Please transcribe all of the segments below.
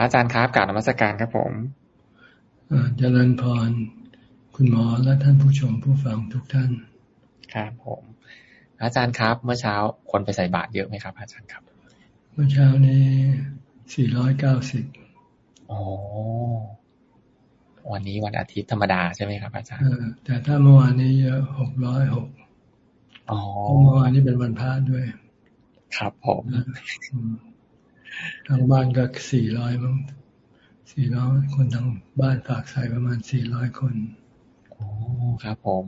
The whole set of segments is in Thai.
อาจารย์ครับกราบนมัสการครับผมเจริญพร คุณหมอและท่านผู้ชมผู้ฟังทุกท่าน ครับผม อาจารย์ครับ เมื่อเช้าคนไปใส่บาตรเยอะไหมครับ อาจารย์ครับ เมื่อเช้านี้สี่ร้อยเก้าสิบอ๋อวันนี้วันอาทิตย์ธรรมดาใช่ไหมครับ อาจารย์แต่ถ้าเมื่อวานนี้เยอะหกร้อยหกเมื่อวานนี้เป็นวันพระด้วย ครับผม ทางบ้านก็สี่ร้อยมั้งสี่ร้อยคนทางบ้านฝากใส่ประมาณสี่ร้อยคนโอ้ครับผม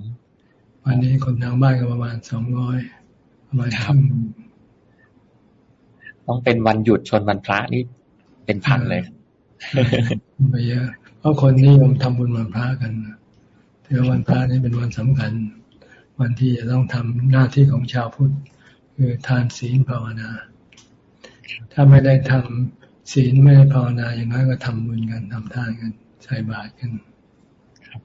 วันนี้คนทางบ้านก็ประมาณสองร้อยประมาณครึ่งต้องเป็นวันหยุดชนวันพระนี่เป็นพันเลยไปเยอะเพราะคนนิยมทำบุญวันพระกันถือวันพระนี่เป็นวันสำคัญ วันที่จะต้องทำหน้าที่ของชาวพุทธคือทานศีลภาวนา ถ้าไม่ได้ทำศีลไม่ได้ภาวนาอย่างนั้นก็ทำบุญกันทำทานกันใส่บาตรกันครับ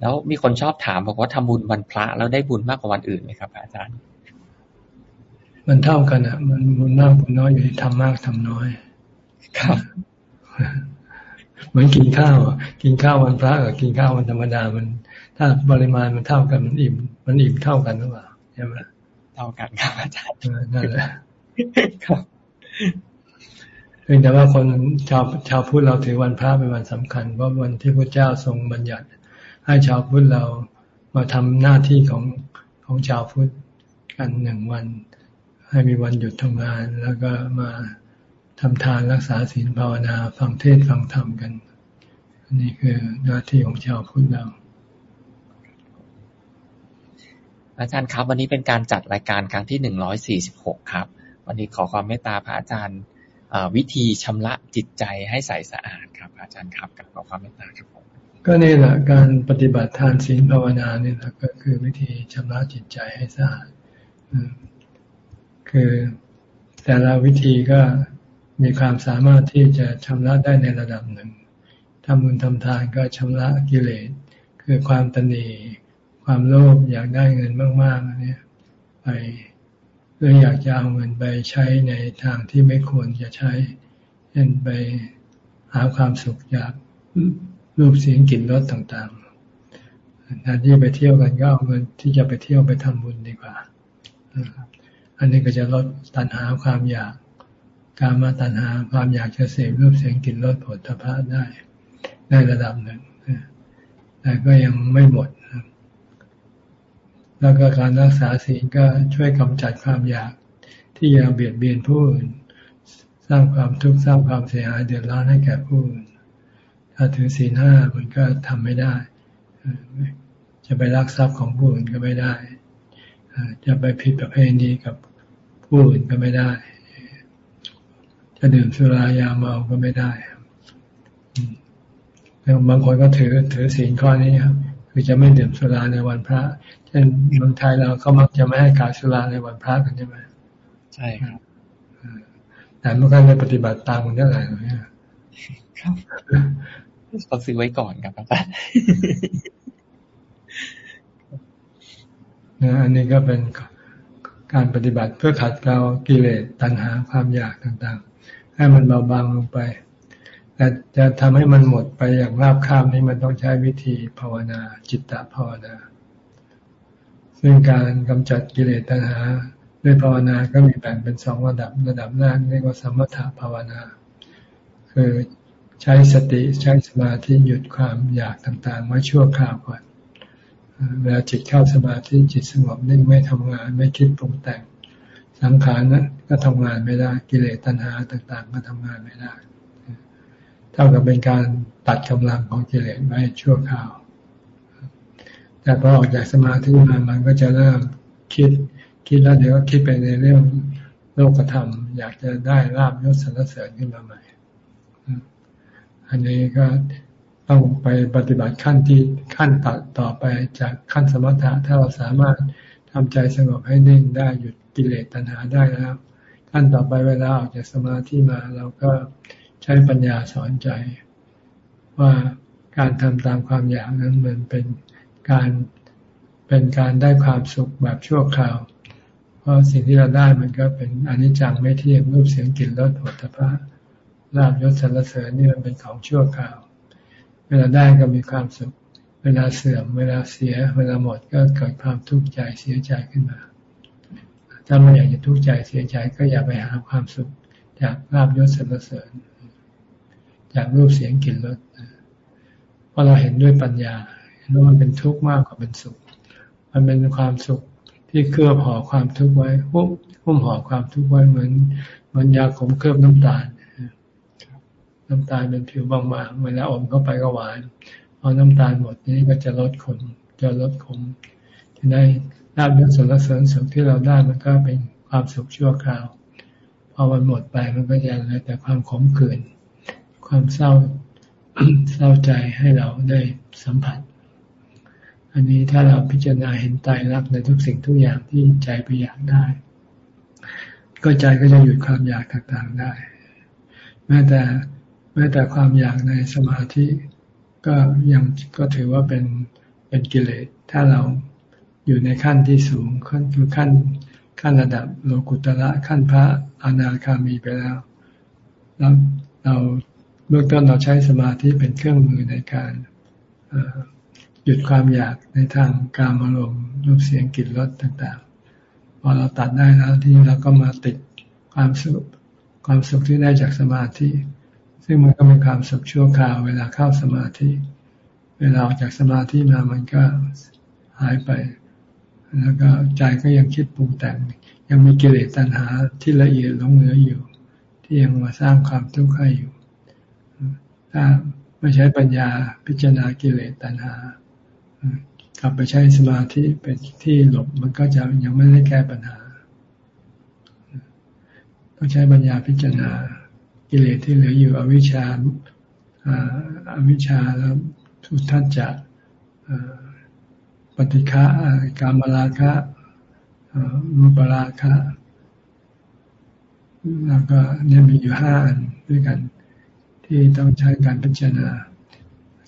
แล้วมีคนชอบถามบอกว่าทำบุญวันพระแล้วได้บุญมากกว่าวันอื่นไหมครับ อาจารย์ มันเท่ากันอะ มันบุญมากบุญน้อยอยู่ที่ทำมากทำน้อย ครับ เหมือนกินข้าวกินข้าววันพระกับกินข้าววันธรรมดามัน ถ้าปริมาณมันเท่ากันมันอิ่ม มันอิ่มเท่ากันหรือเปล่าใช่ไหม เท่ากันครับอาจารย์นั่นแหละครับเพียงแต่ว่าคนชาวชาวพุทธเราถือวันพระเป็นวันสำคัญเพราะวันที่พระเจ้าทรงบัญญัติ ให้ชาวพุทธเรามาทำหน้าที่ของของชาวพุทธกันหนึ่งวัน ให้มีวันหยุดทำงาน แล้วก็มาทำทานรักษาศีลภาวนา ฟังเทศฟังธรรมกันอันนี้คือหน้าที่ของชาวพุทธเรา อาจารย์ครับ วันนี้เป็นการจัดรายการครั้งที่หนึ่งร้อยสี่สิบหกครับ วันนี้ขอความเมตตาพระอาจารย์วิธีชำระจิตใจให้ใสสะอาดครับอาจารย์ครับกับขอความเมตตาครับผมก็นี่แหละการปฏิบัติทานศีลภาวนาเนี่แหละก็คือวิธีชำระจิตใจให้สะอาดคือแต่ละวิธีก็มีความสามารถที่จะชำระได้ในระดับหนึ่งทำบุญทำทานก็ชำระกิเลสคือความตนี ความโลภอยากได้เงินมากๆเนี่ยไปเพื่ออยากจะเอาเงินไปใช้ในทางที่ไม่ควรจะใช้เช่นไปหาความสุขจากรูปเสียงกลิ่นรสต่างๆแทนที่ไปเที่ยวกันก็เอาเงินที่จะไปเที่ยวไปทำบุญดีกว่า อันนี้ก็จะลดตัณหาความอยาก การมาตัณหาความอยากจะเสพรูปเสียงกลิ่นรสผลตภะได้ในระดับหนึ่งแต่ก็ยังไม่หมด แล้วก็การรักษาศีลก็ช่วยกำจัดความอยากที่อยังเบียดเบียนผู้อื่น สร้างความทุกข์สร้างความเสียหายเดือดร้อนให้แก่ผู้อื่น ถ้าถือศีลห้ามันก็ทำไม่ได้ จะไปรักทรัพย์ของผู้อื่นก็ไม่ได้ จะไปผิดประเพณีกับผู้อื่นก็ไม่ได้ จะดื่มสุรายาเมาก็ไม่ได้บางคนก็ถือถือศีลข้อนี้ครับ คือจะไม่ดื่มสุราในวันพระ เช่นเมืองไทยเราเขามักจะไม่ให้การสุราในวันพระกันใช่ไหมใช่ครับแต่ไม่ค่อยได้ปฏิบัติตามกันเท่าไหร่เลยครับต้องซื้อไว้ก่อนครับอาจารย์นะอันนี้ก็เป็นการปฏิบัติเพื่อขัดเกลากิเลสตัณหาความอยากต่างให้มันเบาบางลงไป แต่จะทำให้มันหมดไปอย่างราบคาบนี้มันต้องใช้วิธีภาวนา จิตตภาวนา ซึ่งการกำจัดกิเลสตัณหา ด้วยภาวนาก็มีแบ่งเป็นสองระดับระดับแรกเรียกว่าสมถะภาวนา คือใช้สติใช้สมาธิหยุดความอยากต่างๆไว้ชั่วคราวก่อนเวลาจิตเข้าสมาธิจิตสงบนิ่งไม่ทำงาน ไม่คิดปรุงแต่งสังขารนะก็ทำงานไม่ได้ กิเลสตัณหาต่าง ๆ ก็ทำงานไม่ได้ ท่ากับเป็นการตัดกำลังของกิเลสไว้ชั่วคราว แต่พอออกจากสมาธิมามันก็จะเริ่มคิด คิดแล้วเดี๋ยวก็คิดไปในเรื่องโลกธรรม อยากจะได้ลาบยศสรรเสริญขึ้นมาใหม่ อันนี้ก็ต้องไปปฏิบัติขั้นที่ขั้นตัดต่อไปจากขั้นสมถะถ้าเราสามารถทำใจสงบให้นิ่งได้หยุดกิเลสตัณหาได้แล้วขั้นต่อไปเวลาออกจากสมาธิมาเราก็ ใช้ปัญญาสอนใจ ว่าการทำตามความอยากนั้นมันเป็นการเป็นการได้ความสุขแบบชั่วคราว เพราะสิ่งที่เราได้มันก็เป็นอนิจจังไม่เที่ยงรูปเสียงกลิ่นรสผลิตภัณฑ์ลาบยศสรรเสริญนี่มันเป็นของชั่วคราว เวลาได้ก็มีความสุข เวลาเสื่อม เวลาเสีย เวลาหมดก็เกิดความทุกข์ใจเสียใจขึ้นมา ถ้าไม่อยากจะทุกข์ใจเสียใจก็อย่าไปหาความสุขจากลาบยศสรรเสริญ จากรูปเสียงกลิ่นรสเพราะเราเห็นด้วยปัญญาเห็นว่ามันเป็นทุกข์มากกว่าเป็นสุข มันเป็นความสุขที่เคลือบห่อความทุกข์ไว้หุ้มหุ้มห่อความทุกข์ไว้เหมือนเหมือนยาขมเคลือบน้ำตาลน้ำตาลเป็นผิวบางๆเวลาอมเข้าไปก็หวานพอน้ำตาลหมดนี้ก็จะลดขมจะลดขมจะได้ลาบยศสรรเสริญสุขที่เราได้มันก็เป็นความสุขชั่วคราวพอมันหมดไปมันก็จะเหลือแต่ความขมขื่น ความเศร้าเศร้าใจให้เราได้สัมผัส อันนี้ถ้าเราพิจารณาเห็นตายรักในทุกสิ่งทุกอย่างที่ใจไปอยากได้ ก็ใจก็จะหยุดความอยากต่างๆได้ แม้แต่แม้แต่ความอยากในสมาธิก็ยังก็ถือว่าเป็นเป็นกิเลส ถ้าเราอยู่ในขั้นที่สูงขั้นคือขั้นขั้นระดับโลกุตระขั้นพระอนาคามีไปแล้วแล้วเรา เบื้องต้นเราใช้สมาธิเป็นเครื่องมือในการหยุดความอยากในทางการอารมณ์รูปเสียงกลิ่นรสต่างๆ พอเราตัดได้แล้วที่เราก็มาติดความสุขความสุขที่ได้จากสมาธิ ซึ่งมันก็เป็นความสุขชั่วคราวเวลาเข้าสมาธิ เวลาออกจากสมาธิมามันก็หายไป แล้วก็ใจก็ยังคิดปรุงแต่ง ยังมีกิเลสตัณหาที่ละเอียดลงเหลืออยู่ ที่ยังมาสร้างความทุกข์ให้อยู่ ถ้าไม่ใช้ปัญญาพิจารณากิเลสตัณหากลับไปใช้สมาธิเป็นที่หลบมันก็จะยังไม่ได้แก้ปัญหา ต้องใช้ปัญญาพิจารณากิเลสที่เหลืออยู่อวิชชาอวิชชาแล้วทุทัจจะปฏิฆะกามราคะรูปราคะแล้วก็เนี่ยมีอยู่ห้าอันด้วยกัน ที่ต้องใช้การพิจารณา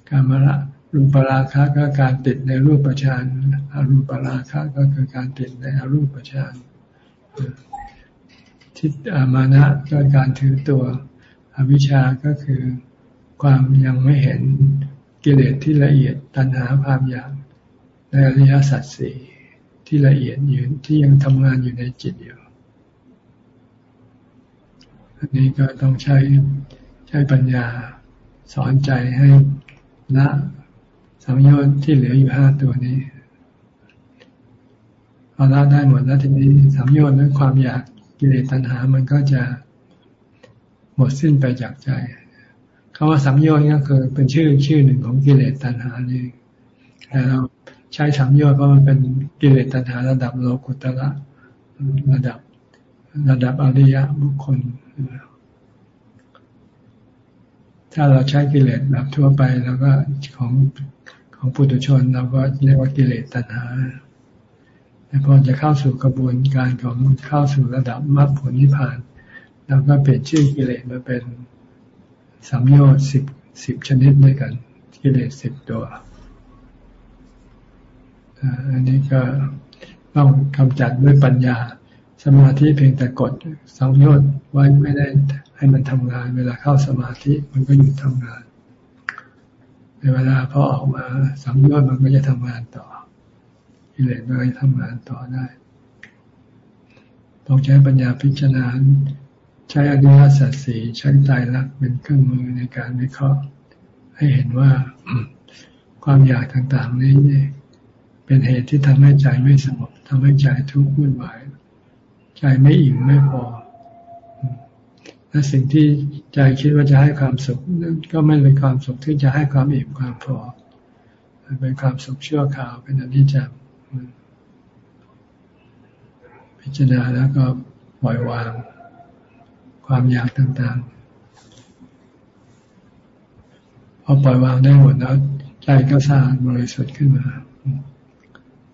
การมละรูปราคะก็การติดในรูปฌานอารูปราคะก็คือการติดในอรูปฌานทิฏมานะก็การถือตัว อวิชชาก็คือความยังไม่เห็นกิเลสที่ละเอียดตัณหาความอยากในอริยสัจสี่ที่ละเอียดอยู่ที่ยังทำงานอยู่ในจิตอยู่อันนี้ก็ต้องใช้ ใช้ปัญญาสอนใจให้ละสังโยชน์ที่เหลืออยู่ห้าตัวนี้พอละได้หมดแล้วทีนี้สังโยชน์นั้นความอยากกิเลสตัณหา มันก็จะหมดสิ้นไปจากใจคาว่าสังโยชน์ก็คือเป็นชื่อชื่อหนึ่งของกิเลสตัณหานี่แต่เราใช้สังโยชน์เพราะมันเป็นกิเลสตัณหาระดับโลกุตระระดับระดับอริยบุคคล ถ้าเราใช้กิเลสแบบทั่วไปแล้วก็ของของปุถุชนเราก็เรียกว่ากิเลสตัณหาแต่พอจะเข้าสู่กระบวนการของเข้าสู่ระดับมรรคผลนิพพานเราก็เปลี่ยนชื่อกิเลสมาเป็นสัมโยชน์สิบสิบชนิดด้วยกัน กิเลสสิบตัวอันนี้ก็ต้องกำจัดด้วยปัญญา สมาธิเพียงแต่กดสังโยชน์ไว้ไม่ได้ ให้มันทำงาน เวลาเข้าสมาธิมันก็หยุดทำงานในเวลาพอออกมาสังโยชน์มันก็จะทำงานต่อกิเลสมันก็จะทำงานต่อได้ต้องใช้ปัญญาพิจารณาใช้อริยสัจสี่ใช้ใจรักเป็นเครื่องมือในการวิเคราะห์ให้เห็นว่าความอยากต่างๆนี้เป็นเหตุที่ทำให้ใจไม่สงบทำให้ใจทุกข์วุ่นวาย ใจไม่อิ่มไม่พอ และสิ่งที่ใจคิดว่าจะให้ความสุขก็ไม่เป็นความสุขที่จะให้ความอิ่มความพอเป็นความสุขชั่วคราวเป็นอนิจจังพิจารณาแล้วก็ปล่อยวาง ความอยากต่างๆพอปล่อยวางได้หมดแล้วใจก็สะอาดบริสุทธิ์ขึ้นมา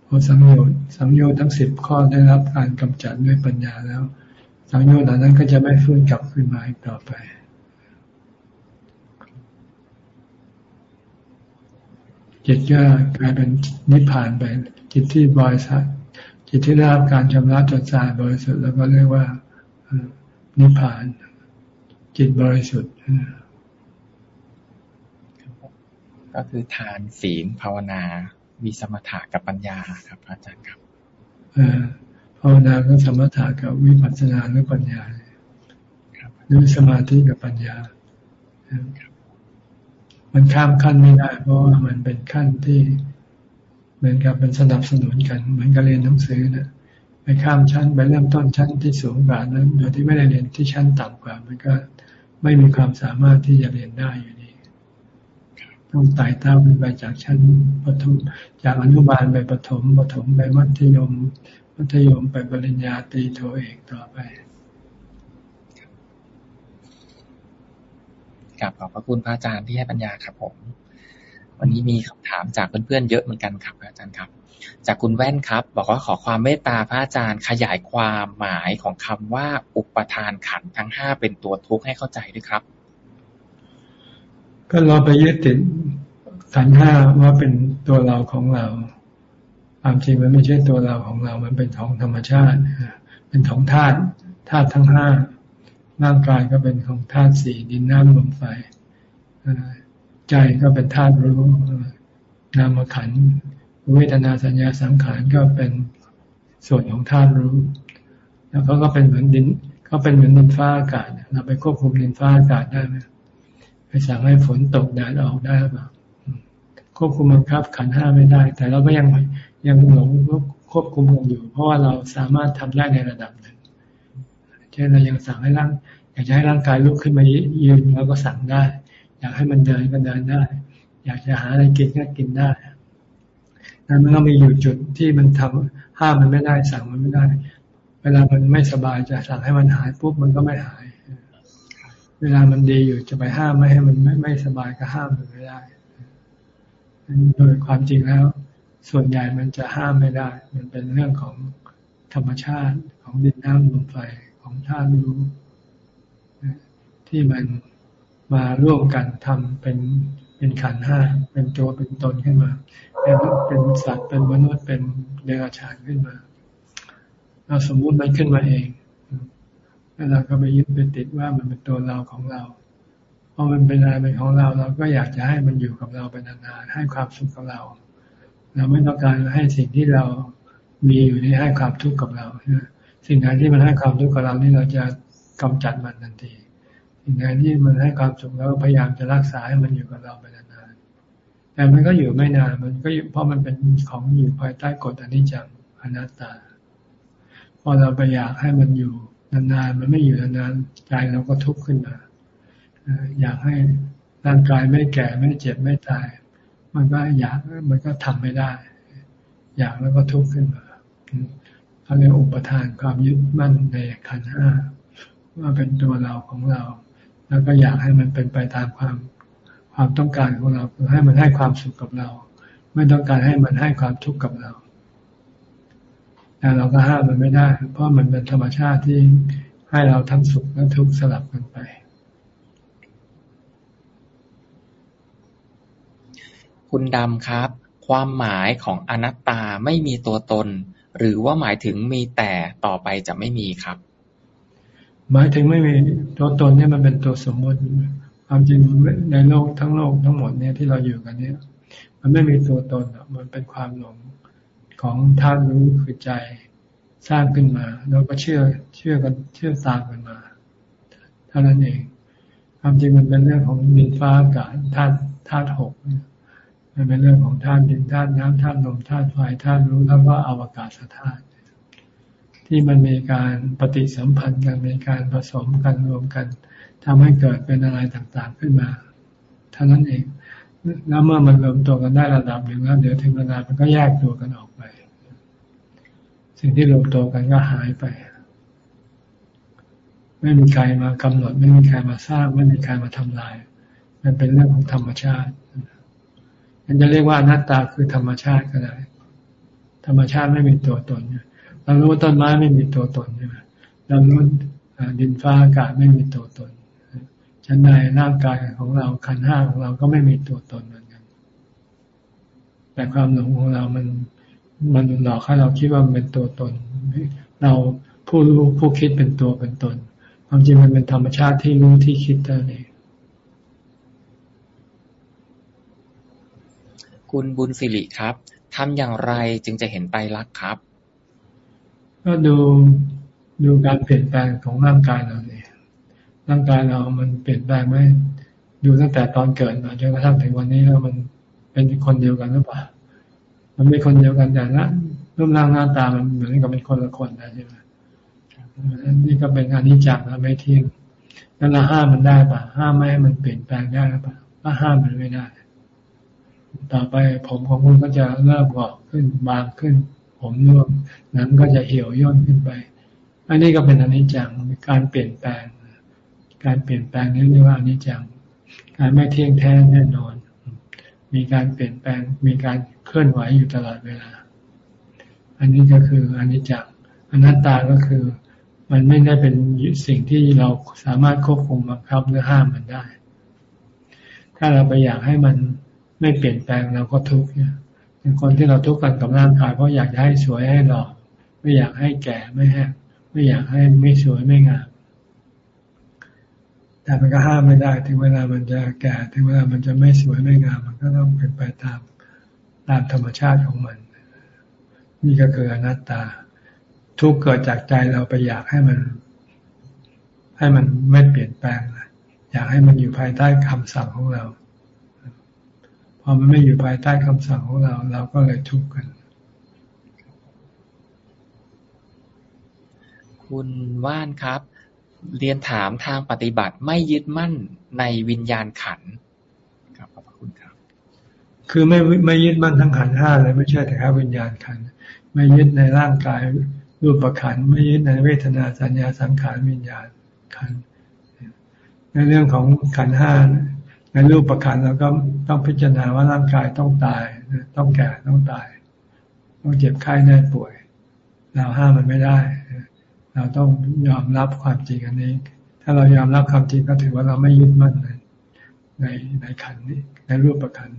พอสังโยชน์สังโยชน์ทั้งสิบข้อได้รับการกำจัดด้วยปัญญาแล้ว สังโยชน์เหล่านั้นก็จะไม่ฟื้นกลับขึ้นมาอีกต่อไปจิตก็กลายเป็นนิพพานไป จิตที่บริสุทธิ์จิตที่ได้รับการชำระจดสายบริสุทธิ์แล้วก็เรียกว่านิพพาน จิตบริสุทธิ์ก็คือทานศีลภาวนา มีสมถะกับปัญญาครับ อาจารย์ครับภาวนาก็สมถะกับวิปัสสนาหรือปัญญาหรือสมาธิกับปัญญา มันข้ามขั้นไม่ได้ เพราะว่ามันเป็นขั้นที่เหมือนกับเป็นสนับสนุนกัน เหมือนกับเรียนหนังสือนะไปข้ามชั้นไปเริ่มต้นชั้นที่สูงกว่านั้นโดยที่ไม่ได้เรียนที่ชั้นต่ำกว่า มันก็ไม่มีความสามารถที่จะเรียนได้อยู่ดีต้องไต่เต้าขึ้นไปจากชั้นปฐมจากอนุบาลไปปฐมปฐมไปมัธยม มัธยมไปปริญญาตรีโทเอกต่อไปกับขอบพระคุณพระอาจารย์ที่ให้ปัญญาครับผม วันนี้มีคำถามจากเพื่อนๆเยอะเหมือนกันครับอาจารย์ครับ จากคุณแว่นครับ บอกว่าขอความเมตตาพระอาจารย์ขยายความหมายของคำว่าอุปทานขันทั้งห้าเป็นตัวทุกข์ให้เข้าใจด้วยครับ ก็เราไปยึดติดขันห้าว่าเป็นตัวเราของเรา ความจริงมันไม่ใช่ตัวเราของเรา มันเป็นของธรรมชาติ เป็นของธาตุ ธาตุทั้งห้า ร่างกายก็เป็นของธาตุสี่ดินน้ำลมไฟ ใจก็เป็นธาตุรู้ นามขัน เวทนาสัญญาสังขารก็เป็นส่วนของธาตุรู้ แล้วเขาก็เป็นเหมือนดินเขาเป็นเหมือนดินฟ้าอากาศ เราไปควบคุมดินฟ้าอากาศได้ไหมไปสั่งให้ฝนตกแดดออกได้หรือเปล่าควบคุมบังคับขันห้าไม่ได้ แต่เราก็ยัง ยังหลงควบคุมมันอยู่ เพราะว่าเราสามารถทำได้ในระดับหนึ่งเช่นเรายังสั่งให้ร่างอยากจะให้ร่างกายลุกขึ้นมายืนเราก็สั่งได้ อยากให้มันเดินก็เดินได้ อยากจะหาอะไรกินก็กินได้นั้นมันก็มีอยู่จุดที่มันทำห้ามมันไม่ได้สั่งมันไม่ได้ เวลามันไม่สบายจะสั่งให้มันหายปุ๊บมันก็ไม่หาย เวลามันดีอยู่จะไปห้ามไม่ให้มันไม่ไม่สบายก็ห้ามมันไม่ได้โดยความจริงแล้ว ส่วนใหญ่มันจะห้ามไม่ได้ มันเป็นเรื่องของธรรมชาติของดินน้ำลมไฟของธาตุรู้ที่มันมาร่วมกันทำเป็นเป็นขันห้าเป็นตัวเป็นตนขึ้นมาเป็นเป็นสัตว์เป็นมนุษย์เป็นเดรัจฉานขึ้นมา เราสมมุติมันขึ้นมาเองแล้วเราก็ไปยึดไปติดว่ามันเป็นตัวเราของเราพอมันเป็นอะไรเป็นของเรา เราก็อยากจะให้มันอยู่กับเราไปนานๆให้ความสุขกับเรา เราไม่ต้องการให้สิ่งที่เรามีอยู่นี้ให้ความทุกข์กับเราสิ่งไหนที่มันให้ความทุกข์กับเรานี่เราจะกำจัดมันทันที สิ่งไหนที่มันให้ความสุขแล้วพยายามจะรักษาให้มันอยู่กับเราไปนานๆแต่มันก็อยู่ไม่นานมันก็เพราะมันเป็นของอยู่ภายใต้กฎอนิจจังอนัตตาพอเราไปอยากให้มันอยู่นานๆมันไม่อยู่นานๆใจเราก็ทุกข์ขึ้นมาอยากให้ร่างกายไม่แก่ไม่เจ็บไม่ตาย มันก็อยากมันก็ทำไม่ได้ อยากแล้วก็ทุกข์ขึ้นมาเขาเรียกอุปทานความยึดมั่นในขันห้าว่าเป็นตัวเราของเรา แล้วก็อยากให้มันเป็นไปตามความความต้องการของเราคือให้มันให้ความสุขกับเรา ไม่ต้องการให้มันให้ความทุกข์กับเราแต่เราก็ห้ามมันไม่ได้ เพราะมันเป็นธรรมชาติที่ให้เราทั้งสุขและทุกข์สลับกันไป คุณดำครับ ความหมายของอนัตตาไม่มีตัวตน หรือว่าหมายถึงมีแต่ต่อไปจะไม่มีครับ หมายถึงไม่มีตัวตนเนี่ยมันเป็นตัวสมมติความจริงในโลกทั้งโลกทั้งหมดเนี่ยที่เราอยู่กันเนี่ย มันไม่มีตัวตนมันเป็นความหลงของท่านรู้คือใจสร้างขึ้นมาแล้วก็เชื่อเชื่อกันเชื่อตามกันมาเท่านั้นเองความจริงมันเป็นเรื่องของดินฟ้าอากาศธาตุธาตุหก มันเป็นเรื่องของธาตุดินธาตุน้ำธาตุลมธาตุไฟธาตุรู้แล้วก็อวกาศธาตุที่มันมีการปฏิสัมพันธ์กันมีการผสมกันรวมกันทำให้เกิดเป็นอะไรต่างๆขึ้นมาเท่านั้นเองแล้วเมื่อมันรวมตัวกันได้ระดับหนึ่งแล้วเดี๋ยวถึงเวลามันก็แยกตัวกันออกไป สิ่งที่รวมตัวกันก็หายไป ไม่มีใครมากำหนด ไม่มีใครมาสร้าง ไม่มีใครมาทำลาย มันเป็นเรื่องของธรรมชาติ มันจะเรียกว่าหน้าตาคือธรรมชาติก็ได้ ธรรมชาติไม่มีตัวตนเรารู้ต้นไม้ไม่มีตัวตนใช่ไหมเรารู้ดินฟ้าอากาศไม่มีตัวตนชั้นในร่างกายของเราขันห้าของเราก็ไม่มีตัวตนเหมือนกัน แต่ความหลงของเรามันมันหลอกให้เราคิดว่ามันเป็นตัวตน เราผู้รู้ผู้คิดเป็นตัวเป็นตน ความจริงมันเป็นธรรมชาติที่รู้ที่คิดเท่านั้นเอง คุณบุญสิริครับ ทำอย่างไรจึงจะเห็นไปรักครับ ก็ดูดูการเปลี่ยนแปลงของร่างกายเราเนี่ยร่างกายเรามันเปลี่ยนแปลงไหมดูตั้งแต่ตอนเกิดมาจนกระทั่งถึงวันนี้แล้วมันเป็นคนเดียวกันหรือเปล่า มันเป็นคนเดียวกันแต่ละรูปร่างหน้าตามันเหมือนกับเป็นคนละคนนะใช่ไหมนี่ก็เป็นอนิจจังนะไม่เที่ยงนั่นเราห้ามมันได้ปะห้ามไม่ให้มันเปลี่ยนแปลงได้หรือเปล่าถ้าห้ามมันไม่ได้ ต่อไปผมของคุณก็จะเริ่มงอกขึ้นบางขึ้น ผมร่วงหนังก็จะเหี่ยวย่นขึ้นไป อันนี้ก็เป็นอนิจจังการเปลี่ยนแปลง การเปลี่ยนแปลงนี้เรียกว่าอนิจจัง การไม่เที่ยงแท้แน่นอน มีการเปลี่ยนแปลง มีการเคลื่อนไหวอยู่ตลอดเวลา อันนี้ก็คืออนิจจังอนัตตาก็คือมันไม่ได้เป็นสิ่งที่เราสามารถควบคุมบังคับหรือห้ามมันได้ ถ้าเราไปอยากให้มัน ไม่เปลี่ยนแปลงเราก็ทุกข์เนี่ยคนที่เราทุกข์กันกับร่างกายเพราะอยากให้สวยให้หล่อไม่อยากให้แก่ไม่แห้ไม่อยากให้ไม่สวยไม่งามแต่มันก็ห้ามไม่ได้ ถึงเวลามันจะแก่ ถึงเวลามันจะไม่สวยไม่งาม มันก็ต้องเป็นไปตามตามธรรมชาติของมัน นี่ก็คืออนัตตา ทุกเกิดจากใจเราไปอยากให้มัน ให้มันไม่เปลี่ยนแปลงอยากให้มันอยู่ภายใต้คำสั่งของเรา พอมันไม่อยู่ภายใต้คำสั่งของเรา เราก็เลยทุกข์กัน คุณว่านครับ เรียนถามทางปฏิบัติไม่ยึดมั่นในวิญญาณขันครับขอบคุณครับ คือไม่ไม่ยึดมั่นทั้งขันห้าเลยไม่ใช่แต่แค่วิญญาณขัน ไม่ยึดในร่างกายรูปประขันไม่ยึดในเวทนาสัญญาสังขารวิญญาณขันในเรื่องของขันห้า ในรูปประขันเราก็ต้องพิจารณาว่าร่างกายต้องตายต้องแก่ต้องตาย ต้องเจ็บไข้แน่ป่วย เราห้ามมันไม่ได้ เราต้องยอมรับความจริงอันนี้ ถ้าเรายอมรับความจริงก็ถือว่าเราไม่ยึดมั่นในในในขันนี้ในรูปประขัน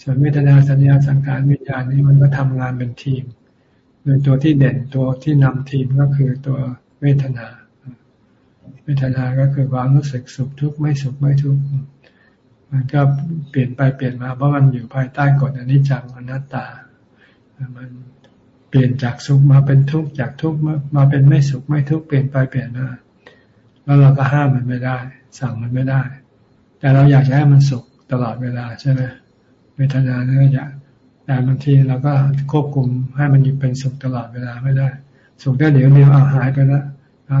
ส่วนเวทนาสัญญาสังขารวิญญาณนี้มันก็ทำงานเป็นทีมโดยตัวที่เด่นตัวที่นำทีมก็คือตัวเวทนา เวทนาก็คือความรู้สึกสุขทุกข์ไม่สุขไม่ทุกข์ มันก็เปลี่ยนไปเปลี่ยนมาเพราะมันอยู่ภายใต้กฎอนิจจังอนัตตา มันเปลี่ยนจากสุขมาเป็นทุกข์จากทุกข์มาเป็นไม่สุขไม่ทุกข์เปลี่ยนไปเปลี่ยนมาแล้วเราก็ห้ามมันไม่ได้ สั่งมันไม่ได้ แต่เราอยากจะให้มันสุขตลอดเวลาใช่ไหมเวทนาเนี่ยอยากแต่บางทีเราก็ควบคุมให้มันอยู่เป็นสุขตลอดเวลาไม่ได้ สุขได้เดี๋ยวเดียวเอาหายไปแล้ว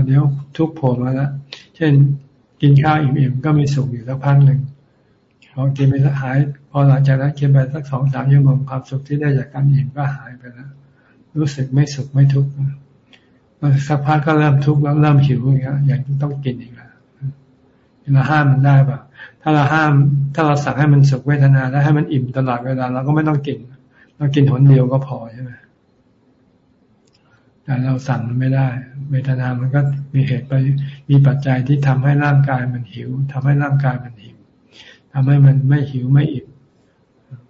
เดี๋ยวทุกโผล่มาแล้วเช่นกินข้าวอิ่มๆก็มีสุขอยู่สักพักหนึ่ง พอกินไปหาย พอหลังจากนั้นกินไปสักสองสามชั่วโมงความสุขที่ได้จากการอิ่มก็หายไปแล้วรู้สึกไม่สุขไม่ทุกข์สักพักก็เริ่มทุกข์แล้วเริ่มหิวอย่างเงี้ยอย่างต้องกินอีกแล้วเราห้ามมันได้ปะถ้าเราห้าม ถ้าเราสั่งให้มันสุขเวทนาแล้วให้มันอิ่มตลอดเวลาเราก็ไม่ต้องกินเรากินหนเดียวก็พอใช่ไหมแต่เราสั่งมันไม่ได้ เวทนามันก็มีเหตุไปมีปัจจัยที่ทำให้ร่างกายมันหิวทำให้ร่างกายมันหิว ทำให้มันไม่หิวไม่อิ่ม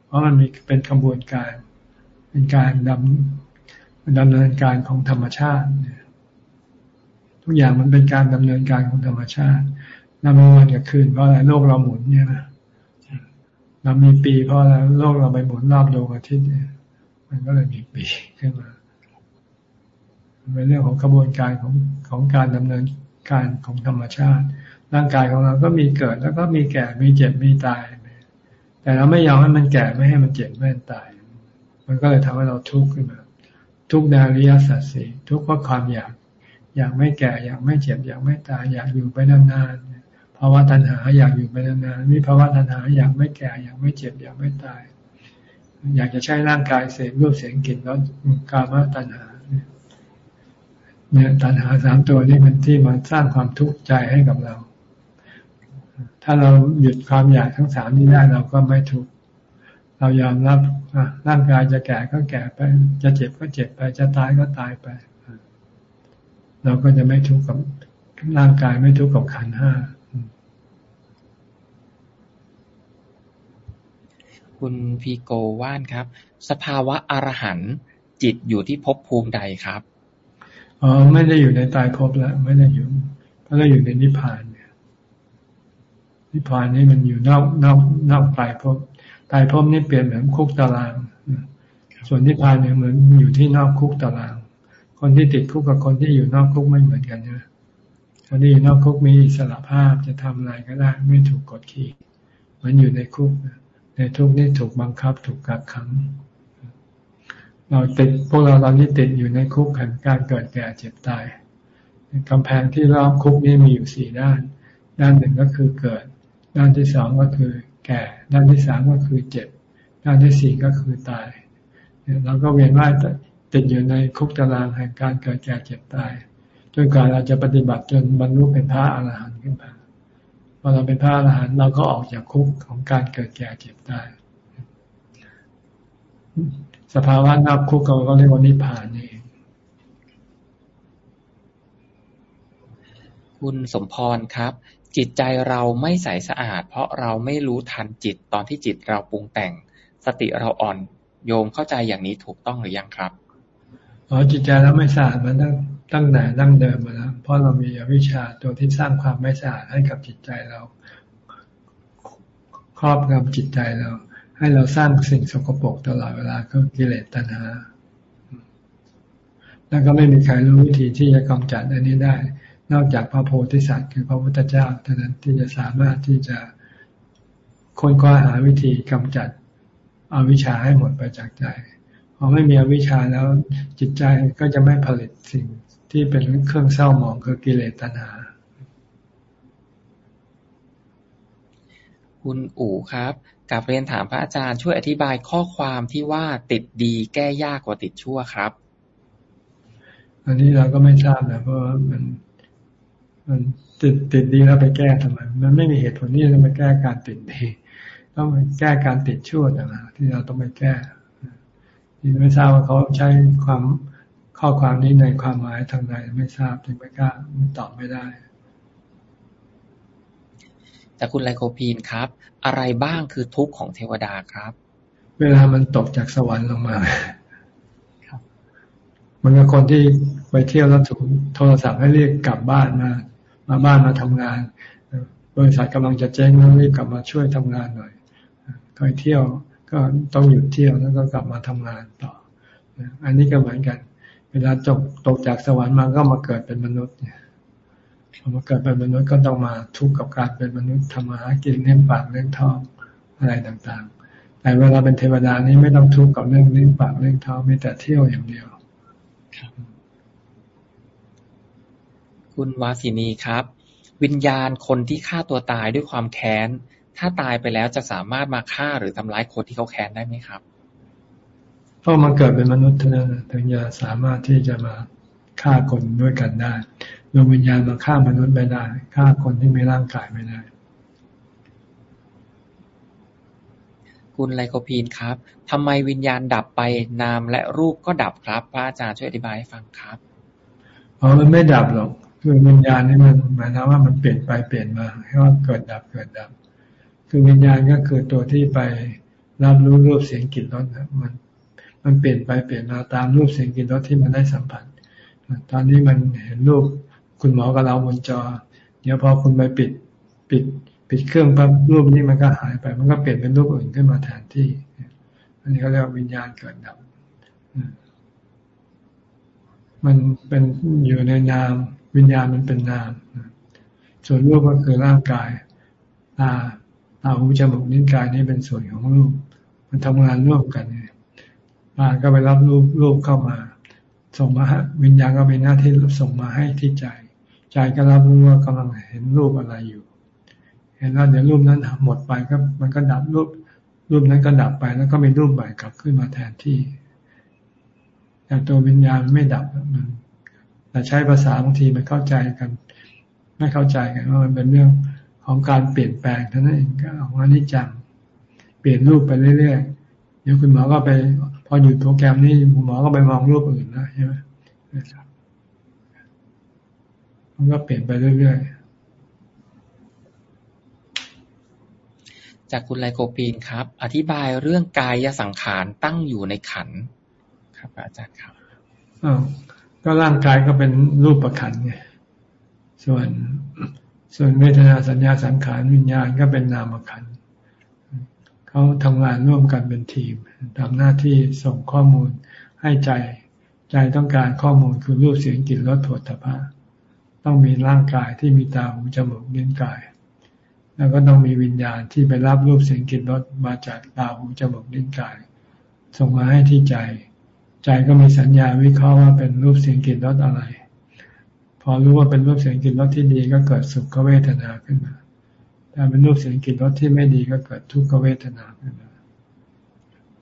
เพราะมันมีเป็นกระบวนการ เป็นการดำดำเนินการของธรรมชาติทุกอย่างมันเป็นการดำเนินการของธรรมชาตินำวันกับคืนเพราะอะไรโลกเราหมุนเนี่ยนะเรามีปีเพราะอะไรโลกเราไปหมุนรอบดวงอาทิตย์เนี่ยมันก็เลยมีปีขึ้นมาเป็นเรื่องของกระบวนการของของการดำเนินการของธรรมชาติ ร่างกายของเราก็มีเกิดแล้วก็มีแก่มีเจ็บมีตาย แต่เราไม่ยอมให้มันแก่ไม่ให้มันเจ็บไม่ให้ตาย มันก็เลยทำให้เราทุกข์ขึ้นมา ทุกข์ในอริยสัจสี่ทุกข์เพราะความอยาก อยากไม่แก่อยากไม่เจ็บอยากไม่ตาย อยากอยู่ไปนานๆภาวะตัณหาอยากอยู่ไปนานๆมีภาวะตัณหาอยากไม่แก่อยากไม่เจ็บอยากไม่ตาย อยากจะใช้ร่างกายเสพรูปเสียงกลิ่นแล้วกามตัณหาเนี่ยตัณหาสามตัวนี้เป็นที่มาสร้างความทุกข์ใจให้กับเรา ถ้าเราหยุดความอยากทั้งสามนี้ได้เราก็ไม่ทุกข์เรายอมรับร่างกายจะแก่ก็แก่ไป จะเจ็บก็เจ็บไป จะตายก็ตายไป เราก็จะไม่ทุกข์กับร่างกายไม่ทุกข์กับขันห้าคคุณพีโกว่านครับ สภาวะอรหันต์จิตอยู่ที่ภพภูมิใดครับอ๋อไม่ได้อยู่ในตายภพแล้วไม่ได้อยู่ก็ได้อยู่ในนิพพานเนิพพานนี่มันอยู่นอกนอกนอกตายภพตายภพนี่เปลี่ยนเหมือนคุกตาราง ส่วนนิพพานเนี่ยเหมือนอยู่ที่นอกคุกตาราง คนที่ติดคุกกับคนที่อยู่นอกคุกไม่เหมือนกันนะคนที่อยู่นอกคุกมีอิสระภาพจะทำอะไรก็ได้ ไม่ถูกกดขี่เหมือนอยู่ในคุก ในทุกนี่ถูกบังคับ ถูกกักขัง เราติดพวกเราตอนนี้ติดอยู่ในคุกแห่งการเกิดแก่เจ็บตายกำแพงที่รอบคุกนี้มีอยู่สี่ด้าน ด้านหนึ่งก็คือเกิด ด้านที่สองก็คือ แก่ ด้านที่สามก็คือเจ็บ ด้านที่สี่ก็คือตายเราก็เวียนว่ายติดอยู่ในคุกตารางแห่งการเกิดแก่เจ็บตายจนกว่าเราจะปฏิบัติจนบรรลุเป็นพระอรหันต์ขึ้นมาพอเราเป็นพระอรหันต์เราก็ออกจากคุกของการเกิดแก่เจ็บตายสภาวะนับคุกเราก็เรียกว่านิพพานเองคุณสมพรครับ จิตใจเราไม่ใสสะอาด เพราะเราไม่รู้ทันจิตตอนที่จิตเราปรุงแต่ง สติเราอ่อนโยมเข้าใจอย่างนี้ถูกต้องหรือยังครับอ๋อจิตใจเราไม่สะอาดมันตั้งตั้งแต่ดั้งเดิมมาแล้วเพราะเรามีอวิชชาตัวที่สร้างความไม่สะอาดให้กับจิตใจเรา ครอบงำจิตใจเรา ให้เราสร้างสิ่งสกปรกตลอดเวลาก็กิเลสตัณหาแล้วก็ไม่มีใครรู้วิธีที่จะกำจัดอันนี้ได้ นอกจากพระโพธิสัตว์ คือพระพุทธเจ้าเท่านั้นที่จะสามารถที่จะค้นคว้าหาวิธีกำจัดอวิชชาให้หมดไปจากใจพอไม่มีอวิชชาแล้วจิตใจก็จะไม่ผลิตสิ่งที่เป็นเครื่องเศร้าหมองคือกิเลสตัณหา คุณอู๋ครับกับเรียนถามพระอาจารย์ช่วยอธิบายข้อความที่ว่าติดดีแก้ยากกว่าติดชั่วครับ อันนี้เราก็ไม่ทราบนะเพราะมัน มันติดติดดีแล้วไปแก้ทำไม มันไม่มีเหตุผลที่จะมาแก้การติดดีต้องไปแก้การติดชั่วต่างหากที่เราต้องไปแก้ที่ไม่ทราบว่าเขาใช้ความข้อความนี้ในความหมายทางไหนไม่ทราบจึงไม่กล้าตอบไม่ได้จากคุณไลโคพีนครับ อะไรบ้างคือทุกข์ของเทวดาครับ เวลามันตกจากสวรรค์ลงมาครับมันก็คนที่ไปเที่ยวแล้วถูกโทรศัพท์ให้เรียกกลับบ้านมา มาบ้านมาทำงาน บริษัทกำลังจะเจ๊งแล้วรีบกลับมาช่วยทำงานหน่อยเคยเที่ยวก็ต้องหยุดเที่ยวแล้วก็กลับมาทำงานต่อ อันนี้ก็เหมือนกัน เวลาจบตกจากสวรรค์มาก็มาเกิดเป็นมนุษย์เนี่ยพอมาเกิดเป็นมนุษย์ก็ต้องมาทุกข์กับการเป็นมนุษย์ทำมาหากินเลี้ยงปากเลี้ยงท้องอะไรต่างๆ แต่เวลาเป็นเทวดานี้ไม่ต้องทุกข์กับเรื่องเลี้ยงปากเลี้ยงท้องมีแต่เที่ยวอย่างเดียวคุ ณวาสินีครับ วิญญาณคนที่ฆ่าตัวตายด้วยความแค้น ถ้าตายไปแล้วจะสามารถมาฆ่าหรือทำร้ายคนที่เขาแค้นได้ไหมครับเพราะมาเกิดเป็นมนุษย์เท่านั้นถึงจะสามารถที่จะมาฆ่าคนด้วยกันได้ดวงวิญญาณมาฆ่ามนุษย์ไม่ได้ ฆ่าคนที่มีร่างกายไม่ได้ คุณไลโคพีนครับทำไมวิญญาณดับไปนามและรูปก็ดับครับ พระอาจารย์ช่วยอธิบายให้ฟังครับ อ๋อ มันไม่ดับหรอก คือวิญญาณนี่มันหมายถึงว่ามันเปลี่ยนไปเปลี่ยนมาให้ว่าเกิดดับเกิดดับ คือวิญญาณก็คือตัวที่ไปรับรู้รูปเสียงกลิ่นรสมัน มันเปลี่ยนไปเปลี่ยนมาตามรูปเสียงกลิ่นรสที่มันได้สัมผัส ตอนนี้มันเห็นรูปคุณหมอกับเราบนจอ เดี๋ยวพอคุณไปปิดปิดปิดเครื่องปั๊บรูปนี้มันก็หายไป มันก็เปลี่ยนเป็นรูปอื่นขึ้นมาแทนที่ อันนี้เขาเรียกวิญญาณเกิดดับ มันเป็นอยู่ในนาม วิญญาณมันเป็นนาม ส่วนรูปก็คือร่างกายตาตาหูจมูกนิ้วกายนี่เป็นส่วนของรูป มันทำงานร่วมกันเนี่ยตาก็ไปรับรูปรูปเข้ามา ส่งมาวิญญาณก็มีหน้าที่ส่งมาให้ที่ใจ ใจก็รับรู้ว่ากำลังเห็นรูปอะไรอยู่ เห็นแล้วเดี๋ยวรูปนั้นหมดไปก็มันก็ดับรูป รูปนั้นก็ดับไปแล้วก็มีรูปใหม่กลับขึ้นมาแทนที่แต่ตัววิญญาณไม่ดับมัน แต่ใช้ภาษาบางทีมันเข้าใจกัน ไม่เข้าใจกันว่ามันเป็นเรื่องของการเปลี่ยนแปลงเท่านั้นเองก็ของอนิจจังเปลี่ยนรูปไปเรื่อยๆเดี๋ยวคุณหมอก็ไป พอหยุดโปรแกรมนี้คุณหมอก็ไปมองรูปอื่นแล้วใช่ไหมมันก็เปลี่ยนไปเรื่อยๆจจากคุณไลโคปีนครับ อธิบายเรื่องกายสังขารตั้งอยู่ในขันครับ อาจารย์ครับอ๋อ ก็ร่างกายก็เป็นรูปประขันไงส่วนส่วนเวทนาสัญญาสังขารวิญญาณก็เป็นนามขันเขาทำงานร่วมกันเป็นทีมทำหน้าที่ส่งข้อมูลให้ใจ ใจต้องการข้อมูลคือรูปเสียงกลิ่นรสผลถภะต้องมีร่างกายที่มีตาหูจมูกเลี้ยงกาย แล้วก็ต้องมีวิญญาณที่ไปรับรูปเสียงกลิ่นรสมาจากตาหูจมูกเลี้ยงกาย ส่งมาให้ที่ใจ ใจก็มีสัญญาวิเคราะห์ว่าเป็นรูปเสียงกลิ่นรสอะไร พอรู้ว่าเป็นรูปเสียงกลิ่นรสที่ดีก็เกิดสุขเวทนาขึ้นมาถ้าเป็นรูปเสียงกลิ่นรสที่ไม่ดีก็เกิดทุกขเวทนาขึ้นมา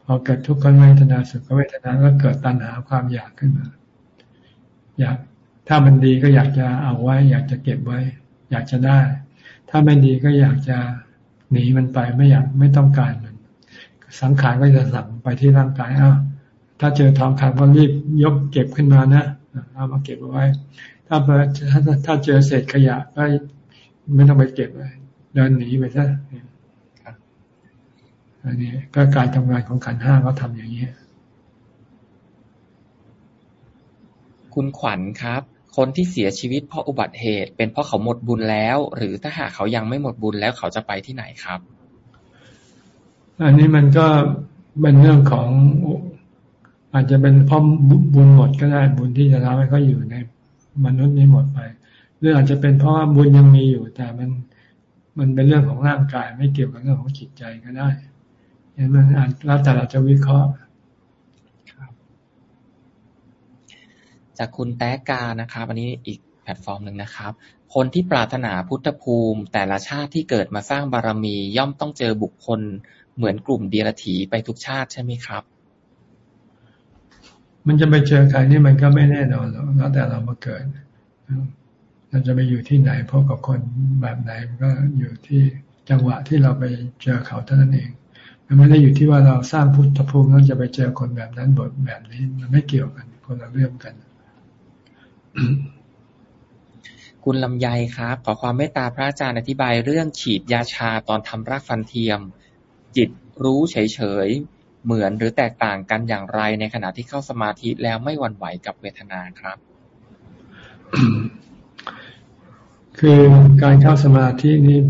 พอเกิดทุกขเวทนาสุขเวทนาก็เกิดตัณหาความอยากขึ้นมา อยากถ้ามันดีก็อยากจะเอาไว้ อยากจะเก็บไว้ อยากจะได้ ถ้าไม่ดีก็อยากจะหนีมันไปไม่อยากไม่ต้องการมัน สังขารก็จะสั่งไปที่ร่างกายอ้าว ถ้าเจอทองคำก็รีบยกเก็บขึ้นมานะเอามาเก็บไว้ ถ้าถ้าถ้าเจอเศษขยะก็ไม่ต้องไปเก็บไว้เดินหนีไปซะอันนี้ก็การทำงานของขันห้าก็ทำอย่างนี้คุณขวัญครับ คนที่เสียชีวิตเพราะอุบัติเหตุ เป็นเพราะเขาหมดบุญแล้ว หรือถ้าหากเขายังไม่หมดบุญแล้วเขาจะไปที่ไหนครับ อันนี้มันก็เป็นเรื่องของ อาจจะเป็นเพราะบุญหมดก็ได้บุญที่จะทำให้เขาอยู่ในมนุษย์นี้หมดไปหรืออาจจะเป็นเพราะว่าบุญยังมีอยู่ แต่มันมันเป็นเรื่องของร่างกายไม่เกี่ยวกับเรื่องของจิตใจก็ได้เห็นมันอานแล้วแต่เราจะวิเคราะห์จากคุณแต๊กานะครับ อันนี้อีกแพลตฟอร์มหนึ่งนะครับ คนที่ปรารถนาพุทธภูมิ แต่ละชาติที่เกิดมาสร้างบารมี ย่อมต้องเจอบุคคลเหมือนกลุ่มเดียรถีไปทุกชาติใช่ไหมครับ มันจะไปเจอใครนี่มันก็ไม่แน่นอนหรอกแล้วแต่เรามาเกิดเราจะไปอยู่ที่ไหนพบกับคนแบบไหนมันก็อยู่ที่จังหวะที่เราไปเจอเขาเท่านั้นเอง มันไม่ได้อยู่ที่ว่าเราสร้างพุทธภูมิแล้วจะไปเจอคนแบบนั้นบทแบบนี้ มันไม่เกี่ยวกัน คนละเรื่องกัน คุณลำไยครับ ขอความเมตตาพระอาจารย์อธิบายเรื่องฉีดยาชาตอนทำรากฟันเทียม จิตรู้เฉยๆ เหมือนหรือแตกต่างกันอย่างไรในขณะที่เข้าสมาธิแล้วไม่หวั่นไหวกับเวทนาครับ คือการเข้าสมาธินี้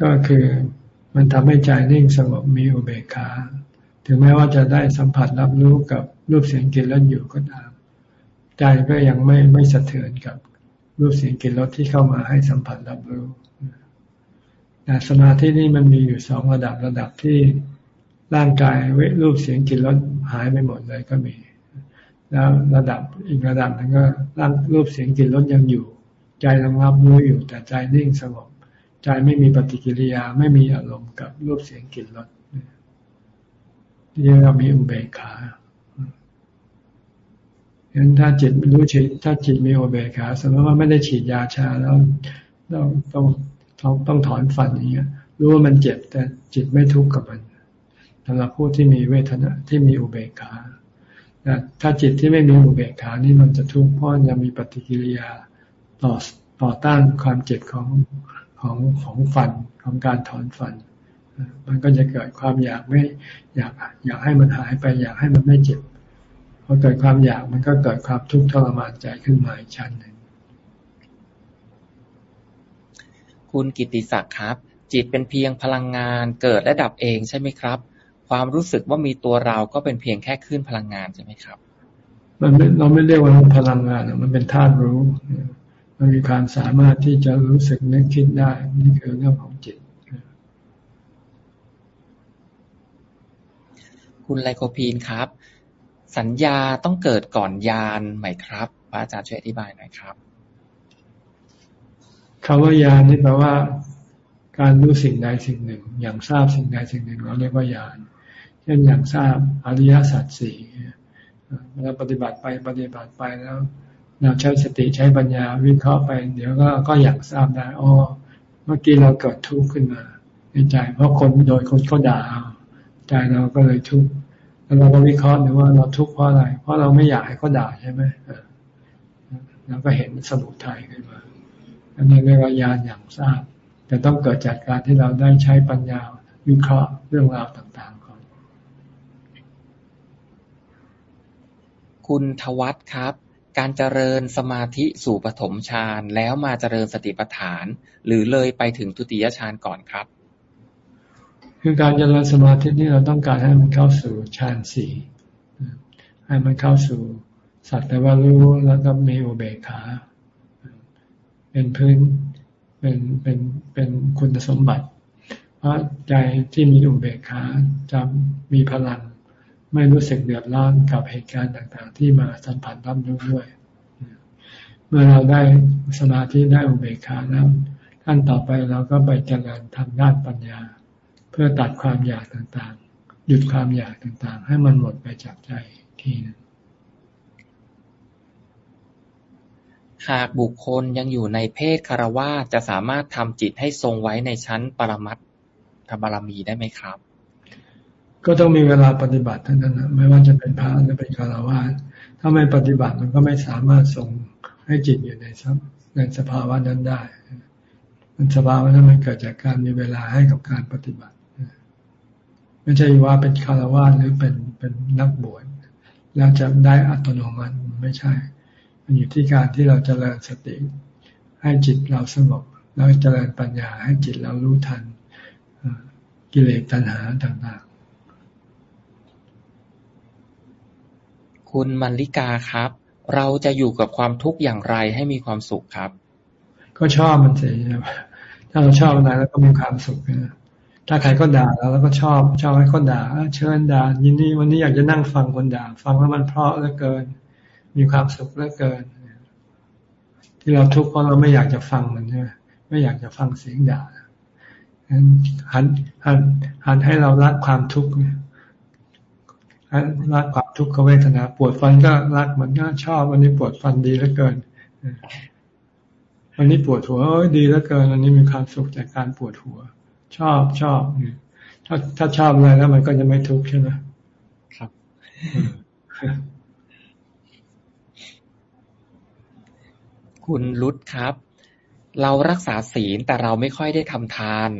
ก็คือมันทำให้ใจนิ่งสงบมีอุเบกขาถึงแม้ว่าจะได้สัมผัสรับรู้กับรูปเสียงกลิ่นรสอยู่ก็ตามใจก็ยังไม่ไม่สะเทือนกับรูปเสียงกลิ่นรสที่เข้ามาให้สัมผัสรับรู้แต่สมาธินี่มันมีอยู่สองระดับระดับที่ ร่างกายเวรูปเสียงกลิ่นรสหายไปหมดเลยก็มี แล้วระดับอีกระดับนึงก็ร่างรูปเสียงกลิ่นรสยังอยู่ ใจยังรับรู้อยู่แต่ใจนิ่งสงบใจไม่มีปฏิกิริยาไม่มีอารมณ์กับรูปเสียงกลิ่นรสนี่เรามีอุเบกขาฉะนั้นถ้าจิตรู้จิตถ้าจิตมีอุเบกขาสมมติว่าไม่ได้ฉีดยาชาแล้วต้องต้องต้องต้องถอนฟันอย่างเงี้ยรู้ว่ามันเจ็บแต่จิตไม่ทุกข์กับมัน สำหรับผู้ที่มีเวทนาที่มีอุเบกขาถ้าจิตที่ไม่มีอุเบกขานี่มันจะทุกข์เพราะยังมีปฏิกิริยาต่อต่อต้านความเจ็บของของของฟันของการถอนฟัน มันก็จะเกิดความอยากไม่อยากอยากให้มันหายไป อยากให้มันไม่เจ็บพอเกิดความอยากมันก็เกิดความทุกข์ทรมานใจขึ้นมาอีกชั้นหนึ่งคุณกิติศักดิ์ครับ จิตเป็นเพียงพลังงานเกิดและดับเองใช่ไหมครับ ความรู้สึกว่ามีตัวเราก็เป็นเพียงแค่คลื่นพลังงานใช่ไหมครับ มันเราไม่เรียกว่าพลังงานมันเป็นธาตุรู้ มันมีความสามารถที่จะรู้สึกนึกคิดได้นี่คือเรื่องของจิต คุณไลโคพีนครับ สัญญาต้องเกิดก่อนยานไหมครับพระอาจารย์ช่วยอธิบายหน่อยครับคำว่ายานนี่แปลว่าการรู้สิ่งใดสิ่งหนึ่ง อย่างทราบสิ่งใดสิ่งหนึ่งเราเรียกว่ายาน เช่นอย่างทราบอริยสัจสี่เราปฏิบัติไปปฏิบัติไปแล้ว เราใช้สติใช้ปัญญาวิเคราะห์ไป เดี๋ยวก็ก็อยากทราบได้อ๋อเมื่อกี้เราเกิดทุกข์ขึ้นมาในใจ เพราะคนโดยคนเขาด่าใจเราก็เลยทุกข์แล้วเราก็วิเคราะห์ดูว่าเราทุกข์เพราะอะไร เพราะเราไม่อยากให้เขาด่าใช่ไหมเราก็เห็นสมุทัยขึ้นมาอันนี้เรียกว่าญาณอย่างทราบ แต่ต้องเกิดจากการที่เราได้ใช้ปัญญาวิเคราะห์เรื่องราวต่างๆก่อน คุณทวัตครับ การเจริญสมาธิสู่ปฐมฌานแล้วมาเจริญสติปัฏฐาน หรือเลยไปถึงทุติยฌานก่อนครับ คือการเจริญสมาธินี่เราต้องการให้มันเข้าสู่ฌานสี่ให้มันเข้าสู่สัตว์แต่ว่ารู้แล้วก็มีอุเบกขา เป็นพื้นเป็นเป็นเป็นคุณสมบัติ เพราะใจที่มีอุเบกขาจะมีพลัง ไม่รู้สึกเดือดร้อนกับเหตุการณ์ต่างๆ ที่มาสัมผัสรับรู้ด้วย เมื่อเราได้สมาธิได้อุเบกขาแล้วขั้นต่อไปเราก็ไปเจริญทางด้านปัญญา เพื่อตัดความอยากต่างๆ หยุดความอยากต่างๆ ให้มันหมดไปจากใจทีนึงหากบุคคลยังอยู่ในเพศคารวาจะสามารถทำจิตให้ทรงไว้ในชั้นปรมัตถบารมีได้ไหมครับ ก็ต้องมีเวลาปฏิบัติเท่านั้นนะไม่ว่าจะเป็นพระหรือเป็นคารวาสถ้าไม่ปฏิบัติมันก็ไม่สามารถทรงให้จิตอยู่ในในสภาวะนั้นได้ มันสภาวะนั้นมันเกิดจากการมีเวลาให้กับการปฏิบัติ ไม่ใช่ว่าเป็นคารวาสหรือเป็นเป็นนักบวชแล้วจะได้อัตโนมัติไม่ใช่ มันอยู่ที่การที่เราจเจริญสติ ให้จิตเราสงบแล้วเจริญปัญญาให้จิตเรารู้ทันกิเลสตัณหาต่างๆ คุณมัลลิกาครับ เราจะอยู่กับความทุกข์อย่างไรให้มีความสุขครับ ก็ชอบมันสิถ้าเราชอบอะไรแล้วก็มีความสุขนะถ้าใครก็ด่าเราแล้วก็ชอบชอบให้คนด่าเชิญด่ายินดีวันนี้อยากจะนั่งฟังคนด่า ฟังแล้วมันเพราะเหลือเกิน มีความสุขเหลือเกิน ที่เราทุกข์เพราะเราไม่อยากจะฟังมันใช่ไหมไม่อยากจะฟังเสียงด่าหันหันหันให้เรารักความทุกข์ รักความทุกข์ก็เวทนา ปวดฟันก็รักมันก็ชอบ วันนี้ปวดฟันดีเหลือเกินวันนี้ปวดหัวดีเหลือเกินวันนี้มีความสุขจากการปวดหัว ชอบชอบถ้าถ้าชอบอะไรแล้ว มันก็จะไม่ทุกข์ใช่ไหมครับคุณรุดครับ เรารักษาศีลแต่เราไม่ค่อยได้ทำทาน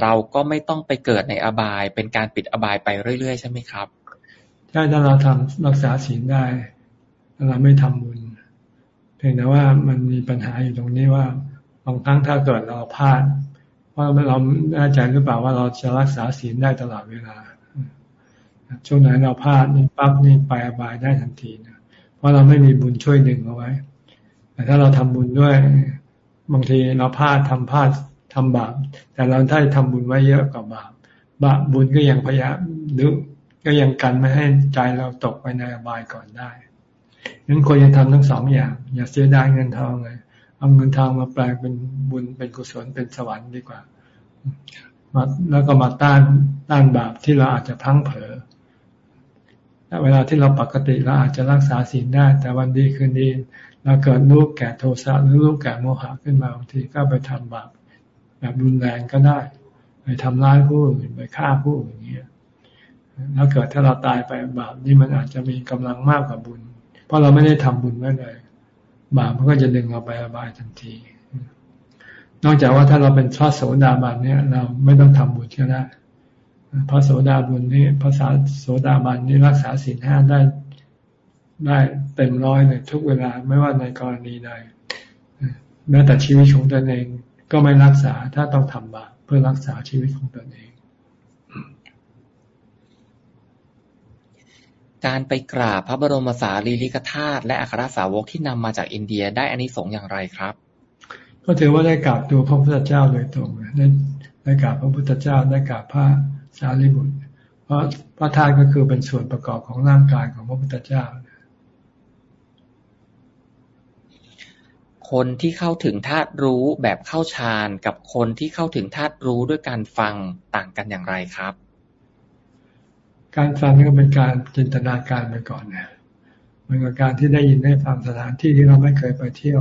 เราก็ไม่ต้องไปเกิดในอบาย เป็นการปิดอบายไปเรื่อยๆ ใช่ไหมครับ ใช่ถ้าเราทำรักษาศีลได้เราไม่ทำบุญ เพียงแต่ว่ามันมีปัญหาอยู่ตรงนี้ว่าบางครั้งถ้าเกิดเราพลาดว่าเราแน่ใจหรือเปล่าว่าเราจะรักษาศีลได้ตลอดเวลา ช่วงไหนเราพลาดนี่ปั๊บนี่ไปอบายได้ทันทีนะเพราะเราไม่มีบุญช่วยดึงเอาไว้ แต่ถ้าเราทำบุญด้วย บางทีเราพลาดทำพลาดทำบาปแต่เราได้ทำบุญไว้เยอะกว่าบาปบาปบุญก็ยังพยายามดึง ก็ยังกันไม่ให้ใจเราตกไปในอบายก่อนได้นั้นควรจะทำทั้งสองอย่าง อย่าเสียดายเงินทองเลยเอาเงินทองมาแปลงเป็นบุญเป็นกุศลเป็นสวรรค์ดีกว่ามาแล้วก็มาต้านต้านบาปที่เราอาจจะพังเผลอเวลาที่เราปกติเราอาจจะรักษาศีลได้ แต่วันดีคืนดีเราเกิดลูกแก่โทสะหรือลูกแก่โมหะขึ้นมาบางทีก็ไปทำบาปแบบรุนแรงก็ได้ ไปทำร้ายผู้อื่นไปฆ่าผู้อื่นอย่างเงี้ย แล้วเกิดถ้าเราตายไปบาปนี่มันอาจจะมีกำลังมากกว่าบุญ เพราะเราไม่ได้ทำบุญไว้เลย บาปมันก็จะดึงเราไปอบายทันที นอกจากว่าถ้าเราเป็นพระโสดาบันเนี่ย เราไม่ต้องทำบุญก็ได้พระโสดาบุญนี่ภาษาโสดาบันนี่รักษาศีลห้าได้ได้เต็มร้อยเลยทุกเวลาไม่ว่าในกรณีใดแม้แต่ชีวิตของตนเองก็ไม่รักษาถ้าต้องทำบาปเพื่อรักษาชีวิตของตนเอง การไปกราบพระบรมสารีริกธาตุและอัครสาวกที่นำมาจากอินเดียได้อานิสงส์อย่างไรครับ ก็ถือว่าได้กราบตัวพระพุทธเจ้าโดยตรงได้ได้กราบพระพุทธเจ้าได้กราบพระสารีบุตร เพราะพระธาตุก็คือเป็นส่วนประกอบของร่างกายของพระพุทธเจ้า คนที่เข้าถึงธาตุรู้แบบเข้าฌานกับคนที่เข้าถึงธาตุรู้ด้วยการฟังต่างกันอย่างไรครับ การฟังนี่ก็เป็นการจินตนาการไปก่อนนะมันกับการที่ได้ยินได้ฟังสถานที่ที่เราไม่เคยไปเที่ยว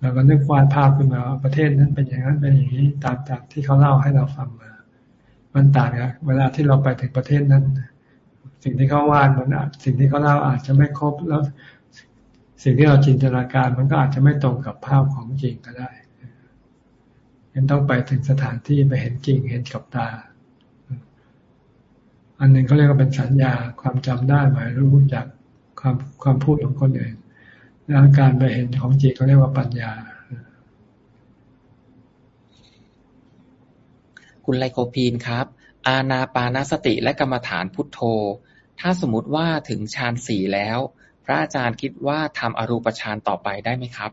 เราก็นึกวาดภาพขึ้นมาประเทศนั้นเป็นอย่างนั้นเป็นอย่างนี้ตามจากที่เขาเล่าให้เราฟังมา มันต่างกันเวลาที่เราไปถึงประเทศนั้น สิ่งที่เขาวาดมันสิ่งที่เขาเล่าอาจจะไม่ครบแล้ว สิ่งที่เราจินตนาการมันก็อาจจะไม่ตรงกับภาพของจริงก็ได้ยังต้องไปถึงสถานที่ไปเห็นจริงเห็นกับตา อันหนึ่งเขาเรียกว่าเป็นสัญญาความจำได้หมายรู้จากความความพูดของคนอื่นแล้วการไปเห็นของจิตเขาเรียกว่าปัญญา คุณไลโคพีนครับ อาณาปานสติและกรรมฐานพุทโธ ถ้าสมมติว่าถึงฌานสี่แล้ว พระอาจารย์คิดว่าทำอรูปฌานต่อไปได้ไหมครับ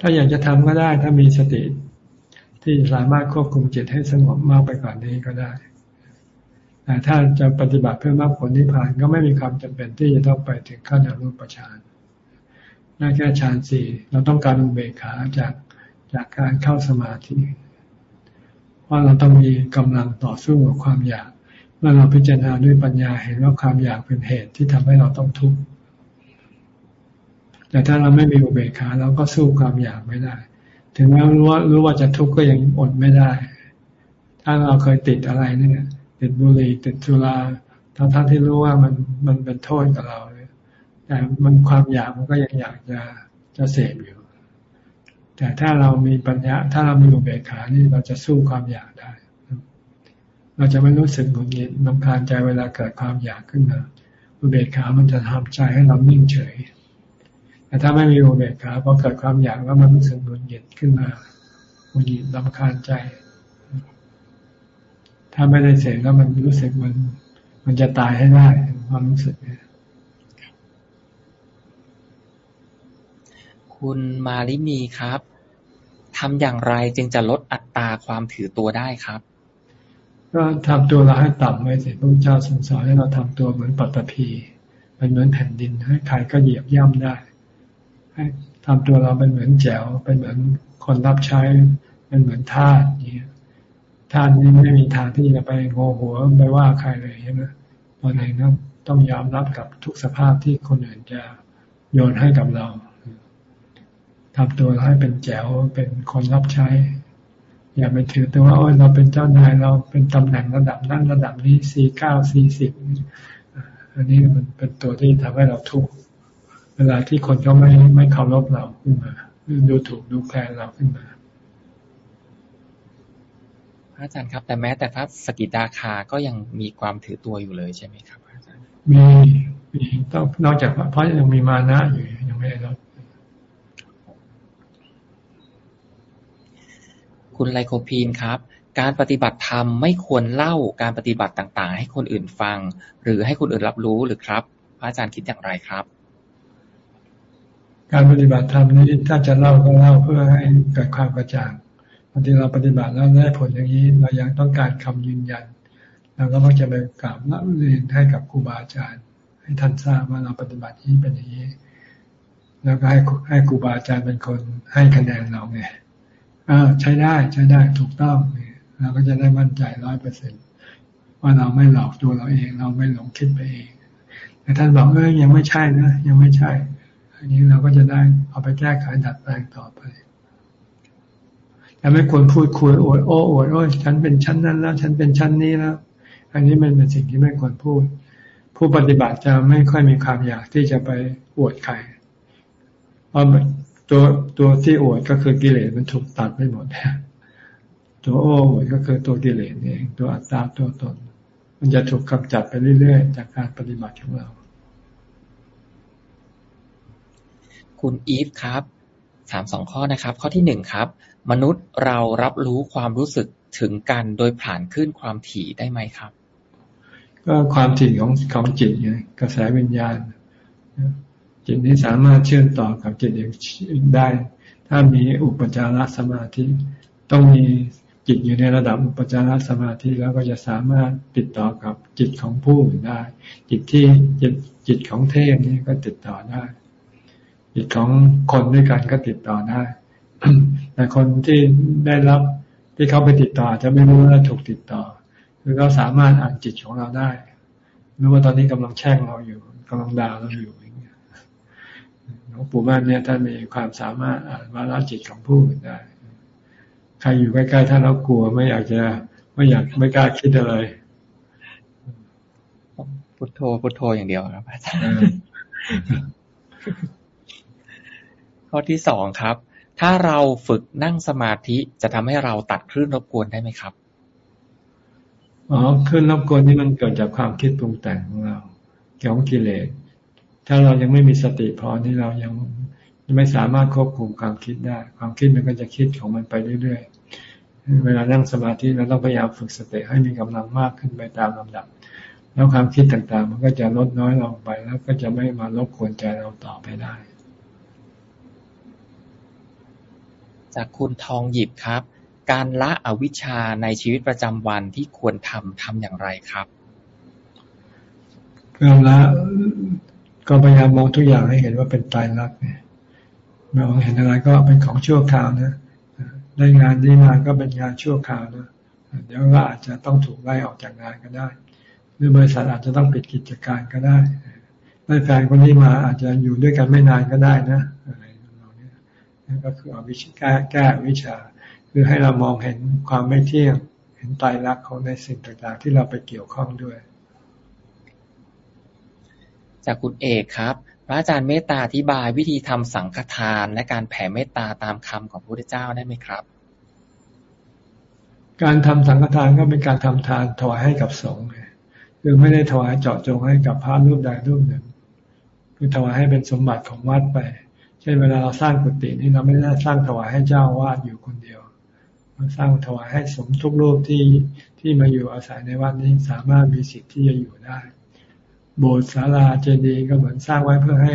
ถ้าอยากจะทำก็ได้ถ้ามีสติ ที่สามารถควบคุมจิตให้สงบมากไปกว่านนี้ก็ได้ แต่ถ้าจะปฏิบัติเพื่อมรรคผลนิพพานก็ไม่มีความจำเป็นที่จะต้องไปถึงขั้นอรูปฌานได้แค่ฌานสี่เราต้องการอุเบกขาจากจากการเข้าสมาธิว่าเราต้องมีกำลังต่อสู้กับความอยาก เมื่อเราพิจารณาด้วยปัญญาเห็นว่าความอยากเป็นเหตุที่ทำให้เราต้องทุกข์แต่ถ้าเราไม่มีอุเบกขาเราก็สู้ความอยากไม่ได้ ถึงแม้รู้ว่ารู้ว่าจะทุกข์ก็ยังอดไม่ได้ ถ้าเราเคยติดอะไรเนี่ย ติดบุหรี่ติดสุราทั้งทั้งที่รู้ว่ามันมันเป็นโทษกับเราแต่มันความอยากมันก็ยังอยากจะจะเสพอยู่ แต่ถ้าเรามีปัญญา ถ้าเรามีอุเบกขานี่เราจะสู้ความอยากได้ เราจะไม่รู้สึกหงุดหงิดนำคาญใจเวลาเกิดความอยากขึ้นมาอุเบกขามันจะทำใจให้เรานิ่งเฉย แต่ถ้าไม่มีอุเบกขาพอเกิดความอยากแล้วมันรู้สึกหงุดหงิดขึ้นมาหงุดหงิดนำคาญใจ ถ้าไม่ได้เสพแล้วมันรู้สึกมัน มันจะตายให้ได้ความรู้สึกเนี่ยคุณมาลินีครับทำอย่างไรจึงจะลดอัตราความถือตัวได้ครับ ก็ทำตัวเราให้ต่ำไว้สิพระเจ้าทรงสอนให้เราทำตัวเหมือนปัตตภีเป็นเหมือนแผ่นดินให้ใครก็เหยียบย่ำได้ ให้ทำตัวเราเป็นเหมือนแจ๋วเป็นเหมือนคนรับใช้เป็นเหมือนทาสเนี่ย ทาสนี้ไม่มีทางที่จะไปโงหัวไปว่าใครเลยใช่ไหมตนเองต้องต้องยอมรับกับทุกสภาพที่คนอื่นจะโยนให้กับเราทำตัวให้เป็นแจ๋วเป็นคนรับใช้ อย่าไปถือตัวว่าโอ้ยเราเป็นเจ้านายเราเป็นตำแหน่งระดับนั้นระดับนี้สี่เก้าสี่สิบอันนี้มันเป็นตัวที่ทำให้เราทุกข์เวลาที่คนเขาไม่ไม่เคารพเราขึ้นมาดูถูกดูแคลนเราขึ้นมา พระอาจารย์ครับ แต่แม้แต่พระสกิดาคาก็ยังมีความถือตัวอยู่เลยใช่ไหมครับอาจารย์มีมีต้องนอกจากเพราะยังมีมานะอยู่ยังไม่ได้ลดคุณไลโคพีนครับ การปฏิบัติธรรมไม่ควรเล่าการปฏิบัติต่าง ๆ ให้คนอื่นฟัง หรือให้คนอื่นรับรู้หรือครับ พระอาจารย์คิดอย่างไรครับ การปฏิบัติธรรมนี้ถ้าจะเล่าก็เล่าเพื่อให้เกิดความกระจ่างบางทีเราปฏิบัติแล้วได้ผลอย่างนี้เรายังต้องการคำยืนยันเราก็มักจะไปกราบละเรียนให้กับครูบาอาจารย์ ให้ท่านทราบว่าเราปฏิบัตินี้เป็นอย่างนี้ แล้วก็ให้ให้ครูบาอาจารย์เป็นคนให้คะแนนเราไงใช้ได้ใช้ได้ถูกต้องเราก็จะได้มั่นใจร้อยเปอร์เซ็นว่าเราไม่หลอกตัวเราเอง เราไม่หลงคิดไปเองแต่ท่านบอกเออยังไม่ใช่นะยังไม่ใช่ อันนี้เราก็จะได้เอาไปแก้ไขดัดแปลงต่อไป แต่ไม่ควรพูดคุยอวดโอ้อวดโอ้ฉันเป็นชั้นนั้นแล้ว ฉันเป็นชั้นนี้แล้ว อันนี้มันเป็นสิ่งที่ไม่ควรพูด ผู้ปฏิบัติจะไม่ค่อยมีความอยากที่จะไปอวดใครเพราะตัวตัวที่อวดก็คือกิเลสมันถูกตัดไปหมดตัวโอ้อวดก็คือตัวกิเลสเอง ตัวอัตตาตัวตน มันจะถูกกำจัดไปเรื่อยๆ จากการปฏิบัติของเรา คุณอีฟครับถามสองข้อนะครับ ข้อที่หนึ่งครับ มนุษย์เรารับรู้ความรู้สึกถึงกันโดยผ่านขึ้นความถี่ได้ไหมครับ ก็ความถี่ของของจิตไงกระแสวิญญาณจิตนี้สามารถเชื่อมต่อกับจิตอื่นได้ ถ้ามีอุปจารสมาธิ ต้องมีจิตอยู่ในระดับอุปจารสมาธิแล้วก็จะสามารถติดต่อกับจิตของผู้อื่นได้ จิตที่จิตจิตของเทพนี่ก็ติดต่อได้ จิตของคนด้วยกันก็ติดต่อได้ แต่คนที่ได้รับที่เขาไปติดต่อจะไม่รู้ว่าถูกติดต่อ คือเขาสามารถอ่านจิตของเราได้รู้ว่าตอนนี้กำลังแช่งเราอยู่กำลังด่าเราอยู่ลวงปู่มั่นเนี่ยท่านมีความสามารถอ่านวาระจิตของผู้อื่นได้ ใครอยู่ใกล้ๆท่านแล้วกลัวไม่อยากจะไม่อยากไม่กล้าคิดอะไรพุทโธพุทโธอย่างเดียวครับอาจารย์ข้อที่สองครับ ถ้าเราฝึกนั่งสมาธิจะทำให้เราตัดคลื่นรบกวนได้ไหมครับ อ๋อ คลื่นรบกวนนี่มันเกิดจากความคิดปรุงแต่งของเราเกี่ยวกับกิเลส ถ้าเรายังไม่มีสติพอที่เรายังไม่สามารถควบคุมความคิดได้ ความคิดมันก็จะคิดของมันไปเรื่อยๆ เวลานั่งสมาธิเราต้องพยายามฝึกสติให้มีกำลังมากขึ้นไปตามลำดับ แล้วความคิดต่างๆ มันก็จะลดน้อยลงไป แล้วก็จะไม่มารบกวนใจเราต่อไปได้ จากคุณทองหยิบครับ การละอวิชชาในชีวิตประจำวันที่ควรทำทำอย่างไรครับการละก็พยายามมองทุกอย่างให้เห็นว่าเป็นตายรักเนี่ยมองเห็นอะไรก็เป็นของชั่วคราวนะได้งานไดีมาก็เป็นงานชั่วคราวนะเดี๋ยวก็อาจจะต้องถูกไล่ออกจากงานก็ได้ หรือบริษัทอาจจะต้องปิดกิจการก็ได้ได้แฟนคนนี้มาอาจจะอยู่ด้วยกันไม่นานก็ได้นะอะไร นั่นก็คือเอาวิชาแก้แก้วิชา คือให้เรามองเห็นความไม่เที่ยง เห็นตายรักของในสิ่งต่างๆ ที่เราไปเกี่ยวข้องด้วย จากคุณเอกครับ พระอาจารย์เมตตาอธิบายวิธีทำสังฆทาน และการแผ่เมตตาตามคำของพระพุทธเจ้าได้ไหมครับ การทำสังฆทานก็เป็นการทำทานถวายให้กับสงฆ์คือไม่ได้ถวายเจาะจงให้กับพระรูปใดรูปหนึ่ง คือถวายให้เป็นสมบัติของวัดไปเช่นเวลาเราสร้างกุฏินี่เราไม่ได้สร้างถวายให้เจ้าวาดอยู่คนเดียวเราสร้างถวายให้สมทุกรูปที่ที่มาอยู่อาศัยในวัดนี้สามารถมีสิทธิ์ที่จะอยู่ได้ โบสถ์ศาลาเจดีย์ก็เหมือนสร้างไว้เพื่อให้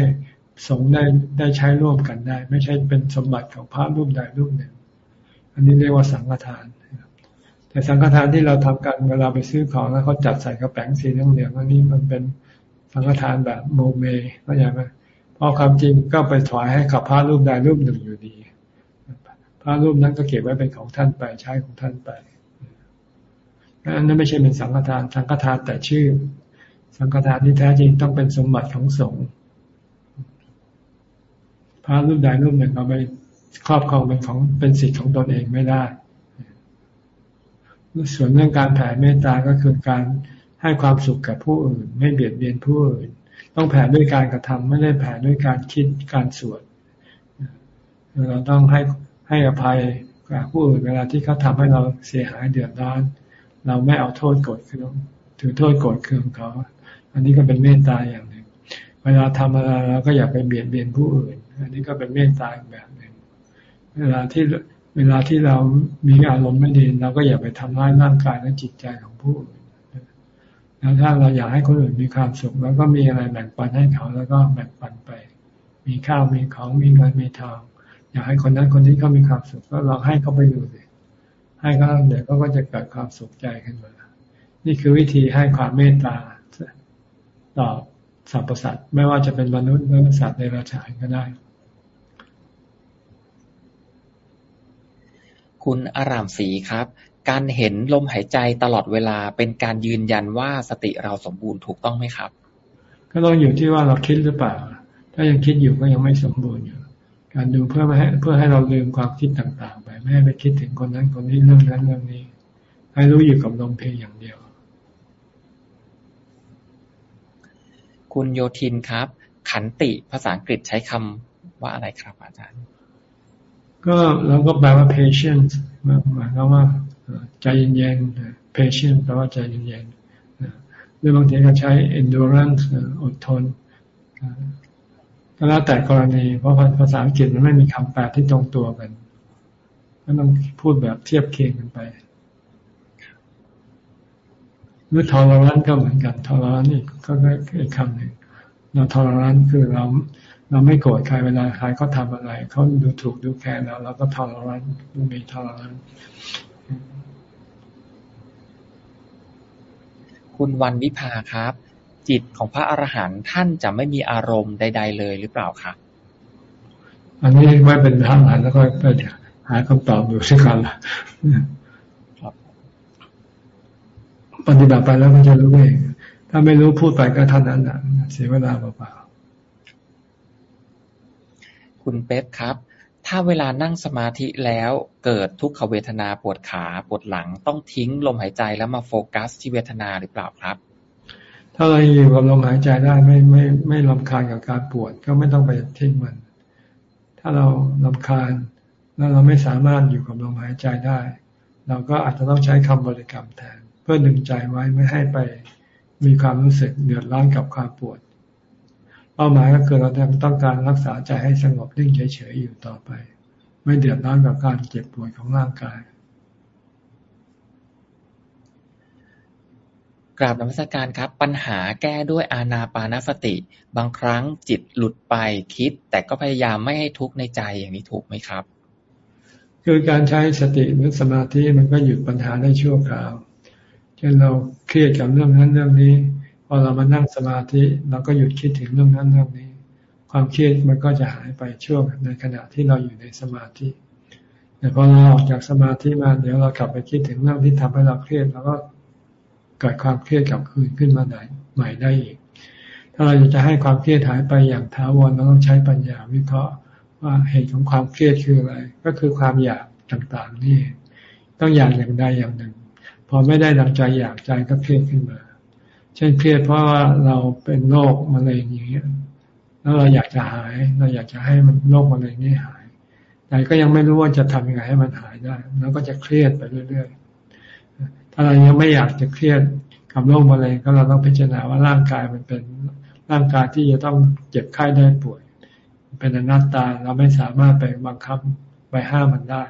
สงฆ์ได้ได้ใช้ร่วมกันได้ ไม่ใช่เป็นสมบัติของพระรูปใดรูปหนึ่ง อันนี้เรียกว่าสังฆทาน แต่สังฆทานที่เราทำกันเวลาไปซื้อของแล้วเขาจัดใส่กระแป้งสีเหลืองๆอันนี้มันเป็นสังฆทานแบบโมเมเข้าใจไหม เพราะความจริงก็ไปถวายให้กับพระรูปใดรูปหนึ่งอยู่ดี พระรูปนั้นก็เก็บไว้เป็นของท่านไปใช้ของท่านไปนั่นไม่ใช่เป็นสังฆทาน สังฆทานแต่ชื่อ สังฆทานที่แท้จริงต้องเป็นสมบัติของสงฆ์พระรูปใดรูปหนึ่งเอาไปครอบครองเป็นของเป็นสิทธิ์ของตนเองไม่ได้ส่วนเรื่องการแผ่เมตตาก็คือการให้ความสุขกับผู้อื่น ไม่เบียดเบียนผู้อื่น ต้องแผ่ด้วยการกระทำไม่ได้แผ่ด้วยการคิดการสวดเราต้องให้ให้อภัยกับผู้อื่นเวลาที่เขาทาให้เราเสียหายเดือดร้อน เราไม่เอาโทษโกรธเคืองถือโทษโกรธเคืองเขา อันนี้ก็เป็นเมตตาอย่างหนึ่ง เวลาทำอะไรเราก็อย่าไปเบียดเบียนผู้อื่น อันนี้ก็เป็นเมตตาแบบหนึ่ง เวลาที่เวลาที่เรามีอารมณ์ไม่ดีเราก็อย่าไปทำร้ายร่างกายและจิตใจของผู้อื่น แล้วถ้าเราอยากให้คนอื่นมีความสุขแล้วก็มีอะไรแบ่งปันให้เขาแล้วก็แบ่งปันไป มีข้าวมีของมีเงินมีทองอยากให้คนนั้นคนนี้เขามีความสุขก็ลองให้เขาไปดูสิให้เขาเดี๋ยวก็จะเกิดความสุขใจขึ้นมา นี่คือวิธีให้ความเมตตาต่อสรรพสัตว์ไม่ว่าจะเป็นมนุษย์หรือสัตว์ในราชานก็ได้ คุณอารามศรีครับ การเห็นลมหายใจตลอดเวลาเป็นการยืนยันว่าสติเราสมบูรณ์ถูกต้องไหมครับ ก็ต้องอยู่ที่ว่าเราคิดหรือเปล่า ถ้ายังคิดอยู่ก็ยังไม่สมบูรณ์อยู่ การดูเพื่อไม่ให้เพื่อให้เราลืมความคิดต่างๆ ไปไม่ให้ไปคิดถึงคนนั้นคนนี้เรื่องนั้นเรื่องนี้ ให้รู้อยู่กับลมเพียงอย่างเดียว คุณโยทินครับ ขันติภาษาอังกฤษใช้คำว่าอะไรครับอาจารย์ ก็เราก็แปลว่า patience หมายความว่า ใจเย็นๆ patience แปลว่าใจเย็นๆหรือบางทีก็ใช้ endurance อดทนก็แล้วแต่กรณี เพราะภาษาอังกฤษมันไม่มีคำแปลที่ตรงตัวกันก็ต้องพูดแบบเทียบเคียงกันไปหรือทรรันก็เหมือนกันทรรันนี่ก็อีกคำหนึ่งเราทรรันคือเราเราไม่โกรธใครเวลาใครเขาทาอะไรเขาดูถูกดูแคร์เราเราก็ทรรันมีทรรัน คุณวันวิภาครับ จิตของพระอรหันต์ท่านจะไม่มีอารมณ์ใด ๆ เลยหรือเปล่าครับอันนี้ไว้เป็นพระอรหันต์แล้วก็ไปหาคำตอบดูสักกันละปฏิบัติไปแล้วมันจะรู้เองถ้าไม่รู้พูดไปก็เท่านั้นแหะเสียเวลาเปล่าๆคุณเป๊ปครับ ถ้าเวลานั่งสมาธิแล้วเกิดทุกขเวทนาปวดขาปวดหลัง ต้องทิ้งลมหายใจแล้วมาโฟกัสที่เวทนาหรือเปล่าครับ ถ้าเราอยู่กับลมหายใจได้ไม่ไม่ไม่ลำคาญกับการปวดก็ไม่ต้องไปทิ้งมัน ถ้าเราลำคาญแล้วเราไม่สามารถอยู่กับลมหายใจได้ เราก็อาจจะต้องใช้คำบริกรรมแทน เพื่อดึงใจไว้ไม่ให้ไปมีความรู้สึกเดือดร้อนกับความปวด เป้าหมายก็คือเราต้องการรักษาใจให้สงบนิ่งเฉยๆอยู่ต่อไป ไม่เดือดร้อนกับการเจ็บป่วยของร่างกายกราบนมัสการครับ ปัญหาแก้ด้วยอาณาปานสติ บางครั้งจิตหลุดไปคิด แต่ก็พยายามไม่ให้ทุกข์ในใจอย่างนี้ถูกไหมครับ คือการใช้สติหรือสมาธิมันก็หยุดปัญหาได้ชั่วคราวเช่นเราเครียดกับเรื่องนั้นเรื่องนี้พ อเรามานั่งสมาธิเราก็หยุดคิดถึงเรื่องนั้นเรื่องนี้ ความเครียดมันก็จะหายไปช่วงในขณะที่เราอยู่ในสมาธิแต่พอเราออกจากสมาธิมาเดี๋ยวเรากลับไปคิดถึงเรื่องที่ทำให้เราเครียดแล้วก็เกิดความเครียดกลับคืนขึ้นมาได้ใหม่ได้อีก ถ้าเราอยากจะให้ความเครียดหายไปอย่างท้าวรเราต้องใช้ปัญญาวิเคราะห์ว่าเหตุของความเครียดคืออะไร ก็คือความอยากต่างๆนี่ ต้องอยากอย่างใดอย่างหนึ่ง พอไม่ได้ดังใจอยากใจก็เครียดขึ้นมา ช่นเครียดเพราะว่าเราเป็นโรคมะเร็งอย่างเงี้ยแล้วเราอยากจะหาย เราอยากจะให้มันโรคมะเร็งนี่หาย แต่ก็ยังไม่รู้ว่าจะทำยังไงให้มันหายได้แล้วก็จะเครียดไปเรื่อยๆถ้าเรายังไม่อยากจะเครียดกับโรคมะเร็งก็เราต้องพิจารณาว่าร่างกายมันเป็นร่างกายที่จะต้องเจ็บไข้ได้ป่วย เป็นอนัตตาเราไม่สามารถไปบังคับไปห้ามมันได้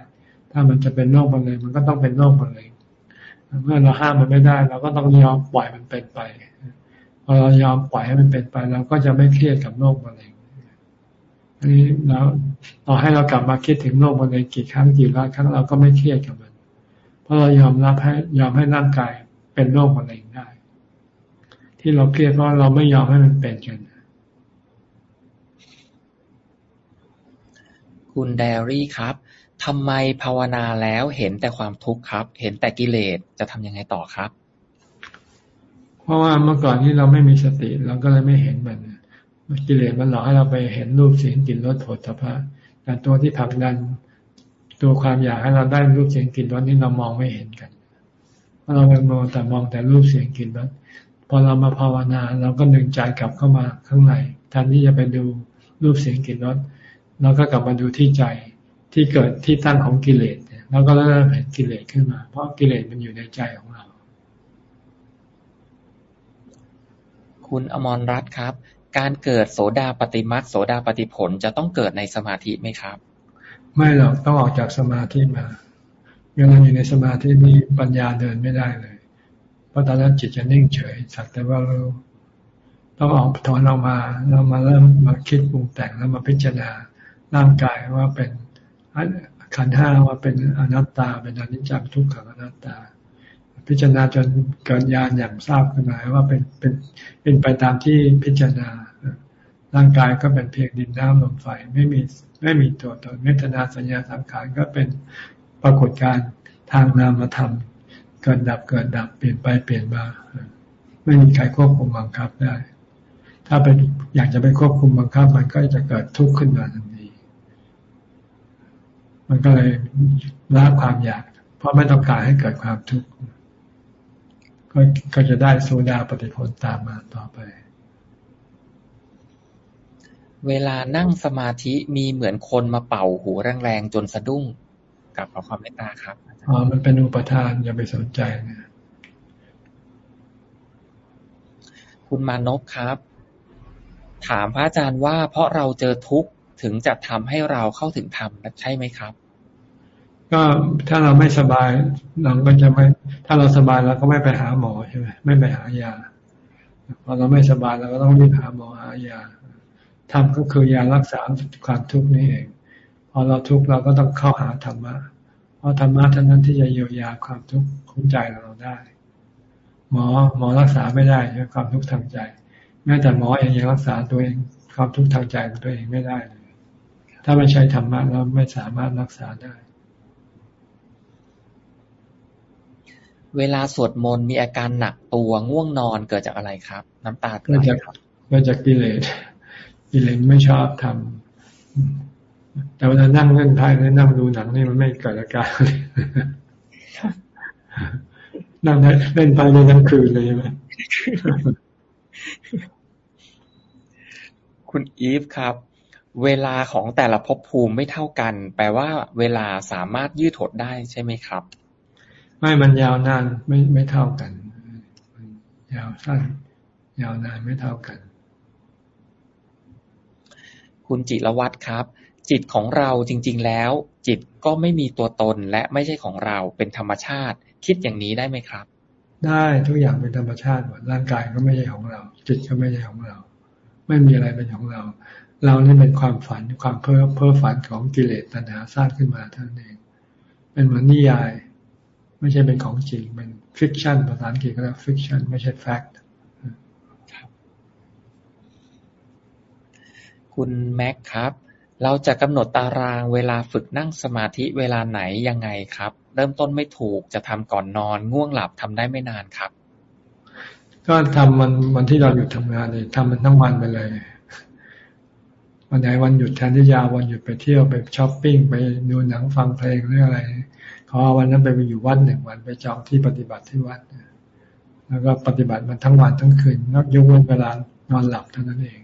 ถ้ามันจะเป็นโรคมะเร็งมันก็ต้องเป็นโรคมะเร็ง เมื่อเราห้ามมันไม่ได้ เราก็ต้องยอมปล่อยมันเป็นไปพอเรายอมปล่อยให้มันเป็นไปเราก็จะไม่เครียดกับโรคมะเร็งอันนี้แล้วต่อให้เรากลับมาคิดถึงโรคมะเร็งกี่ครั้งกี่ร้อยครั้งเราก็ไม่เครียดกับมัน เพราะเรายอมรับให้ยอมให้ร่างกายเป็นโรคมะเร็งได้ ที่เราเครียดเพราะเราไม่ยอมให้มันเป็นกันคุณแดรี่ครับ ทำไมภาวนาแล้วเห็นแต่ความทุกข์ครับ เห็นแต่กิเลสจะทำยังไงต่อครับ เพราะว่าเมื่อก่อนที่เราไม่มีสติเราก็เลยไม่เห็นมันกิเลสมันหลอกให้เราไปเห็นรูปเสียงกลิ่นรสผฏฐัพะแต่ตัวที่ผลักดันตัวความอยากให้เราได้รูปเสียงกลิ่นรสนี้เรามองไม่เห็นกันเราไปมองแต่มองแต่รูปเสียงกลิ่นรสพอเรามาภาวนาเราก็ดึงใจกลับเข้ามาข้างในแทนที่จะไปดูรูปเสียงกลิ่นรสเราก็กลับมาดูที่ใจ ที่เกิดที่ตั้งของกิเลสเราก็เริ่มเห็นกิเลสขึ้นมา เพราะกิเลสมันอยู่ในใจของเรา คุณอมรรัตน์ครับ การเกิดโสดาปฏิมักโสดาปฏิผลจะต้องเกิดในสมาธิไหมครับ ไม่หรอกต้องออกจากสมาธิมาเวลาอยู่ในสมาธินี้ปัญญาเดินไม่ได้เลย เพราะตอนนั้นจิตจะนิ่งเฉยสักแต่ว่าเราต้องออกถอนออกมา เรามาเริ่มมาคิดปรุงแต่งแล้วมาพิจารณาร่างกายว่าเป็น ขันห้าว่าเป็นอนัตตา เป็นอนิจจังทุกขังอนัตตา พิจารณาจนเกิดญาณอย่างทราบขึ้นมาว่าเป็นเป็นเป็นไปตามที่พิจารณา ร่างกายก็เป็นเพียงดินน้ำลมไฟไม่มีไม่มีตัวตนเวทนาสัญญาสังขารก็เป็นปรากฏการณ์ทางนามธรรมเกิดดับเกิดดับเปลี่ยนไปเปลี่ยนมา ไม่มีใครควบคุมบังคับได้ ถ้าเป็นอยากจะไปควบคุมบังคับมันก็จะเกิดทุกข์ขึ้นมาทัน มันก็เลยละความอยาก เพราะไม่ต้องการให้เกิดความทุกข์ก็จะได้โซดาปฏิผลตามมาต่อไป เวลานั่งสมาธิมีเหมือนคนมาเป่าหูแรงๆจนสะดุ้งกับขอความเมตตาครับอ๋อมันเป็นอุปทานอย่าไปสนใจนะคุณมานพครับ ถามพระอาจารย์ว่าเพราะเราเจอทุกข์ถึงจะทำให้เราเข้าถึงธรรมใช่ไหมครับ ก็ถ้าเราไม่สบายเราก็จะไม่ ถ้าเราสบายเราก็ไม่ไปหาหมอใช่ไหมไม่ไปหายาพอเราไม่สบายเราก็ต้องรีบหาหมอหายาธรรมก็คือยารักษาความทุกข์นี่เอง พอเราทุกข์เราก็ต้องเข้าหาธรรมะ เพราะธรรมะเท่านั้นที่จะเยียวยาความทุกข์ของใจเราได้ หมอหมอรักษาไม่ได้ความทุกข์ทางใจ แม้แต่หมอเองยังรักษาตัวเองความทุกข์ทางใจของตัวเองไม่ได้เลยถ้าไม่ใช้ธรรมะเราไม่สามารถรักษาได้ เวลาสวดมนต์มีอาการหนักตัวง่วงนอนเกิดจากอะไรครับ น้ำตาเกิดจากเกิดจากกิเลสกิเลสไม่ชอบทำแต่เวลานั่งเล่นไพ่หรือนั่งดูหนังนี่มันไม่เกิดอาการเลยนั่งเล่นไพ่ได้ทั้งคืนเลยใช่ไหมคุณอีฟครับ เวลาของแต่ละภพภูมิไม่เท่ากัน แปลว่าเวลาสามารถยืดหดได้ใช่ไหมครับ ไม่มันยาวนานไม่ไม่เท่ากัน ยาวสั้น ยาวนานไม่เท่ากัน คุณจิรวัตรครับ จิตของเราจริง ๆ แล้ว จิตก็ไม่มีตัวตนและไม่ใช่ของเราเป็นธรรมชาติ คิดอย่างนี้ได้ไหมครับ ได้ทุกอย่างเป็นธรรมชาติหมดร่างกายก็ไม่ใช่ของเรา จิตก็ไม่ใช่ของเรา ไม่มีอะไรเป็นของเรา เรานี่เป็นความฝันความเพ้อเพ้อฝันของกิเลสตัณหาสร้างขึ้นมาเท่านั้นเอง เป็นเหมือนนิยาย ไม่ใช่เป็นของจริงเป็น fiction ภาษาอังกฤษก็เรียก fiction ไม่ใช่ factคุณแม็กครับ เราจะกำหนดตารางเวลาฝึกนั่งสมาธิเวลาไหนยังไงครับ เริ่มต้นไม่ถูกจะทำก่อนนอน ง่วงหลับทำได้ไม่นานครับ ก็ทำมันวันที่เราหยุดทำงานเลยทำมันทั้งวันไปเลยวันไหนวันหยุดแทนที่ยาววันหยุดไปเที่ยวไปช้อปปิ้งไปดูหนังฟังเพลงหรืออะไร ขอวันนั้นไปไปอยู่วัดหนึ่งวันไปจองที่ปฏิบัติที่วัดแล้วก็ปฏิบัติมันทั้งวันทั้งคืนนอกยกเว้นเวลานอนหลับเท่านั้นเอง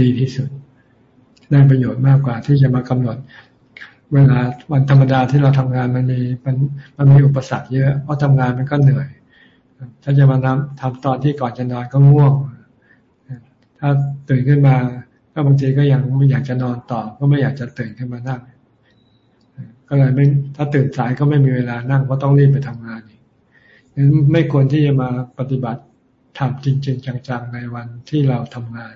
ดีที่สุด ได้ประโยชน์มากกว่าที่จะมากำหนด เวลาวันธรรมดาที่เราทำงานมันมีมันมันมีอุปสรรคเยอะเพราะทำงานมันก็เหนื่อย ถ้าจะมาทำทำตอนที่ก่อนจะนอนก็ง่วง ถ้าตื่นขึ้นมาก็บางทีก็ยังไม่อยากจะนอนต่อ ก็ไม่อยากจะตื่นขึ้นมานั่ง ก็เลยไม่ถ้าตื่นสายก็ไม่มีเวลานั่งเพราะต้องรีบไปทำงานอีกนั้นไม่ควรที่จะมาปฏิบัติทำจริง ๆ จังๆในวันที่เราทำงาน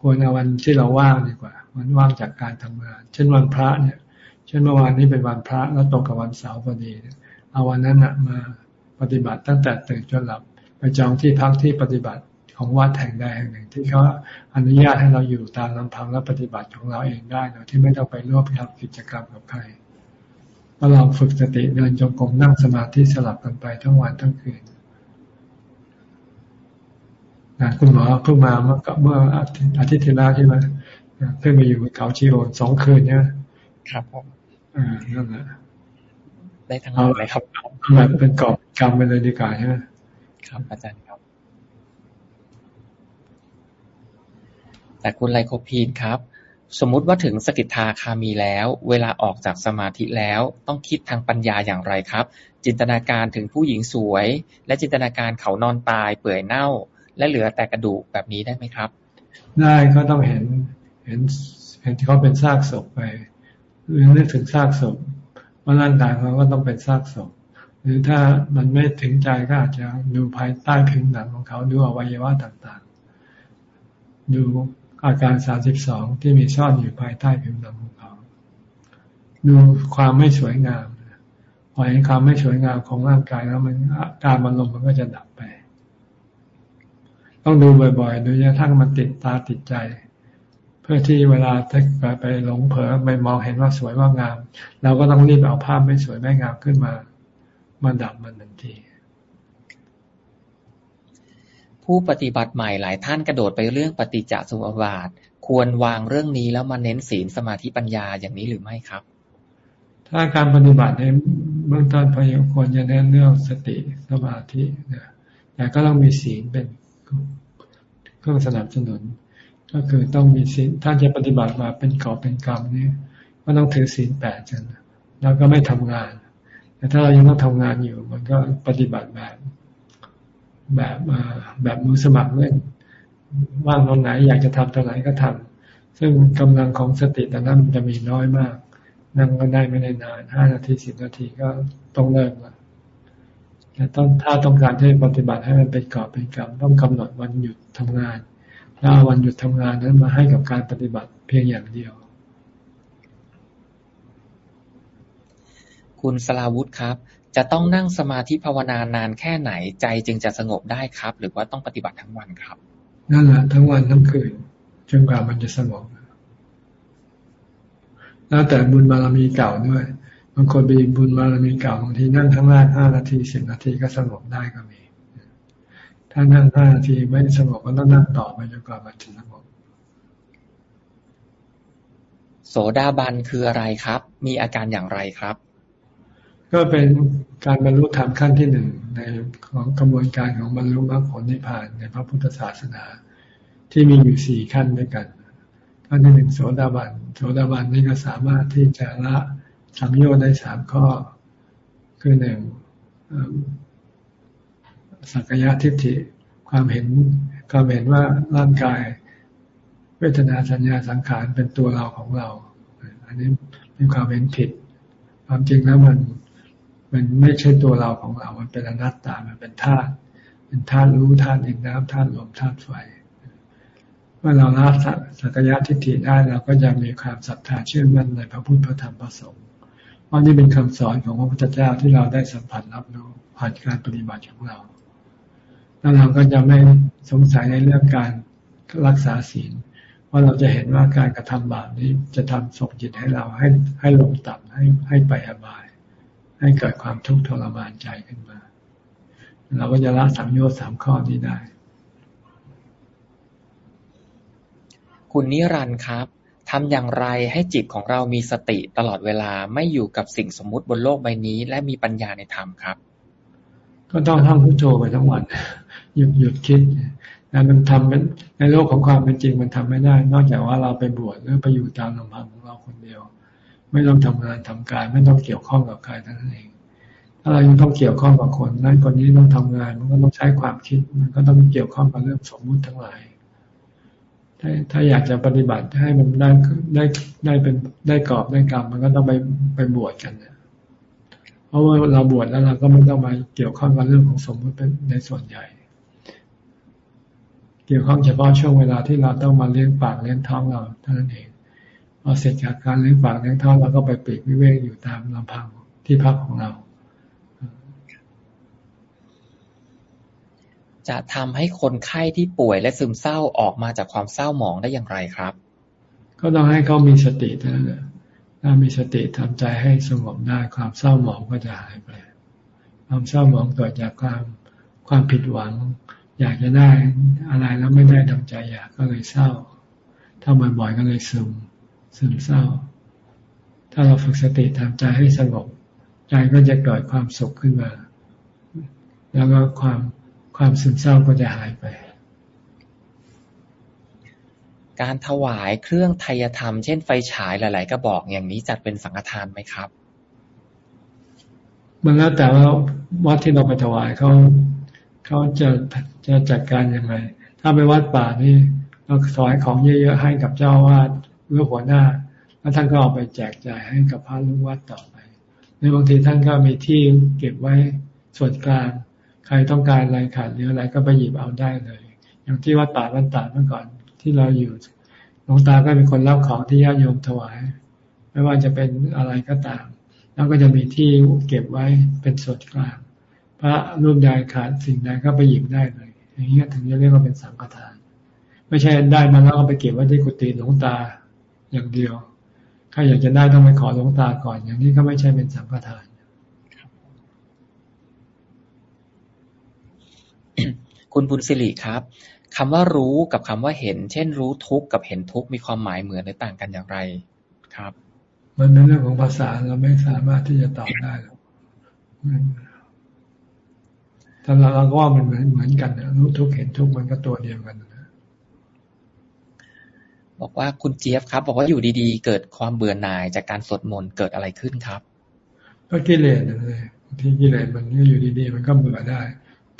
ควรเอาวันที่เราว่างดีกว่า วันว่างจากการทำงาน เช่นวันพระเนี่ย เช่นเมื่อวานนี้เป็นวันพระแล้วตกกับวันเสาร์พอดีเอาวันนั้นนะมาปฏิบัติตั้งแต่ตื่นจนหลับไปจองที่พักที่ปฏิบัติของวัดแห่งใดแห่งหนึ่ง ที่เขาอนุญาตให้เราอยู่ตามลำพังและปฏิบัติของเราเองได้โดยที่ไม่ต้องไปร่วมทำกิจกรรมกับใคร ก็ลองฝึกสติเดินจงกรมนั่งสมาธิสลับกันไปทั้งวันทั้งคืนนะคุณหมอเพิ่งมาเมื่อเมื่ออาทิตย์ที่แล้วใช่ไหมเพิ่งมาอยู่เขาชีโอนสองคืนเนี่ยครับผมอ่านั่นแหละได้ทั้งวันเลยครับแบบเป็นกอบกรรมไปเลยดีกว่าใช่ไหมครับ อาจารย์ครับแต่คุณไลโคพีนครับ สมมุติว่าถึงสกิทาคามีแล้ว เวลาออกจากสมาธิแล้ว ต้องคิดทางปัญญาอย่างไรครับ จินตนาการถึงผู้หญิงสวย และจินตนาการเขานอนตายเปื่อยเน่า และเหลือแต่กระดูกแบบนี้ได้ไหมครับ ได้ก็ต้องเห็นเห็นเห็นที่เขาเป็นซากศพไปหรือนึกถึงซากศพว่าร่างกายเขาก็ต้องเป็นซากศพหรือถ้ามันไม่ถึงใจก็อาจจะดูภายใต้ผิวหนังของเขาดูอวัยวะต่างๆ ดู อาการสามสิบสองที่มีซ่อนอยู่ภายใต้ผิวหนังของเขา ดูความไม่สวยงามพอเห็นความไม่สวยงามของร่างกายแล้วมันการมันลมมันก็จะดับไป ต้องดูบ่อยๆ โดยทั่งมันติดตาติดใจ เพื่อที่เวลาถ้าไปหลงเผลอไปมองเห็นว่าสวยว่างาม เราก็ต้องรีบเอาภาพไม่สวยไม่งามขึ้นมา มาดับมันทันที ผู้ปฏิบัติใหม่หลายท่านกระโดดไปเรื่องปฏิจจสมุปบาท ควรวางเรื่องนี้แล้วมาเน้นศีลสมาธิปัญญาอย่างนี้หรือไม่ครับ ถ้าการปฏิบัติในเบื้องต้นพยควรจะเน้นเรื่องสติสมาธินะแต่ก็ต้องมีศีลเป็นเครื่องสนับสนุน ก็คือต้องมีศีลถ้าจะปฏิบัติมาเป็นกอบเป็นกรรมนี่ก็ต้องถือศีลแปดกันแล้วก็ไม่ทำงานแต่ถ้าเรายังต้องทำงานอยู่ มันก็ปฏิบัติแบบ แบบแบบมือสมัครเล่นว่างตรงไหน อยากจะทำตรงไหนก็ทำซึ่งกำลังของสติต่นั้นมันจะมีน้อยมาก นั่งก็ได้ไม่ได้นานห้านาทีสิบนาทีก็ต้องเลิกละแต่ต้องถ้าต้องการที่ปฏิบัติให้มันเป็นกอบเป็นกรรมต้องกำหนดวันหยุดทำงานแล้ววันหยุดทำงานนั้นมาให้กับการปฏิบัติเพียงอย่างเดียว คุณสลาวุธครับ จะต้องนั่งสมาธิภาวนานานแค่ไหนใจจึงจะสงบได้ครับ หรือว่าต้องปฏิบัติทั้งวันครับนั่นแหละทั้งวันทั้งคืนจนกว่ามันจะสงบแล้วแต่บุญบารมีเก่าด้วยบางคนมีบุญบารมีเก่าบางทีนั่งทั้งแรกห้านาทีสิบนาทีก็สงบได้ก็มี ถ้านั่งห้านาทีไม่สงบก็ต้องนั่งต่อไปจนกว่ามันจะสงบโสดาบันคืออะไรครับ มีอาการอย่างไรครับ ก็เป็นการบรรลุธรรมขั้นที่หนึ่งในของกระบวนการของบรรลุมรรคผลนิพพานในพระพุทธศาสนา ที่มีอยู่สี่ขั้นด้วยกันขั้นที่หนึ่งโสดาบันโสดาบันนี่ก็สามารถที่จะละสัมโยชน์ได้สามข้อ คือหนึ่งสักยะทิฏฐิความเห็นความเห็นว่าร่างกาย เวทนาสัญญาสังขารเป็นตัวเราของเรา อันนี้เป็นความเห็นผิด ความจริงแล้วมัน มันไม่ใช่ตัวเราของเรา มันเป็นอนัตตา มันเป็นธาตุ เป็นธาตุรู้ธาตุดินน้ำธาตุลมธาตุไฟ เมื่อเราละสักยะทิฏฐิได้เราก็จะมีความศรัทธาเชื่อมั่นในพระพุทธพระธรรมพระสงฆ์เพราะนี่เป็นคำสอนของพระพุทธเจ้าที่เราได้สัมผัสรับรู้ผ่านการปฏิบัติของเรา แล้วเราก็จะไม่สงสัยในเรื่องการรักษาศีลเพราะเราจะเห็นว่าการกระทำบาปนี้จะทำส่งจิตให้เราให้ให้ลงต่ำให้ให้ไปอบาย ให้เกิดความทุกข์ทรมานใจขึ้นมา เราก็จะละสัมโยชน์สามข้อนี้ได้ คุณนิรันด์ครับทำอย่างไรให้จิตของเรามีสติตลอดเวลาไม่อยู่กับสิ่งสมมุติบนโลกใบนี้ และมีปัญญาในธรรมครับ ก็ต้องท่องพุทโธไปทั้งวันหยุดหยุดคิดแต่มันทำเป็นในโลกของความเป็นจริงมันทำไม่ได้ นอกจากว่าเราไปบวชหรือไปอยู่ตามลำพังของเราคนเดียว ไม่ต้องทำงานทำการไม่ต้องเกี่ยวข้องกับใครทั้งนั้นเอง ถ้าเรายังต้องเกี่ยวข้องกับคนนั่นคนนี้ต้องทำงาน มันก็ต้องใช้ความคิด มันก็ต้องเกี่ยวข้องกับเรื่องสมมุติทั้งหลาย ถ้าถ้าอยากจะปฏิบัติให้มันได้ได้ได้เป็นได้กรอบได้กรรมมันก็ต้องไปไปบวชกันเพราะว่าเราบวชแล้วเราก็ไม่ต้องมาเกี่ยวข้องกับเรื่องของสมมุติเป็นในส่วนใหญ่ เกี่ยวข้องเฉพาะช่วงเวลาที่เราต้องมาเลี้ยงปากเลี้ยงท้องเราเท่านั้นเอง พอเสร็จจากการเลี้ยงปากเลี้ยงท้องเราก็ไปปีกวิเวกอยู่ตามลำพังที่พักของเรา จะทำให้คนไข้ที่ป่วยและซึมเศร้าออกมาจากความเศร้าหมองได้อย่างไรครับ ก็ต้องให้เขามีสติเท่านั้นถ้ามีสติทำใจให้สงบได้ความเศร้าหมองก็จะหายไป ความเศร้าหมองเกิดจากความความผิดหวัง อยากจะได้อะไรแล้วไม่ได้ดังใจอยากก็เลยเศร้าถ้าบ่อยๆก็เลยซึม ซึมเศร้า ถ้าเราฝึกสติทำใจให้สงบใจก็จะเกิดความสุขขึ้นมา แล้วก็ความความซึมเศร้าก็จะหายไป การถวายเครื่องไทยธรรม เช่นไฟฉายหลาย ๆ กระบอกอย่างนี้จัดเป็นสังฆทานไหมครับ มันแล้วแต่ว่าวัดที่เราไปถวายเขาเขาจะจะจัดการยังไง ถ้าไปวัดป่านี่เราถวายของเยอะ ๆ ให้กับเจ้าวาด หรือหัวหน้า แล้วท่านก็เอาไปแจกจ่ายให้กับพระลูกวัดต่อไปในบางทีท่านก็มีที่เก็บไว้ส่วนกลาง ใครต้องการอะไรขาดหรืออะไรก็ไปหยิบเอาได้เลย อย่างที่วัดป่าบ้านตาเมื่อก่อนที่เราอยู่หลวงตาก็เป็นคนรับของที่ญาติโยมถวาย ไม่ว่าจะเป็นอะไรก็ตาม แล้วก็จะมีที่เก็บไว้เป็นส่วนกลาง พระรูปใดขาดสิ่งใดก็ไปหยิบได้เลย อย่างนี้ถึงจะเรียกว่าเป็นสังฆทาน ไม่ใช่ได้มาแล้วก็ไปเก็บไว้ที่กุฏิหลวงตา อย่างเดียว ถ้าอยากจะได้ต้องไปขอหลวงตาก่อน อย่างนี้ก็ไม่ใช่เป็นสังฆทานคุณบุญสิริครับคำว่ารู้กับคำว่าเห็น เช่น รู้ทุกข์กับเห็นทุกข์มีความหมายเหมือนหรือต่างกันอย่างไรครับ มันเป็นเรื่องของภาษาเราไม่สามารถที่จะตอบได้หรอกแต่เราเราก็ว่ามันเหมือนเหมือนกันนะรู้ทุกข์เห็นทุกข์มันก็ตัวเดียวกัน บอกว่าคุณเจี๊ยบครับ บอกว่าอยู่ดีๆ เกิดความเบื่อหน่ายจากการสวดมนต์เกิดอะไรขึ้นครับ ก็กิเลสนั่นเลยที่กิเลสมันก็อยู่ดีๆ มันก็เบื่อได้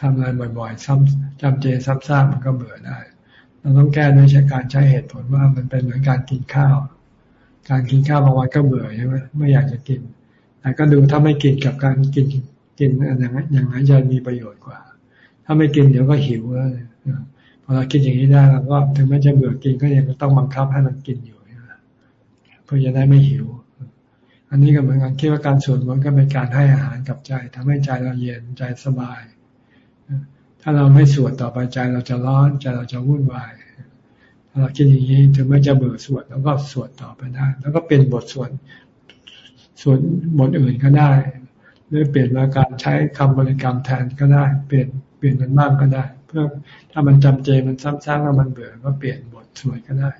ทำอะไรบ่อยๆ ซ้ำจำเจซ้ำซากมันก็เบื่อได้ เราต้องแก้ด้วยใช้การใช้เหตุผลว่ามันเป็นเหมือนการกินข้าว การกินข้าวบางวันก็เบื่อใช่ไหมไม่อยากจะกินแต่ก็ดูถ้าไม่กินกับการกินกินอย่างนั้นอย่างนั้นจะมีประโยชน์กว่า ถ้าไม่กินเดี๋ยวก็หิวเลย พอเราคิดอย่างนี้ได้เราก็ถึงแม้จะเบื่อกินก็ยังต้องบังคับให้มันกินอยู่เพื่อจะได้ไม่หิว อันนี้ก็เหมือนกันคิดว่าการสวดมนต์ก็เป็นการให้อาหารกับใจทำให้ใจเราเย็นใจสบาย ถ้าเราไม่สวดต่อไปใจเราจะร้อนใจเราจะวุ่นวายถ้าเราคิดอย่างนี้ถึงแม้จะเบื่อสวดแล้วก็สวดต่อไปได้ แล้วก็เป็นบทสวดสวดบทอื่นก็ได้ หรือเปลี่ยนมาการใช้คำบริกรรมแทนก็ได้ เปลี่ยนเปลี่ยนมันมากก็ได้ เพื่อ ถ้ามันจำเจมันซ้ำๆแล้วมันเบื่อก็เปลี่ยนบทสวดก็ได้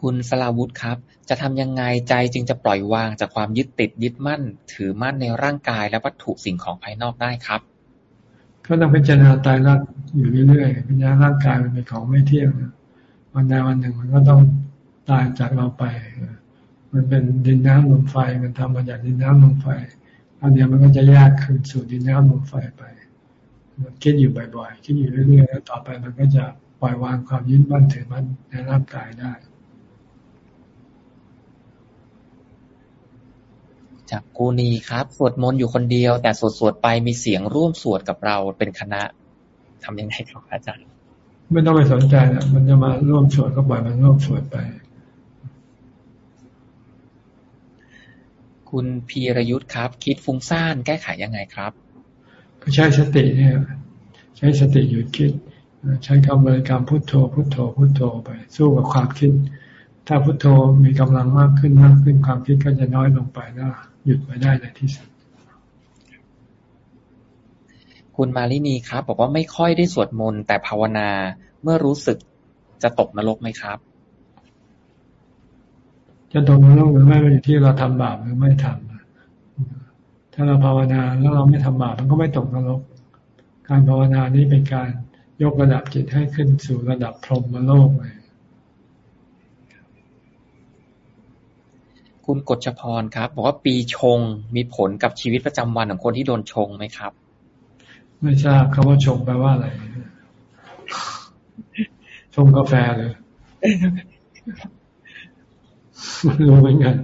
คุณสลาวุธครับ จะทำยังไงใจจึงจะปล่อยวางจากความยึดติดยึดมั่น ถือมั่นในร่างกายและวัตถุสิ่งของภายนอกได้ครับก็ต้องพิจารณาตายรักอยู่เรื่อยๆวิญญาณร่างกายมันเป็นของไม่เที่ยงวันใดวันหนึ่งมันก็ต้องตายจากเราไป มันเป็นดินน้ำลมไฟ มันทำมาจากดินน้ำลมไฟอันเดียวมันก็จะแยกคืนสู่ดินน้ำลมไฟไป คิดอยู่บ่อย ๆ คิดอยู่เรื่อยๆแล้วต่อไปมันก็จะปล่อยวางความยึดมั่นถือมั่นในร่างกายได้จากกูนีครับ สวดมนต์อยู่คนเดียว แต่สวดสวดไปมีเสียงร่วมสวดกับเราเป็นคณะทำยังไงครับอาจารย์ ไม่ต้องไปสนใจนะมันจะมาร่วมสวดก็ปล่อยมันร่วมสวดไป คุณพีรยุทธ์ครับ คิดฟุ้งซ่านแก้ไขยังไงครับ ก็ใช้สติเนี่ย ใช้สติหยุดคิด ใช้คำบริกรรมพุทโธ พุทโธ พุทโธไป สู้กับความคิด ถ้าพุทโธมีกำลังมากขึ้นมากขึ้นความคิดก็จะน้อยลงไปแล้วหยุดไปได้ในที่สุดคุณมาลินีครับ บอกว่าไม่ค่อยได้สวดมนต์แต่ภาวนาเมื่อรู้สึกจะตกนรกไหมครับ จะตกนรกหรือไม่เป็นที่เราทำบาปหรือไม่ทำ ถ้าเราภาวนาแล้วเราไม่ทำบาปมันก็ไม่ตกนรก การภาวนานี้เป็นการยกระดับจิตให้ขึ้นสู่ระดับพรหมโลกเลยคุณกฎชพรครับบอกว่าปีชงมีผลกับชีวิตประจำวันของคนที่โดนชงไหมครับ ไม่ทราบคำว่าชงแปลว่าอะไร ชงกาแฟเลยรู้เหมือนกัน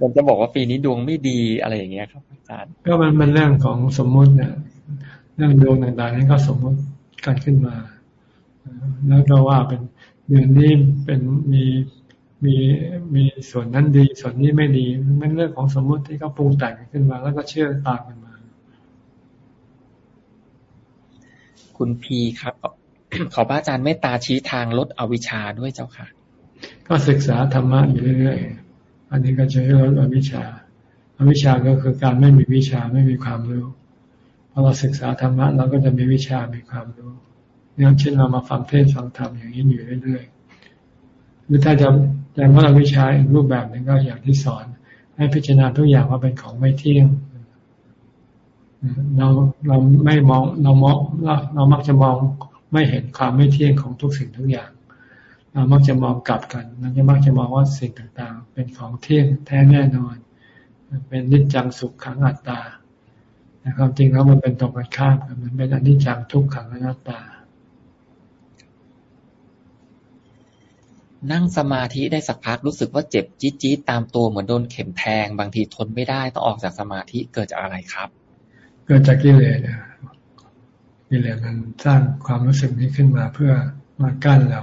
ผมจะบอกว่าปีนี้ดวงไม่ดีอะไรอย่างเงี้ยครับอาจารย์ก็มันเป็นเรื่องของสมมุติเนี่ยเรื่องดวงต่างๆนี่ก็สมมุติกันขึ้นมา แล้วก็ว่าเป็นเดือนนี้เป็นมีมีมีส่วนนั้นดี ส่วนนี้ไม่ดี มันเรื่องของสมมุติที่เขาปรุงแต่งขึ้นมา แล้วก็เชื่อตามกันมา คุณพีครับ ขอพระอาจารย์เมตตาชี้ทางลดอวิชชาด้วยเจ้าค่ะ ก็ศึกษาธรรมะอยู่เรื่อยๆ อันนี้ก็จะลดอวิชชาอวิชชาก็คือการไม่มีวิชาไม่มีความรู้พอเราศึกษาธรรมะเราก็จะมีวิชามีความรู้เนี่ยเช่นเรามาฟังเทศฟังธรรมอย่างนี้อยู่เรื่อยๆหรือถ้าจะจะลดอวิชชาอีกรูปแบบหนึ่งก็อย่างที่สอน ให้พิจารณาทุกอย่างว่าเป็นของไม่เที่ยงเราเราไม่มองเรามองเราเรามักจะมองไม่เห็นความไม่เที่ยงของทุกสิ่งทุกอย่าง เรามักจะมองกลับกันเราจะมักจะมองว่าสิ่งต่างๆ เป็นของเที่ยงแท้แน่นอน เป็นนิจจังสุขขังอัตตาแต่ความจริงแล้วมันเป็นตรงกันข้ามกันมันเป็นอนิจจังทุกขังอนัตตา นั่งสมาธิได้สักพักรู้สึกว่าเจ็บจี๊ดๆตามตัวเหมือนโดนเข็มแทง บางทีทนไม่ได้ต้องออกจากสมาธิเกิดจากอะไรครับ เกิดจากกิเลสกิเลสมันสร้างความรู้สึกนี้ขึ้นมาเพื่อมากั้นเรา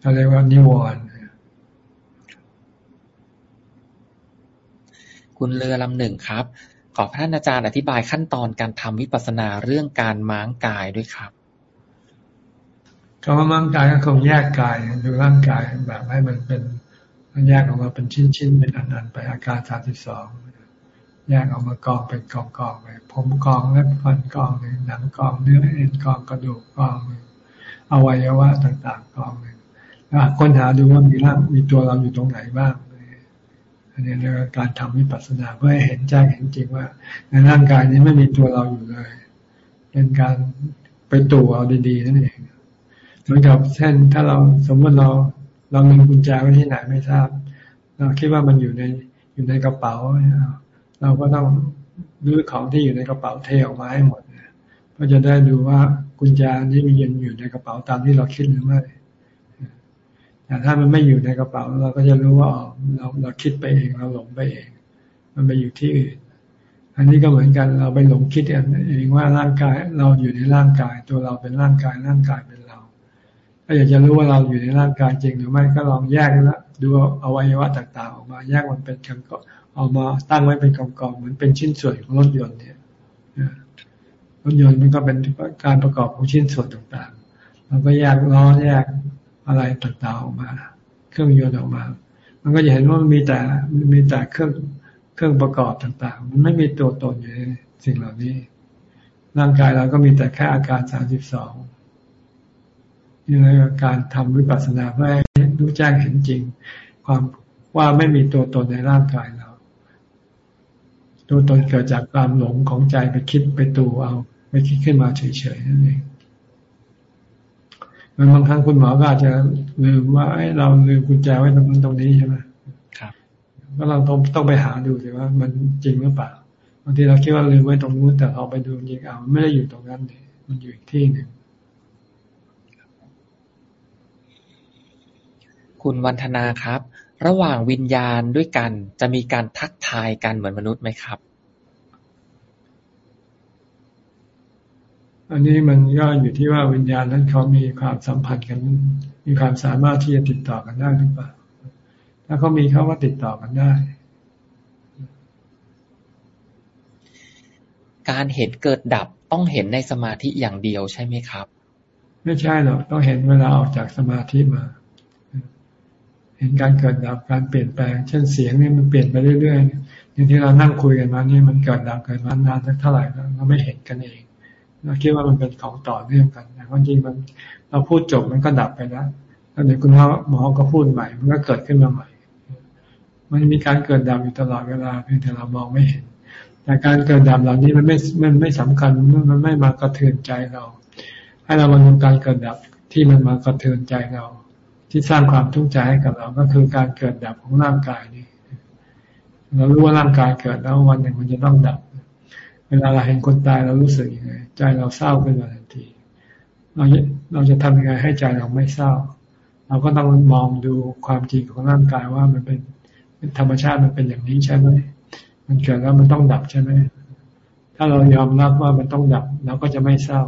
เราเรียกว่านิวรณ์คุณเรือลำหนึ่งครับ ขอพระอาจารย์อธิบายขั้นตอนการทำวิปัสสนาเรื่องการม้างกายด้วยครับคำว่าม้างกายก็คงแยกกายดูร่างกายแบบให้มันเป็นแยกออกมาเป็นชิ้นๆเป็นอันๆไปอาการสามสิบสองแยกออกมากองเป็นกองกองไปผมกองเล็บฟันกองหนึ่งหนังกองเนื้อเอ็นกองกระดูกกองหนึ่งอวัยวะต่างๆกองหนึ่งแล้ว ค้นหาดูว่ามีร่างมีตัวเราอยู่ตรงไหนบ้างอันนี้เรียกว่าการทำวิปัสสนาเพื่อให้เห็นแจ้งเห็นจริงว่า ในร่างกายนี้ไม่มีตัวเราอยู่เลย เป็นการไปตัวเอาดีๆนั่นเองเหมือนกับเช่นถ้าเราสมมติเราเรามีกุญแจไว้ที่ไหนไม่ทราบ เราคิดว่ามันอยู่ในอยู่ในกระเป๋า เราก็ต้องรื้อของที่อยู่ในกระเป๋าเทออกมาให้หมดเพื่อจะได้ดูว่ากุญแจนี้มียังอยู่ในกระเป๋าตามที่เราคิดหรือไม่ แต่ถ้ามันไม่อยู่ในกระเป๋าเราก็จะรู้ว่าเราเราคิดไปเองเราหลงไปเอง มันไปอยู่ที่อื่นอันนี้ก็เหมือนกันเราไปหลงคิดเองว่าร่างกายเราอยู่ในร่างกาย ตัวเราเป็นร่างกายร่างกายเป็นเราถ้าอยากจะรู้ว่าเราอยู่ในร่างกายจริงหรือไม่ก็ลองแยกแล้วดูอวัยวะต่างๆ ออกมาแยกมันเป็นกันก็เอามาตั้งไว้เป็นกองๆเหมือนเป็นชิ้นส่วนของรถยนต์เนี่ยรถยนต์มันก็เป็นการประกอบของชิ้นส่วนต่างๆเราก็แยกล้อแยก อะไรต่างๆออกมา เครื่องยนต์ออกมา มันก็จะเห็นว่ามันมีแต่มีแต่เครื่องเครื่องประกอบต่างๆ มันไม่มีตัวตนอยู่ในสิ่งเหล่านี้ ร่างกายเราก็มีแต่แค่อาการสามสิบสองนี่เลยการทำวิปัสสนาเพื่อให้รู้แจ้งเห็นจริง ความว่าไม่มีตัวตนในร่างกายเรา ตัวตนเกิดจากความหลงของใจไปคิดไปตูเอา ไปคิดขึ้นมาเฉยๆนั่นเอง มันบางครั้งคุณหมอก็อาจจะลืมว่าเราลืมกุญแจไว้ตรงนั้นตรงนี้ใช่ไหมครับก็เราต้องต้องไปหาดูสิว่า มันจริงหรือเปล่าบางทีเราคิดว่าลืมไว้ตรงนู้นแต่เอาไปดูจริงเอาไม่ได้อยู่ตรงนั้นเลยมันอยู่อีกที่หนึ่งคุณวันธนาครับ ระหว่างวิญญาณด้วยกัน จะมีการทักทายกันเหมือนมนุษย์ไหมครับ อันนี้มันก็อยู่ที่ว่าวิญญาณนั้นเขามีความสัมพันธ์กัน มีความสามารถที่จะติดต่อกันได้หรือเปล่า ถ้าเขามีเขาก็ติดต่อกันได้ การเห็นเกิดดับต้องเห็นในสมาธิอย่างเดียวใช่ไหมครับ ไม่ใช่หรอกต้องเห็นเวลาออกจากสมาธิมา เห็นการเกิดดับการเปลี่ยนแปลง เช่นเสียงนี่มันเปลี่ยนไปเรื่อยๆอย่างที่เรานั่งคุยกันมานี่มันเกิดดับเกิดมานานสักเท่าไหร่แล้วเราไม่เห็นกันเอง เราคิดว่ามันเป็นของต่อเนื่องกันแต่ความจริงมันเราพูดจบมันก็ดับไปแล้วแล้วเดี๋ยวคุณหมอก็พูดใหม่ มันก็เกิดขึ้นมาใหม่ มันมีการเกิดดับอยู่ตลอดเวลาเพียงแต่เรามองไม่เห็น แต่การเกิดดับเหล่านี้มันไม่มันไม่สำคัญมันไม่มากระเทือนใจเรา ให้เรามาดูการเกิดดับที่มันมากระเทือนใจเรา ที่สร้างความทุกข์ใจให้กับเราก็คือการเกิดดับของร่างกายนี่เรารู้ว่าร่างกายเกิดแล้ววันหนึ่งมันจะต้องดับ เวลาเราเห็นคนตายเรารู้สึกยังไง ใจเราเศร้าขึ้นมาทันที เราเราจะทำยังไงให้ใจเราไม่เศร้า เราก็ต้องมองดูความจริงของร่างกายว่ามันเป็นธรรมชาติมันเป็นอย่างนี้ใช่ไหมมันเกิดแล้วมันต้องดับใช่ไหมถ้าเรายอมรับว่ามันต้องดับเราก็จะไม่เศร้า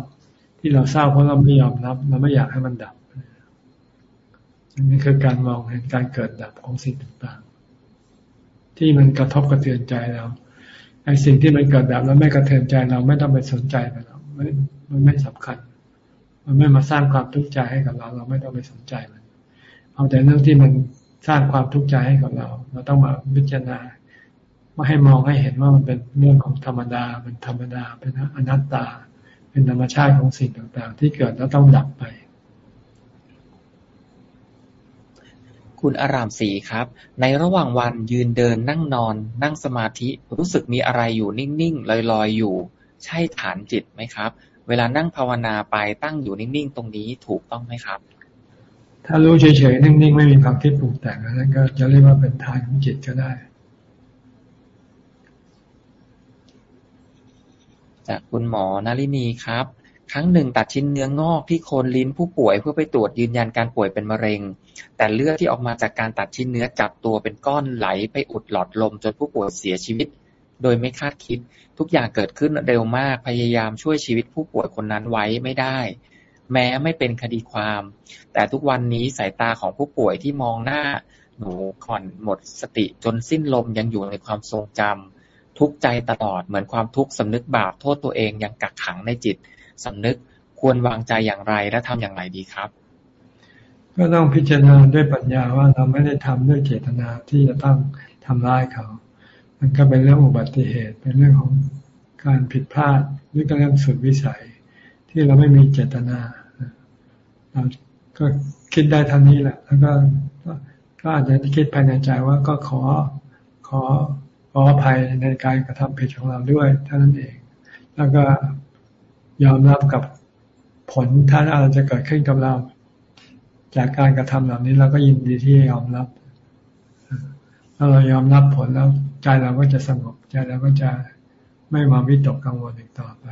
ที่เราเศร้าเพราะเราไม่ยอมรับ เราไม่อยากให้มันดับนี่คือการมองเห็นการเกิดดับของสิ่งต่างๆ ที่มันกระทบกระเทือนใจเรา ไอ้สิ่งที่มันเกิดดับแล้วไม่กระเทือนใจเราไม่ต้องไปสนใจมันหรอกมันไม่สำคัญ มันไม่มาสร้างความทุกข์ใจให้กับเรา เราไม่ต้องไปสนใจมัน เอาแต่เรื่องที่มันสร้างความทุกข์ใจให้กับเรา เราต้องมาพิจารณามาให้มองให้เห็นว่ามันเป็นเรื่องของธรรมดาเป็นธรรมดาเป็นอนัตตา เป็นธรรมชาติของสิ่งต่างๆ ที่เกิดแล้วต้องดับไป คุณอารามสีครับ ในระหว่างวันยืนเดินนั่งนอน นั่งสมาธิรู้สึกมีอะไรอยู่นิ่งๆลอยๆอยู่ ใช่ฐานจิตไหมครับ เวลานั่งภาวนาไปตั้งอยู่นิ่งๆตรงนี้ถูกต้องไหมครับ ถ้ารู้เฉยๆนิ่งๆไม่มีความคิดปรุงแต่งนั้นก็จะเรียกว่าเป็นฐานของจิตก็ได้ จากคุณหมอนารินีครับ ครั้งหนึ่งตัดชิ้นเนื้องอกที่โคนลิ้นผู้ป่วยเพื่อไปตรวจยืนยันการป่วยเป็นมะเร็ง แต่เลือดที่ออกมาจากการตัดชิ้นเนื้อจับตัวเป็นก้อนไหลไปอุดหลอดลมจนผู้ป่วยเสียชีวิต โดยไม่คาดคิด ทุกอย่างเกิดขึ้นเร็วมากพยายามช่วยชีวิตผู้ป่วยคนนั้นไว้ไม่ได้ แม้ไม่เป็นคดีความ แต่ทุกวันนี้สายตาของผู้ป่วยที่มองหน้าหนูก่อนหมดสติจนสิ้นลมยังอยู่ในความทรงจำทุกใจตลอดเหมือนความทุกข์สำนึกบาปโทษตัวเองยังกักขังในจิต สำนึกควรวางใจอย่างไรและทำอย่างไรดีครับ ก็ต้องพิจารณาด้วยปัญญาว่าเราไม่ได้ทำด้วยเจตนาที่จะต้องทำร้ายเขา มันก็เป็นเรื่องอุบัติเหตุ เป็นเรื่องของการผิดพลาดหรือการเรื่องสุดวิสัย ที่เราไม่มีเจตนาเราก็คิดได้ทันนี้แหละ แล้วก็ก็อาจจะคิดภายในใจว่าก็ขอขอขออภัยในการกระทำผิดของเราด้วยเท่านั้นเอง แล้วก็ ยอมรับกับผลถ้าอะไรจะเกิดขึ้นกับเรา จากการกระทำเหล่านี้เราก็ยินดีที่ยอมรับถ้าเรายอมรับผลแล้วใจเราก็จะสงบใจเราก็จะไม่มาวิตกกังวลอีกต่อไป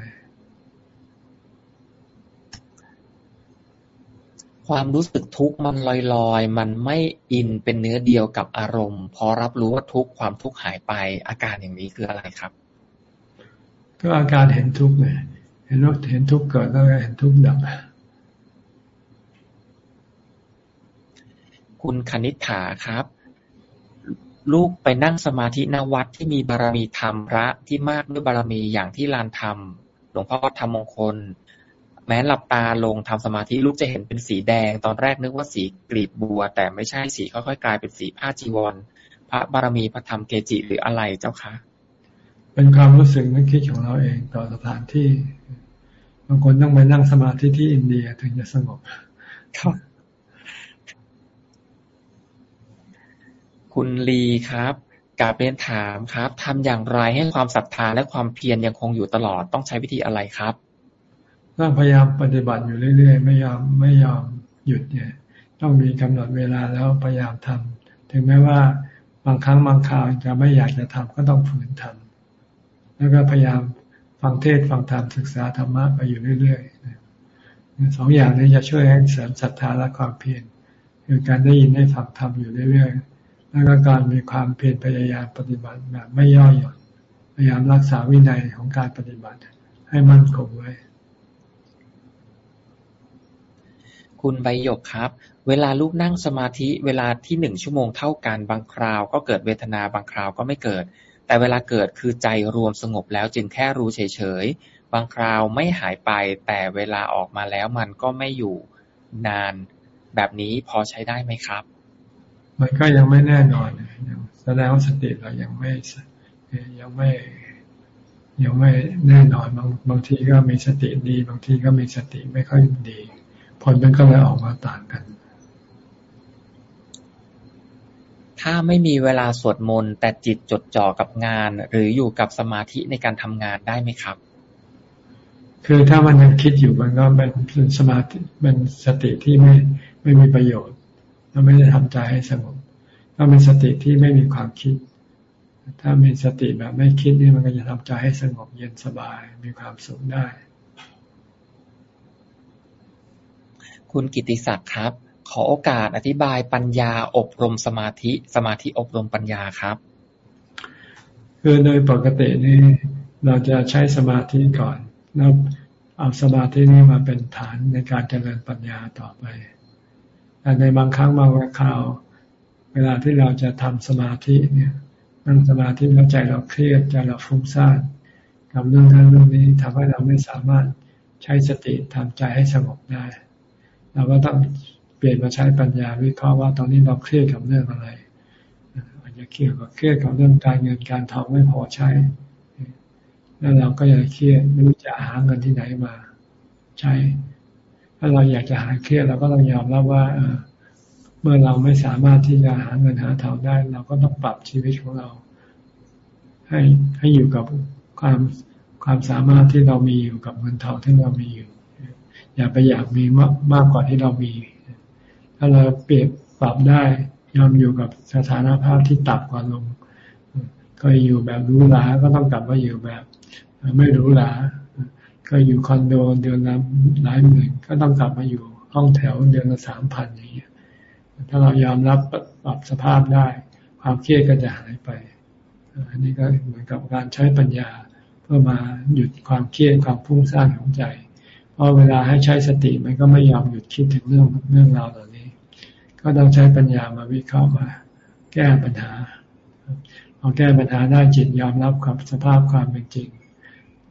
ความรู้สึกทุกข์มันลอยๆ มันไม่อินเป็นเนื้อเดียวกับอารมณ์ พอรับรู้ว่าทุกข์ความทุกข์หายไปอาการอย่างนี้คืออะไรครับ ก็อาการเห็นทุกข์เลย เห็นว่าเห็นทุกข์เกิดแล้วเห็นทุกข์ดับคุณคณิษฐาครับ ลูกไปนั่งสมาธิณวัดที่มีบารมีธรรมพระที่มากด้วยบารมีอย่างที่ลานธรรม หลวงพ่อทำมงคล แม้หลับตาลงทำสมาธิลูกจะเห็นเป็นสีแดง ตอนแรกนึกว่าสีกลีบบัว แต่ไม่ใช่สีค่อยๆกลายเป็นสีผ้าจีวร พระบารมีพระธรรมเกจิหรืออะไรเจ้าคะเป็นความรู้สึกนึกคิดของเราเองต่อสถานที่ บางคนต้องไปนั่งสมาธิที่อินเดียถึงจะสงบครับคุณลีครับกาเรียนถามครับทำอย่างไรให้ความศรัทธาและความเพียรยังคงอยู่ตลอดต้องใช้วิธีอะไรครับต้องพยายามปฏิบัติอยู่เรื่อย ๆ ไม่ยอมไม่ยอมหยุดเนี่ย ต้องมีกำหนดเวลาแล้วพยายามทำถึงแม้ว่าบางครั้งบางคราวจะไม่อยากจะทำก็ต้องฝืนทำแล้วก็พยายาม ฟังเทศฟังธรรมศึกษาธรรมะไปอยู่เรื่อยๆสองอย่างนี้จะช่วยให้เสริมศรัทธาและความเพียรคือการได้ยินได้ฟังธรรมอยู่เรื่อยๆแล้วก็การมีความเพียรพยายามปฏิบัติแบบไม่ย่อหย่อนพยายามรักษาวินัยของการปฏิบัติ ให้มั่นคงไว้ คุณใบหยกครับ เวลาลูกนั่งสมาธิเวลาที่หนึ่งชั่วโมงเท่ากันบางคราว ก็เกิดเวทนาบางคราวก็ไม่เกิด แต่เวลาเกิดคือใจรวมสงบแล้วจึงแค่รู้เฉยๆ บางคราวไม่หายไป แต่เวลาออกมาแล้วมันก็ไม่อยู่นาน แบบนี้พอใช้ได้ไหมครับ มันก็ยังไม่แน่นอนแสดงว่าสติเรายังไม่ยังไม่ยังไม่แน่นอนบางบางทีก็มีสติดี บางทีก็มีสติไม่ค่อยดี ผลมันก็เลยออกมาต่างกัน ถ้าไม่มีเวลาสวดมนต์แต่จิตจดจ่อกับงาน หรืออยู่กับสมาธิในการทำงานได้ไหมครับ คือถ้ามันยังคิดอยู่มันก็เป็นสมาธิเป็นสติที่ไม่ไม่มีประโยชน์เราไม่ได้ทำใจให้สงบถ้าเป็นสติที่ไม่มีความคิด ถ้ามีสติแบบไม่คิดนี่มันก็จะทำใจให้สงบเย็นสบายมีความสุขได้ คุณกิติศักดิ์ครับ ขอโอกาสอธิบายปัญญาอบรมสมาธิ สมาธิอบรมปัญญาครับ คือโดยปกตินี่เราจะใช้สมาธิก่อน แล้วเอาสมาธินี้มาเป็นฐานในการเจริญปัญญาต่อไปแต่ในบางครั้งบางคราว เวลาที่เราจะทำสมาธิเนี่ยนั่งสมาธิแล้วใจเราเครียดใจเราฟุ้งซ่านกับเรื่องนั้นเรื่องนี้ทำให้เราไม่สามารถใช้สติทำใจให้สงบได้ เราก็ต้อง เปลี่ยนมาใช้ปัญญาวิเคราะห์ว่าตอนนี้เราเครียดกับเรื่องอะไรอาจจะเครียดกับเครียดกับเรื่องการเงินการทองไม่พอใช้ แล้วเราก็จะเครียดไม่รู้จะหาเงินที่ไหนมา ใช้ ถ้าเราอยากจะหายเครียดเราก็ต้องยอมรับว่าเมื่อเราไม่สามารถที่จะหาเงินหาทองได้ เราก็ต้องปรับชีวิตของเรา ให้ให้อยู่กับความความสามารถที่เรามีอยู่กับเงินทองที่เรามีอยู่ อย่าไปอยากมีมากมากกว่าที่เรามี ถ้าเราเปลี่ยนปรับได้ยอมอยู่กับสถานภาพที่ต่ำกว่าลง ก็อยู่แบบรู้หลาก็ต้องกลับมาอยู่แบบ ไม่รู้หลาก็อยู่คอนโดเดือนละหลายหมื่นก็ต้องกลับมาอยู่ห้องแถวเดือนละสามพันอย่างเงี้ยถ้าเรายอมรับปรับสภาพได้ ความเครียดก็จะหายไป อันนี้ก็เหมือนกับการใช้ปัญญาเพื่อมาหยุดความเครียดความฟุ้งซ่านของใจ เพราะเวลาให้ใช้สติมันก็ไม่ยอมหยุดคิดถึงเรื่องเรื่องราวเหล่า ก็ต้องใช้ปัญญามาวิเคราะห์มา แก้ปัญหาพอแก้ปัญหาได้จิตยอมรับกับสภาพความเป็นจริง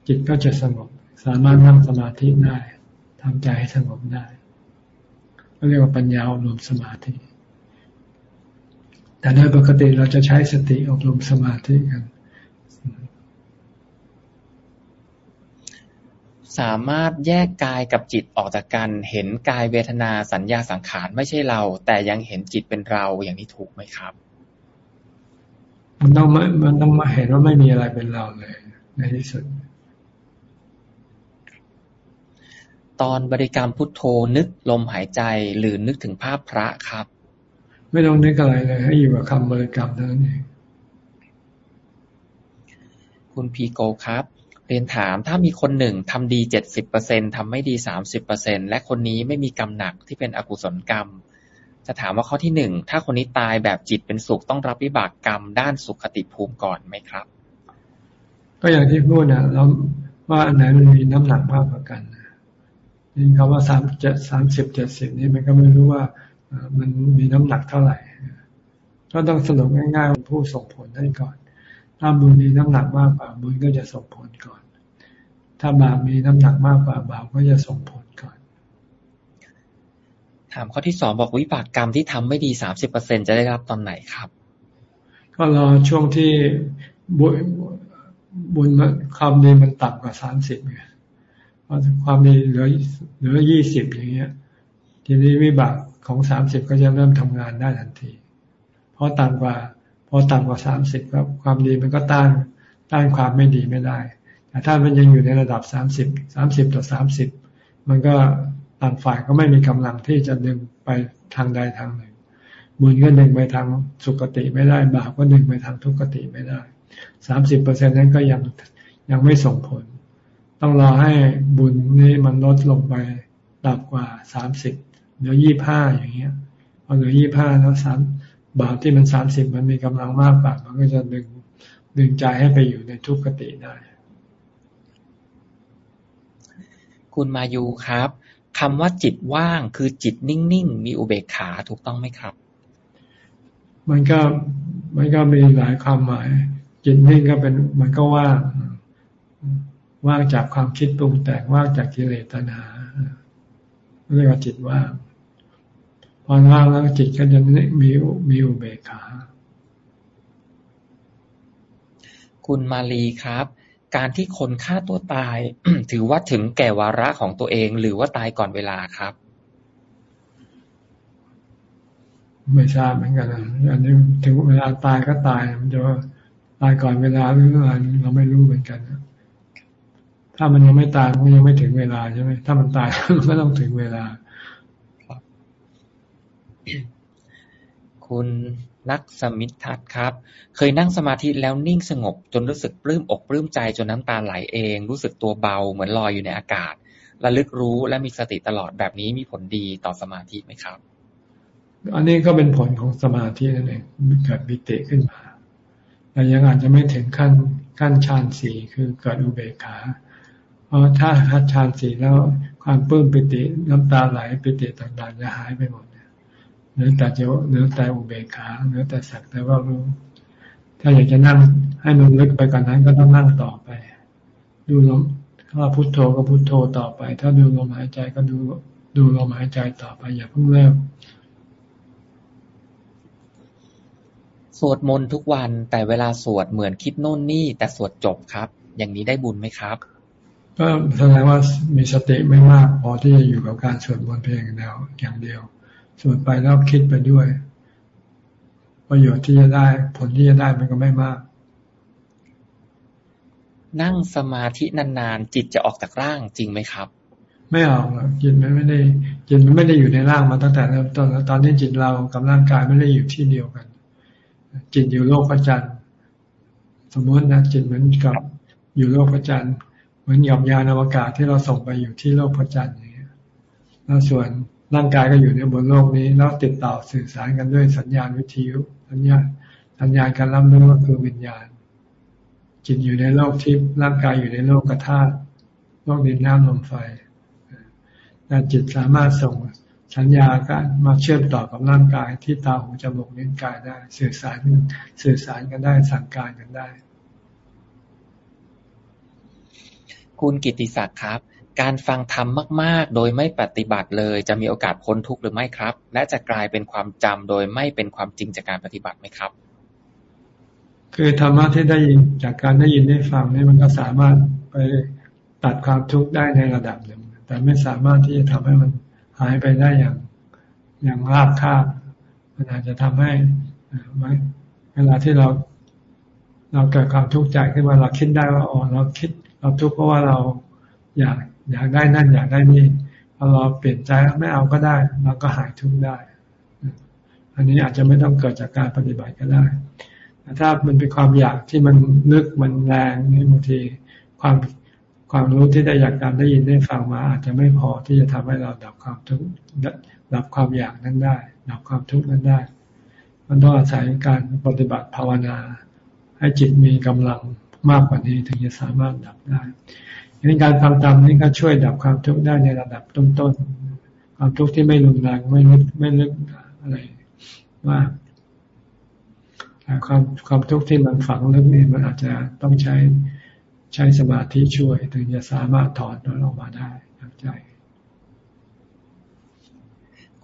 จิตก็จะสงบสามารถนั่งสมาธิได้ทำใจให้สงบได้ก็เรียกว่าปัญญาอบรมสมาธิ แต่โดยปกติเราจะใช้สติอบรมสมาธิกัน สามารถแยกกายกับจิตออกจากกัน เห็นกายเวทนาสัญญาสังขารไม่ใช่เรา แต่ยังเห็นจิตเป็นเราอย่างนี้ถูกไหมครับ มันต้องมันต้องมาเห็นว่าไม่มีอะไรเป็นเราเลย ในที่สุด ตอนบริกรรมพุทโธนึกลมหายใจหรือนึกถึงภาพพระครับ ไม่ต้องนึกอะไรเลย ให้อยู่กับคำบริกรรมเท่านั้นเองคุณพีโกครับ เรียนถามถ้ามีคนหนึ่งทำดีเจ็ดสิบเปอร์เซ็นทำไม่ดีสามสิบเปอร์เซ็นและคนนี้ไม่มีกรรมหนักที่เป็นอกุศลกรรม จะถามว่าข้อที่หนึ่งถ้าคนนี้ตายแบบจิตเป็นสุขต้องรับวิบากกรรมด้านสุขติภูมิก่อนไหมครับ ก็อย่างที่พูดนะแล้วว่าอันไหนมันมีน้ำหนักมากกว่ากันนี่คำว่าสามเจ็ดสามสิบเจ็ดสิบนี่มันก็ไม่รู้ว่ามันมีน้ำหนักเท่าไหร่ ก็ต้องสรุปง่ายๆผู้ส่งผลให้ก่อน ถ้าบุญมีน้ำหนักมากกว่าบุญก็จะส่งผลก่อน ถ้าบาปมีน้ำหนักมากกว่าบาปก็จะส่งผลก่อน ถามข้อที่สองบอกวิบากกรรมที่ทำไม่ดีสามสิบเปอร์เซ็นจะได้รับตอนไหนครับ ก็รอช่วงที่บุญบุญความดีมันต่ำกว่าสามสิบไงความดีเหลือเหลือยี่สิบอย่างเงี้ย ทีนี้วิบากของสามสิบก็จะเริ่มทำงานได้ทันที เพราะต่ำกว่าพอต่ำกว่าสามสิบครับความดีมันก็ต้านต้านความไม่ดีไม่ได้ แต่ถ้ามันยังอยู่ในระดับสามสิบสามสิบต่อสามสิบมันก็ต่างฝ่ายก็ไม่มีกำลังที่จะดึงไปทางใดทางหนึ่งบุญก็ดึงไปทางสุคติไม่ได้บาปก็ดึงไปทางทุกติไม่ได้สามสิบเปอร์เซ็นนั้นก็ยังยังไม่ส่งผล ต้องรอให้บุญนี้มันลดลงไปต่ำกว่าสามสิบเหลือยี่ห้าอย่างเงี้ยพอเหลือยี่ห้าแล้วสามบาปที่มันสามสิบมันมีกำลังมากกว่ามันก็จะดึงดึงใจให้ไปอยู่ในทุกขติได้ คุณมายูครับคำว่าจิตว่างคือจิตนิ่งๆ มีอุเบกขาถูกต้องไหมครับ มันก็มันก็มีหลายความหมาย จิตนิ่งก็เป็นมันก็ว่าง ว่างจากความคิดปรุงแต่งว่างจากกิเลสตัณหาเรียกว่าจิตว่างพอว่างแล้วจิตก็จะมีมีอุเบกขา คุณมาลีครับ การที่คนฆ่าตัวตาย ถือว่าถึงแก่วาระของตัวเอง หรือว่าตายก่อนเวลาครับ ไม่ทราบเหมือนกันนะอันนี้ถึงเวลาตายก็ตายมันจะว่าตายก่อนเวลาหรืออะไรเราไม่รู้เหมือนกันนะถ้ามันยังไม่ตายมันยังไม่ถึงเวลาใช่ไหมถ้ามันตายก็ต้องถึงเวลา คุณ นักสมิทธัตครับ เคยนั่งสมาธิแล้วนิ่งสงบจนรู้สึกปลื้มอกปลื้มใจจนน้ำตาไหลเอง รู้สึกตัวเบาเหมือนลอยอยู่ในอากาศ ระลึกรู้และมีสติตลอดแบบนี้มีผลดีต่อสมาธิไหมครับ อันนี้ก็เป็นผลของสมาธินั่นเองเกิดบิติขึ้นมาแต่ยังอาจจะไม่ถึงขั้นขั้นฌานสี่คือเกิดอุเบกขาเพราะถ้าฮัตฌานสี่แล้วความปลื้มปิติน้ำตาไหลปิติต่างๆจะหายไปหมด หลือแต่เจ้าเหลือแต่อุเบกขาเหลือแต่สักแต่ว่ารู้ถ้าอยากจะนั่งให้มันลึกไปกว่านนั้นก็ต้องนั่งต่อไป ดูลมถ้าพุโทโธก็พุโทโธต่อไป ถ้าดูลมหายใจก็ดูดูลมหายใจต่อไป อย่าเพิ่งเลิกสวดมนต์ทุกวันแต่เวลาสวดเหมือนคิดโน่นนี่ แต่สวดจบครับ อย่างนี้ได้บุญไหมครับ ก็แสดงว่ามีสติไม่มากพอที่จะอยู่กับการสวดมนต์เพียงเดียวอย่างเดียว สวดไปแล้วคิดไปด้วย ประโยชน์ที่จะได้ ผลที่จะได้มันก็ไม่มาก นั่งสมาธินานๆจิตจะออกจากร่างจริงไหมครับ ไม่ออกจิตมันไม่ได้จิตมันไม่ได้อยู่ในร่างมาตั้งแต่เริ่มต้นแล้วตอนนี้จิตเรากับร่างกายไม่ได้อยู่ที่เดียวกัน จิตอยู่โลกพระจันทร์สมมตินะจิตเหมือนกับอยู่โลกพระจันทร์เหมือนหย่อมยานอวกาศที่เราส่งไปอยู่ที่โลกพระจันทร์อย่างเงี้ยแล้วส่วน ร่างกายก็อยู่ในบนโลกนี้ แล้วติดต่อสื่อสารกันด้วยสัญญาณวิทยุสัญญาณสัญญาณการรับรู้ก็คือวิญญาณ จิตอยู่ในโลกทิพย์ร่างกายอยู่ในโลกกระธาตุโลกดินน้ำลมไฟแต่จิตสามารถส่งสัญญาการมาเชื่อมต่อกับร่างกายที่ตาหูจมูกลิ้นกายได้ สื่อสารสื่อสารกันได้สั่งการกันได้ คุณกิติศักดิ์ครับ การฟังธรรมมาก ๆ โดยไม่ปฏิบัติเลย จะมีโอกาสพ้นทุกข์หรือไม่ครับ และจะกลายเป็นความจำโดยไม่เป็นความจริงจากการปฏิบัติไหมครับ คือธรรมะที่ได้ยินจากการได้ยินได้ฟังนี่มันก็สามารถไปตัดความทุกข์ได้ในระดับหนึ่ง แต่ไม่สามารถที่จะทำให้มันหายไปได้อย่างอย่างราบคาบมันอาจจะทำให้เวลาที่เรา เราเกิดความทุกข์ใจขึ้นมาเราคิดได้ว่าอ๋อเราคิดเราทุกข์เพราะว่าเราอยาก อยากได้นั่นอยากได้นี่พอเราเปลี่ยนใจไม่เอาก็ได้ เราก็หายทุกข์ได้ อันนี้อาจจะไม่ต้องเกิดจากการปฏิบัติก็ได้แต่ถ้ามันเป็นความอยากที่มันลึกมันแรงนี่บางทีความความรู้ที่ได้อยากการได้ยินได้ฟังมา อาจจะไม่พอที่จะทำให้เราดับความทุกข์ดับความอยากนั้นได้ ดับความทุกข์นั้นได้ มันต้องอาศัยการปฏิบัติภาวนา ให้จิตมีกำลังมากกว่านี้ถึงจะสามารถดับได้ ดังการฟังธรรมนี่ก็ช่วยดับความทุกข์ได้ในระดับต้นๆความทุกข์ที่ไม่รุนแรงไม่ลึกไม่ลึกอะไรว่าความความทุกข์ที่มันฝังลึกนี่มันอาจจะต้องใช้ใช้สมาธิช่วย ถึงจะสามารถถอนมันออกมาได้ทางใจ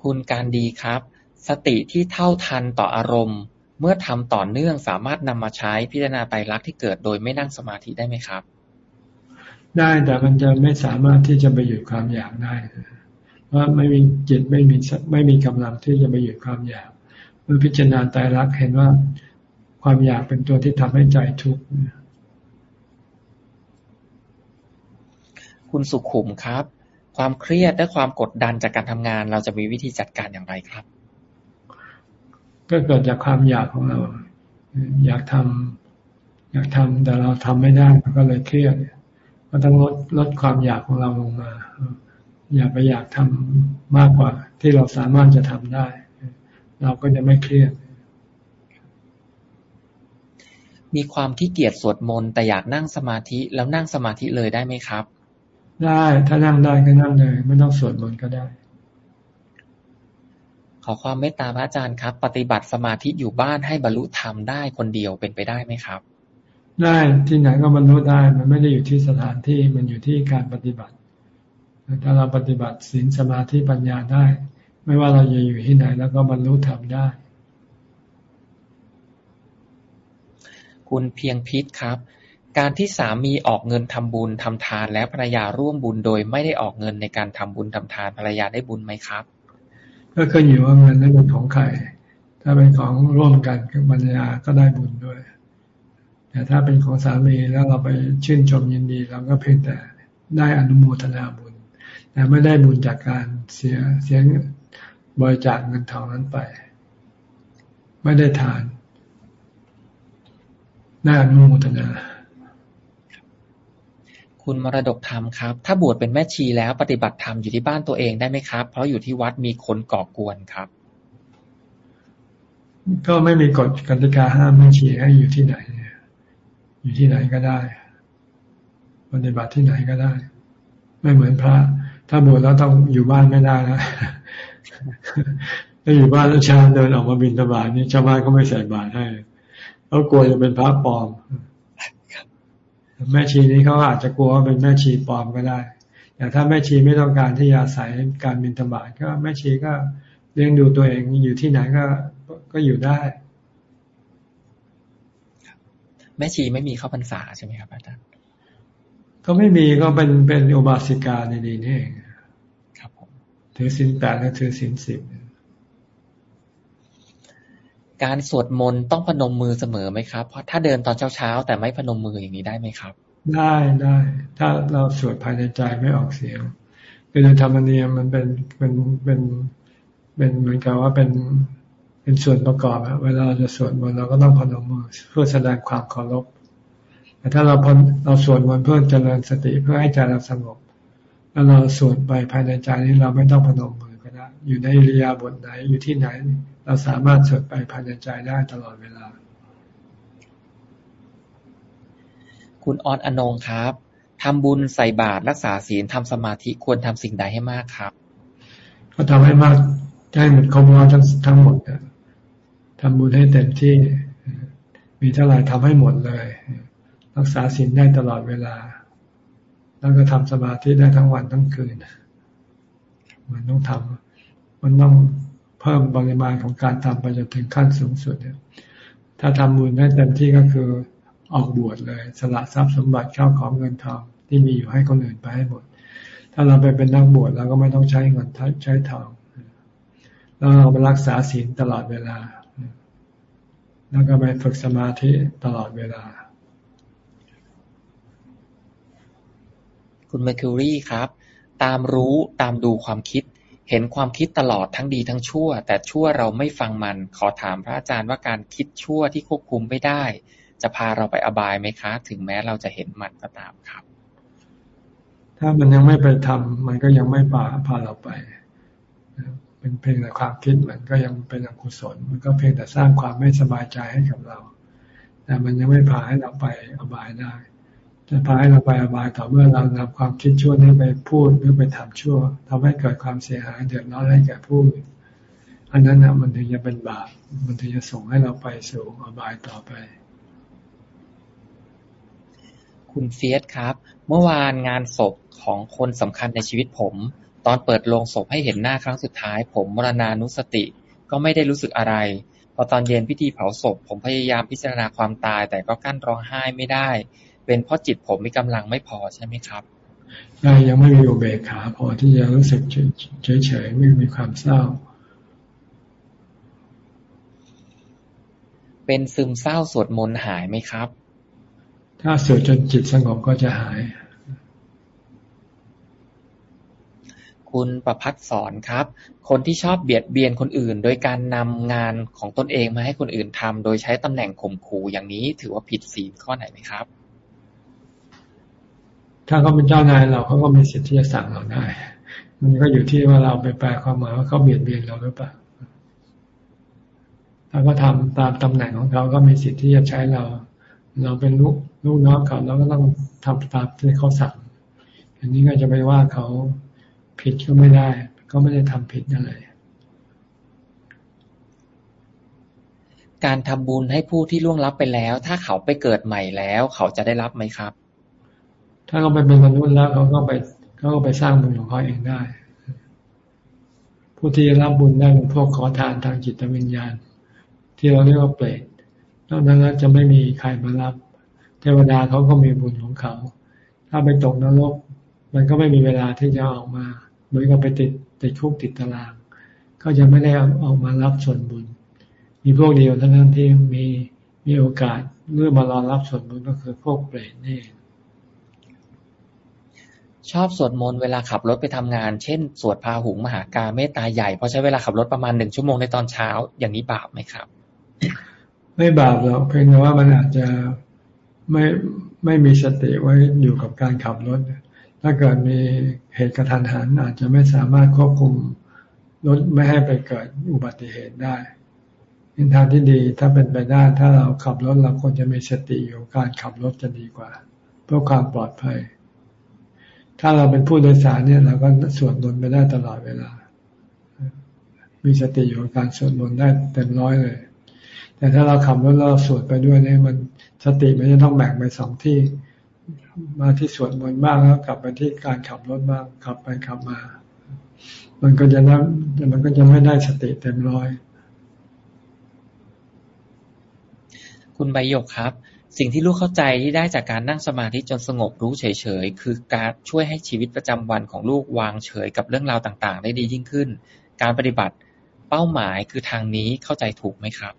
คุณการดีครับ สติที่เท่าทันต่ออารมณ์ เมื่อทำต่อเนื่องสามารถนำมาใช้พิจารณาไตรลักษณ์ที่เกิดโดยไม่นั่งสมาธิได้ไหมครับ ได้แต่มันจะไม่สามารถที่จะไปหยุดความอยากได้ เพราะไม่มีจิตไม่มีไม่มีกำลังที่จะไปหยุดความอยากเมื่อพิจารณาตายรักเห็นว่าความอยากเป็นตัวที่ทำให้ใจทุกข์คุณสุขุมครับ ความเครียดและความกดดันจากการทำงาน เราจะมีวิธีจัดการอย่างไรครับ ก็เกิดจากความอยากของเรา อยากทำอยากทำแต่เราทำไม่ได้มันก็เลยเครียด ก็ต้องลดลดความอยากของเราลงมา อย่าไปอยากทำมากกว่า ที่เราสามารถจะทำได้ เราก็จะไม่เครียดมีความขี้เกียจสวดมนต์แต่อยากนั่งสมาธิแล้วนั่งสมาธิเลยได้ไหมครับ ได้ถ้านั่งได้ก็นั่งเลย ไม่ต้องสวดมนต์ก็ได้ ขอความเมตตาพระอาจารย์ครับ ปฏิบัติสมาธิอยู่บ้านให้บรรลุธรรมได้คนเดียวเป็นไปได้ไหมครับ ได้ที่ไหนก็บรรลุได้ มันไม่ได้อยู่ที่สถานที่มันอยู่ที่การปฏิบัติ ถ้าเราปฏิบัติศีลสมาธิปัญญาได้ ไม่ว่าเราจะอยู่ที่ไหน แล้วก็บรรลุธรรมได้ คุณเพียงพิษครับ การที่สามีออกเงินทำบุญทำทาน แล้วภรรยาร่วมบุญโดยไม่ได้ออกเงินในการทำบุญทำทานภรรยาได้บุญไหมครับ ก็ขึ้นอยู่ว่าเงินนั้นเป็นของใครถ้าเป็นของร่วมกันกับภรรยาก็ได้บุญด้วย แต่ถ้าเป็นของสามีแล้วเราไปชื่นชมยินดี เราก็เพียงแต่ได้อนุโมทนาบุญ แต่ไม่ได้บุญจากการเสียเสียบริจาคเงินทองนั้นไป ไม่ได้ทานน่าอนุโมทนา คุณมรดกธรรมครับ ถ้าบวชเป็นแม่ชีแล้วปฏิบัติธรรมอยู่ที่บ้านตัวเองได้ไหมครับ เพราะอยู่ที่วัดมีคนก่อกวนครับก็ไม่มีกฎกติกาห้ามแม่ชีให้อยู่ที่ไหน อยู่ที่ไหนก็ได้ ปฏิบัติที่ไหนก็ได้ ไม่เหมือนพระ ถ้าบวชแล้วต้องอยู่บ้านไม่ได้นะถ้าอยู่บ้านแล้วชาเดินออกมาบินตบาทนี่ชาวบ้านก็ไม่ใส่บาตรให้เขากลัวจะเป็นพระปลอมแม่ชีนี้เขาอาจจะกลัวว่าเป็นแม่ชีปลอมก็ได้แต่ถ้าแม่ชีไม่ต้องการที่จะอาศัยการบินธบาตก็แม่ชีก็เลี้ยงดูตัวเองอยู่ที่ไหนก็ก็อยู่ได้ แม่ชีไม่มีเข้าพรรษาใช่ไหมครับอาจารย์ก็ไม่มีก็เป็นเป็นอุบาสิกาในดีนี่เองครับผมถือศีลแปดและถือศีลสิบการสวดมนต์ต้องพนมมือเสมอไหมครับ เพราะถ้าเดินตอนเช้าๆแต่ไม่พนมมืออย่างนี้ได้ไหมครับ ได้ได้ ถ้าเราสวดภายในใจไม่ออกเสียงคือโดยธรรมเนียมมันเป็นเป็นเป็นเป็นเหมือนกับว่าเป็น เป็นส่วนประกอบอะเวลาเราจะสวดมนต์เราก็ต้องพนมมือเพื่อแสดงความเคารพแต่ถ้าเราพนเราสวดมนต์เพื่อเจริญสติเพื่อให้ใจเราสงบ แล้วเราสวดไปภายในใจนี้เราไม่ต้องพนมมือก็ได้อยู่ในริยาบทไหนอยู่ที่ไหน เราสามารถสวดไปภายในใจได้ตลอดเวลา คุณออนอนงครับทำบุญใส่บาตรรักษาศีลทำสมาธิควรทำสิ่งใดให้มากครับ ก็ทำให้มากให้หมดครบร้อยทั้งทั้งหมด ทำบุญให้เต็มที่ มีเท่าไหร่ทำให้หมดเลย รักษาศีลได้ตลอดเวลา แล้วก็ทำสมาธิได้ทั้งวันทั้งคืน มันต้องทำมันต้องเพิ่มปริมาณของการทำไปจนถึงขั้นสูงสุดเนี่ยถ้าทำบุญได้เต็มที่ก็คือออกบวชเลย สละทรัพย์สมบัติข้าวของเงินทองที่มีอยู่ให้คนอื่นไปให้หมด ถ้าเราไปเป็นนักบวชเราก็ไม่ต้องใช้เงินใช้ทองแล้วเราไปรักษาศีลตลอดเวลา แล้วก็ไปฝึกสมาธิตลอดเวลา คุณเมอร์คิวรีครับ ตามรู้ตามดูความคิด เห็นความคิดตลอดทั้งดีทั้งชั่ว แต่ชั่วเราไม่ฟังมัน ขอถามพระอาจารย์ว่าการคิดชั่วที่ควบคุมไม่ได้ จะพาเราไปอบายไหมคะ ถึงแม้เราจะเห็นมันก็ตามครับ ถ้ามันยังไม่ไปทำมันก็ยังไม่พาพาเราไป เป็นเพียงแต่ความคิดมันก็ยังเป็นอกุศล มันก็เพียงแต่สร้างความไม่สบายใจให้กับเรา แต่มันยังไม่พาให้เราไปอบายได้จะพาให้เราไปอบายต่อเมื่อเรานำความคิดชั่วนี้ไปพูดหรือไปทำชั่วทำให้เกิดความเสียหายเดือดร้อนให้แก่ผู้อื่นอันนั้นนะมันถึงจะเป็นบาปมันถึงจะส่งให้เราไปสู่อบายต่อไป คุณเฟียสครับ เมื่อวานงานศพของคนสำคัญในชีวิตผม ตอนเปิดโลงศพให้เห็นหน้าครั้งสุดท้าย ผมมรณานุสติ ก็ไม่ได้รู้สึกอะไร พอตอนเย็นพิธีเผาศพ ผมพยายามพิจารณาความตาย แต่ก็กั้นร้องไห้ไม่ได้ เป็นเพราะจิตผมมีกำลังไม่พอใช่ไหมครับใช่ยังไม่มีอุเบกขาพอที่จะรู้สึกเฉยๆไม่มีความเศร้า เป็นซึมเศร้าสวดมนต์หายไหมครับ ถ้าสวดจนจิตสงบก็จะหาย คุณประพัฒสอนครับ คนที่ชอบเบียดเบียนคนอื่น โดยการนำงานของตนเองมาให้คนอื่นทำโดยใช้ตำแหน่งข่มขู่อย่างนี้ถือว่าผิดศีลข้อไหนไหมครับ ถ้าเขาเป็นเจ้านายเราเขาก็มีสิทธิ์ที่จะสั่งเราได้ มันก็อยู่ที่ว่าเราไปแปลความหมายว่าเขาเบียดเบียนเราหรือเปล่าถ้าเขาทาตามตำแหน่งของเขาก็มีสิทธิ์ที่จะใช้เรา เราเป็นลูกลูกน้องเขาเราก็ต้องทำตามที่เขาสั่งอันนี้ก็จะไม่ว่าเขา ผิดก็ไม่ได้ ก็ไม่ได้ทำผิดอะไรการทำบุญให้ผู้ที่ล่วงลับไปแล้ว ถ้าเขาไปเกิดใหม่แล้ว เขาจะได้รับไหมครับ ถ้าเขาไปเป็นมนุษย์แล้วเขาก็ไปเขาก็ไปสร้างบุญของเขาเองได้ ผู้ที่รับบุญได้เป็นพวกขอทานทางจิตวิญญาณ ที่เราเรียกว่าเปรตนอกนั้นจะไม่มีใครมารับ เทวดาเขาก็มีบุญของเขา ถ้าไปตกนรก มันก็ไม่มีเวลาที่จะออกมาเห มือนกับไปติดติดคุกติดตาราง ก็จะไม่ได้ออกมารับส่วนบุญ มีพวกเดียวเท่านั้นที่มีมีโอกาสเมื่อมารอรับส่วนบุญก็คือพวกเปรตนี่ชอบสวดมนต์เวลาขับรถไปทำงาน เช่น สวดพาหุงมหากาเมตตาใหญ่เพราะใช้เวลาขับรถประมาณหนึ่งชั่วโมงในตอนเช้า อย่างนี้บาปไหมครับ ไม่บาปหรอกเพียงแต่ว่ามันอาจจะไม่ไม่มีสติไว้อยู่กับการขับรถ ถ้าเกิดมีเหตุกระทันหันอาจจะไม่สามารถควบคุมรถไม่ให้ไปเกิดอุบัติเหตุได้ในทางที่ดีถ้าเป็นไปได้ถ้าเราขับรถเราควรจะมีสติอยู่การขับรถจะดีกว่า เพื่อความปลอดภัย ถ้าเราเป็นผู้โดยสารเนี่ยเราก็สวดมนต์ไปได้ตลอดเวลา มีสติอยู่การสวดมนต์ได้เต็มร้อยเลย แต่ถ้าเราขับรถเราสวดไปด้วยเนี่ยมันสติมันจะต้องแบ่งไปสองที่ มาที่สวดมนต์บ้างแล้วกลับไปที่การขับรถบ้างขับไปขับมา มันก็จะนั่มันก็จะไม่ได้สติเต็มร้อย คุณใบหยกครับ สิ่งที่ลูกเข้าใจที่ได้จากการนั่งสมาธิจนสงบรู้เฉยๆ คือการช่วยให้ชีวิตประจำวันของลูกวางเฉยกับเรื่องราวต่างๆ ได้ดียิ่งขึ้น การปฏิบัติเป้าหมายคือทางนี้เข้าใจถูกไหมครับ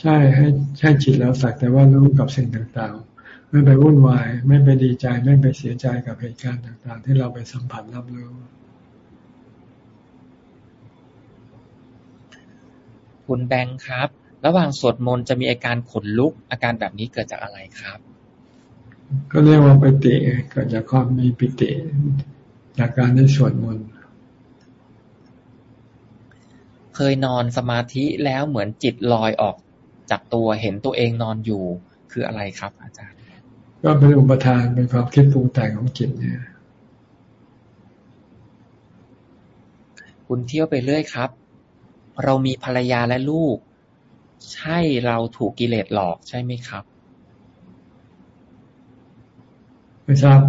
ใช่ให้ใช่จิตแล้วสักแต่ว่ารู้กับสิ่งต่างๆ ไม่ไปวุ่นวาย ไม่ไปดีใจ ไม่ไปเสียใจกับเหตุการณ์ต่าง ๆ ที่เราไปสัมผัสรับรู้คุณแบงค์ครับ ระหว่างสวดมนต์จะมีอาการขนลุก อาการแบบนี้เกิดจากอะไรครับ ก็เรียกว่าปิติเกิดจากความมีปิติจากการได้สวดมนต์เคยนอนสมาธิแล้วเหมือนจิตลอยออกจากตัวเห็นตัวเองนอนอยู่คืออะไรครับ อาจารย์ ก็เป็นอุปทานเป็นความคิดปรุงแต่งของจิตเนี่ยคุณเที่ยวไปเรื่อยครับ เรามีภรรยาและลูก ใช่เราถูกกิเลสหลอกใช่ไหมครับ ไม่ทราบ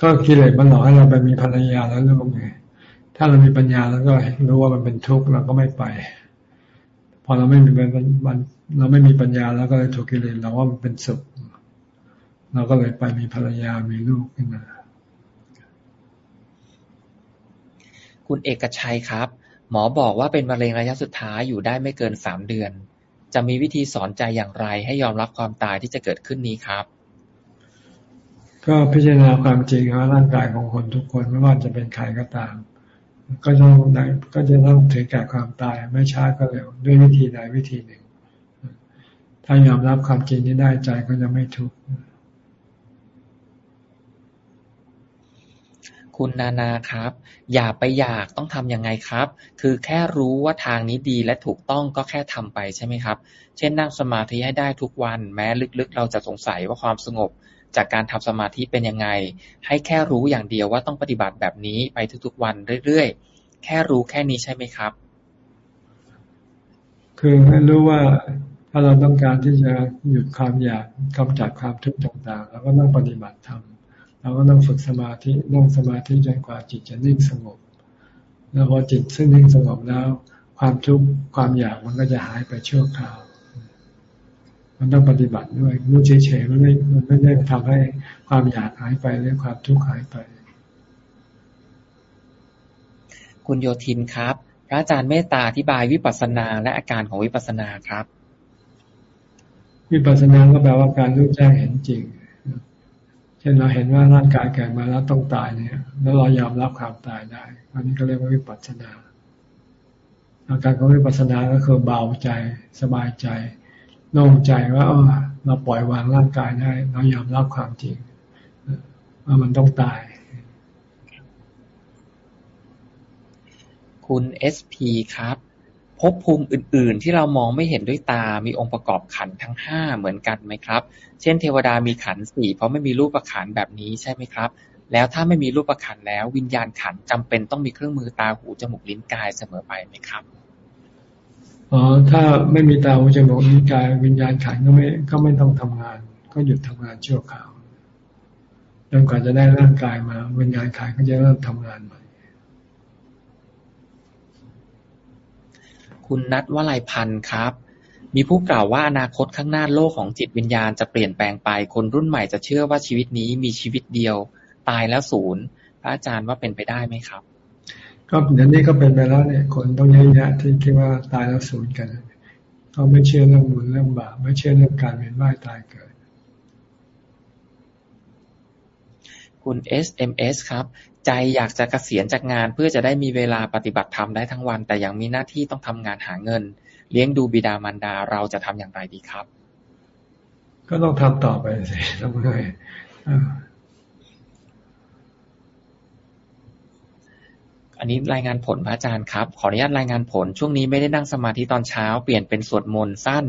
ก็กิเลสมันหลอกให้เราไปมีภรรยาแล้วลูกไงถ้าเรามีปัญญาแล้วก็รู้ว่ามันเป็นทุกข์เราก็ไม่ไป พอเราไม่มีมันเราไม่มีปัญญาแล้วก็เลยถูกกิเลสเราว่ามันเป็นสุข เราก็เลยไปมีภรรยามีลูกขึ้นมา คุณเอกชัยครับ หมอบอกว่าเป็นมะเร็งระยะสุดท้ายอยู่ได้ไม่เกินสามเดือน จะมีวิธีสอนใจอย่างไร ให้ยอมรับความตายที่จะเกิดขึ้นนี้ครับ ก็พิจารณาความจริงว่าร่างกายของคนทุกคนไม่ว่าจะเป็นใครก็ตาม ก็ต้องก็จะต้องถึงแก่ความตายไม่ช้าก็เร็วด้วยวิธีใดวิธีหนึ่ง ถ้ายอมรับความจริงนี้ได้ใจก็จะไม่ทุกข์ คุณนานาครับ อย่าไปอยากต้องทำยังไงครับ คือแค่รู้ว่าทางนี้ดีและถูกต้องก็แค่ทำไปใช่ไหมครับ เช่นนั่งสมาธิให้ได้ทุกวัน แม้ลึกๆ เราจะสงสัยว่าความสงบ จากการทำสมาธิเป็นยังไง ให้แค่รู้อย่างเดียวว่าต้องปฏิบัติแบบนี้ไปทุกๆวันเรื่อยๆ แค่รู้แค่นี้ใช่ไหมครับ คือให้รู้ว่าถ้าเราต้องการที่จะหยุดความอยากกำจัดความทุกข์ต่างๆเราก็ต้องปฏิบัติธรรม เราก็ต้องฝึกสมาธินั่งสมาธิจนกว่าจิตจะนิ่งสงบ แล้วพอจิตซึ่งนิ่งสงบแล้ว ความทุกข์ความอยากมันก็จะหายไปชั่วคราว มันต้องปฏิบัติด้วยรู้เฉยๆมันไม่มันไม่ได้ทำให้ความอยากหายไปหรือความทุกข์หายไป คุณโยทินครับ พระอาจารย์เมตตาอธิบายวิปัสสนาและอาการของวิปัสสนาครับวิปัสสนาก็แปลว่าการรู้แจ้งเห็นจริงเช่ช่นเราเห็นว่าร่างกายเกิดมาแล้วต้องตายเนี่ย แล้วเรายอมรับความตายได้ อันนี้ก็เรียกว่าวิปัสสนาอาการของวิปัสสนาก็คือเบาใจสบายใจโล่งใจว่าเออเราปล่อยวางร่างกายได้ เรายอมรับความจริงว่ามันต้องตาย คุณเอสพีครับ ภพภูมิอื่น ๆ ที่เรามองไม่เห็นด้วยตา มีองค์ประกอบขันทั้งห้าเหมือนกันไหมครับ เช่น เทวดามีขันสี่เพราะไม่มีรูปประขันแบบนี้ใช่ไหมครับ แล้วถ้าไม่มีรูปประขันแล้ว วิญญาณขันจำเป็นต้องมีเครื่องมือตาหูจมูกลิ้นกายเสมอไปไหมครับอ๋อถ้าไม่มีตาหูจมูกลิ้นกายวิญญาณขันก็ไม่ก็ไม่ต้องทำงาน ก็หยุดทำงานชั่วคราวจนกว่าจะได้ร่างกายมา วิญญาณขันก็จะเริ่มทำงานใหม่ คุณนัทวลัยพันธ์ครับ มีผู้กล่าวว่าอนาคตข้างหน้าโลกของจิตวิญญาณจะเปลี่ยนแปลงไป คนรุ่นใหม่จะเชื่อว่าชีวิตนี้มีชีวิตเดียว ตายแล้วศูนย์ พระอาจารย์ว่าเป็นไปได้ไหมครับ ก็เดี๋ยวนี้ก็เป็นไปแล้วเนี่ย คนต้องเยอะแยะที่คิดว่าตายแล้วศูนย์กันเขาไม่เชื่อเรื่องบุญเรื่องบาปไม่เชื่อเรื่องการเวียนว่ายตายเกิด คุณ SMS ครับ ใจอยากจะกะเกษียณจากงานเพื่อจะได้มีเวลาปฏิบัติธรรมได้ทั้งวัน แต่ยังมีหน้าที่ต้องทำงานหาเงิน เลี้ยงดูบิดามารดาเราจะทำอย่างไรดีครับ ก็ต้องทำต่อไปสิทำไงอันนี้รายงานผลพระอาจารย์ครับ ขออนุญาตรายงานผล ช่วงนี้ไม่ได้นั่งสมาธิตอนเช้า เปลี่ยนเป็นสวดมนต์สั้น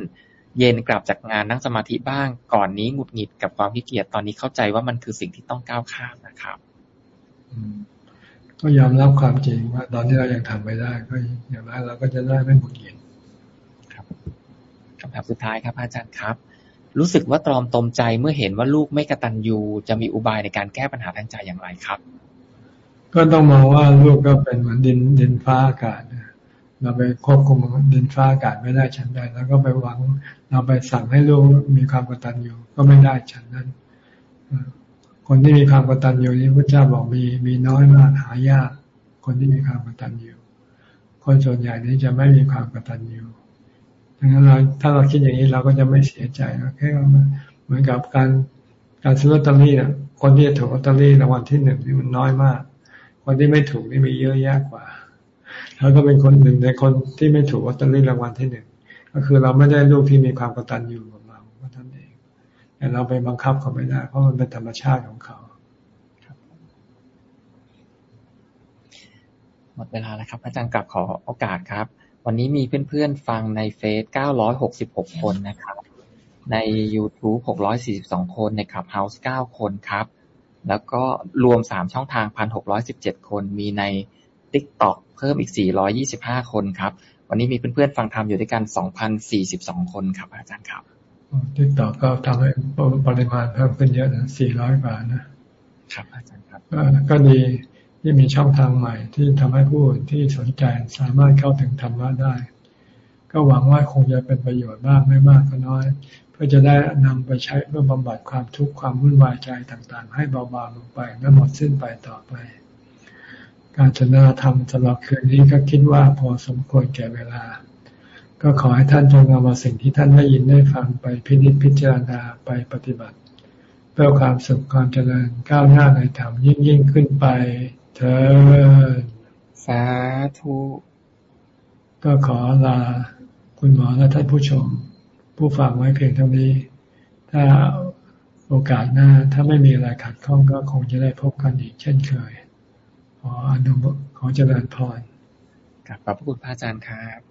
เย็นกลับจากงานนั่งสมาธิบ้าง ก่อนนี้หงุดหงิดกับความขี้เกียจตอนนี้เข้าใจว่ามันคือสิ่งที่ต้องก้าวข้ามนะครับก็ยอมรับความจริงว่า ตอนที่เรายังทำไม่ได้ก็อย่างนั้นเราก็จะได้ไม่หมดเย็นครับคำถามสุดท้ายครับ อาจารย์ครับ รู้สึกว่าตรอมตมใจเมื่อเห็นว่าลูกไม่กระตันยูจะมีอุบายในการแก้ปัญหาทางใจอย่างไรครับ ก็ต้องมองว่าลูกก็เป็นเหมือนดินดินฟ้าอากาศ เราไปควบคุมดินฟ้าอากาศไม่ได้ฉันใดแล้วก็ไปหวัง เราไปสั่งให้ลูกมีความกตัญญูก็ไม่ได้ฉันนั้นคนที่มีความกตัญญูนี้พระเจ้าบอกมีมีน้อยมากหายาก คนที่มีความกตัญญูคนส่วนใหญ่นี้จะไม่มีความกตัญญูดังนั้นเราถ้าเราคิดอย่างนี้เราก็จะไม่เสียใจแค่เหมือนกับการการซื้อลอตเตอรี่น่ะคนที่จะถูกลอตเตอรี่รางวัลที่หนึ่งนี่มันน้อยมาก คนที่ไม่ถูกนี่มีเยอะแยะกว่า แล้วก็เป็นคนหนึ่งในคนที่ไม่ถูกลอตเตอรี่รางวัลที่หนึ่งก็คือเราไม่ได้ลูกที่มีความกตัญญูแต่เราไปบังคับเขาไม่ได้ เพราะมันเป็นธรรมชาติของเขาหมดเวลาแล้วครับ อาจารย์กราบขอโอกาสครับ วันนี้มีเพื่อนๆฟังในเฟซ 966 คนนะครับ ใน YouTube 642 คน ใน Clubhouse 9คนครับ แล้วก็รวม 3 ช่องทาง 1,617 คน มีใน TikTok เพิ่มอีก 425 คนครับ วันนี้มีเพื่อนๆฟังธรรมอยู่ด้วยกัน 2,042 คนครับ อาจารย์ครับ TikTok ก็ทำให้ปริมาณเพิ่มขึ้นเยอะนะสี่ร้อยกว่านะ ครับ อาจารย์ครับ ก็ดีที่มีช่องทางใหม่ที่ทำให้ผู้ที่สนใจสามารถเข้าถึงธรรมะได้ ก็หวังว่าคงจะเป็นประโยชน์บ้างไม่มากก็น้อย เพื่อจะได้นำไปใช้เพื่อบำบัดความทุกข์ความวุ่นวายใจต่างๆ ให้เบาบางลงไปและหมดสิ้นไปต่อไป การชนะธรรมสำหรับคืนนี้ก็คิดว่าพอสมควรแก่เวลา ก็ขอให้ท่านจงนำเอาสิ่งที่ท่านได้ยินได้ฟังไปพิจิตพิจารณาไปปฏิบัติ เพื่อความสุขความเจริญก้าวหน้าในธรรมยิ่งยิ่งขึ้นไปเถิดสาธุก็ขอลาคุณหมอและท่านผู้ชม ผู้ฟังไว้เพียงเท่านี้ ถ้าโอกาสหน้าถ้าไม่มีอะไรขัดข้องก็คงจะได้พบกันอีกเช่นเคย ขออนุขอเจริญพรกับพระคุณพระอาจารย์ครับ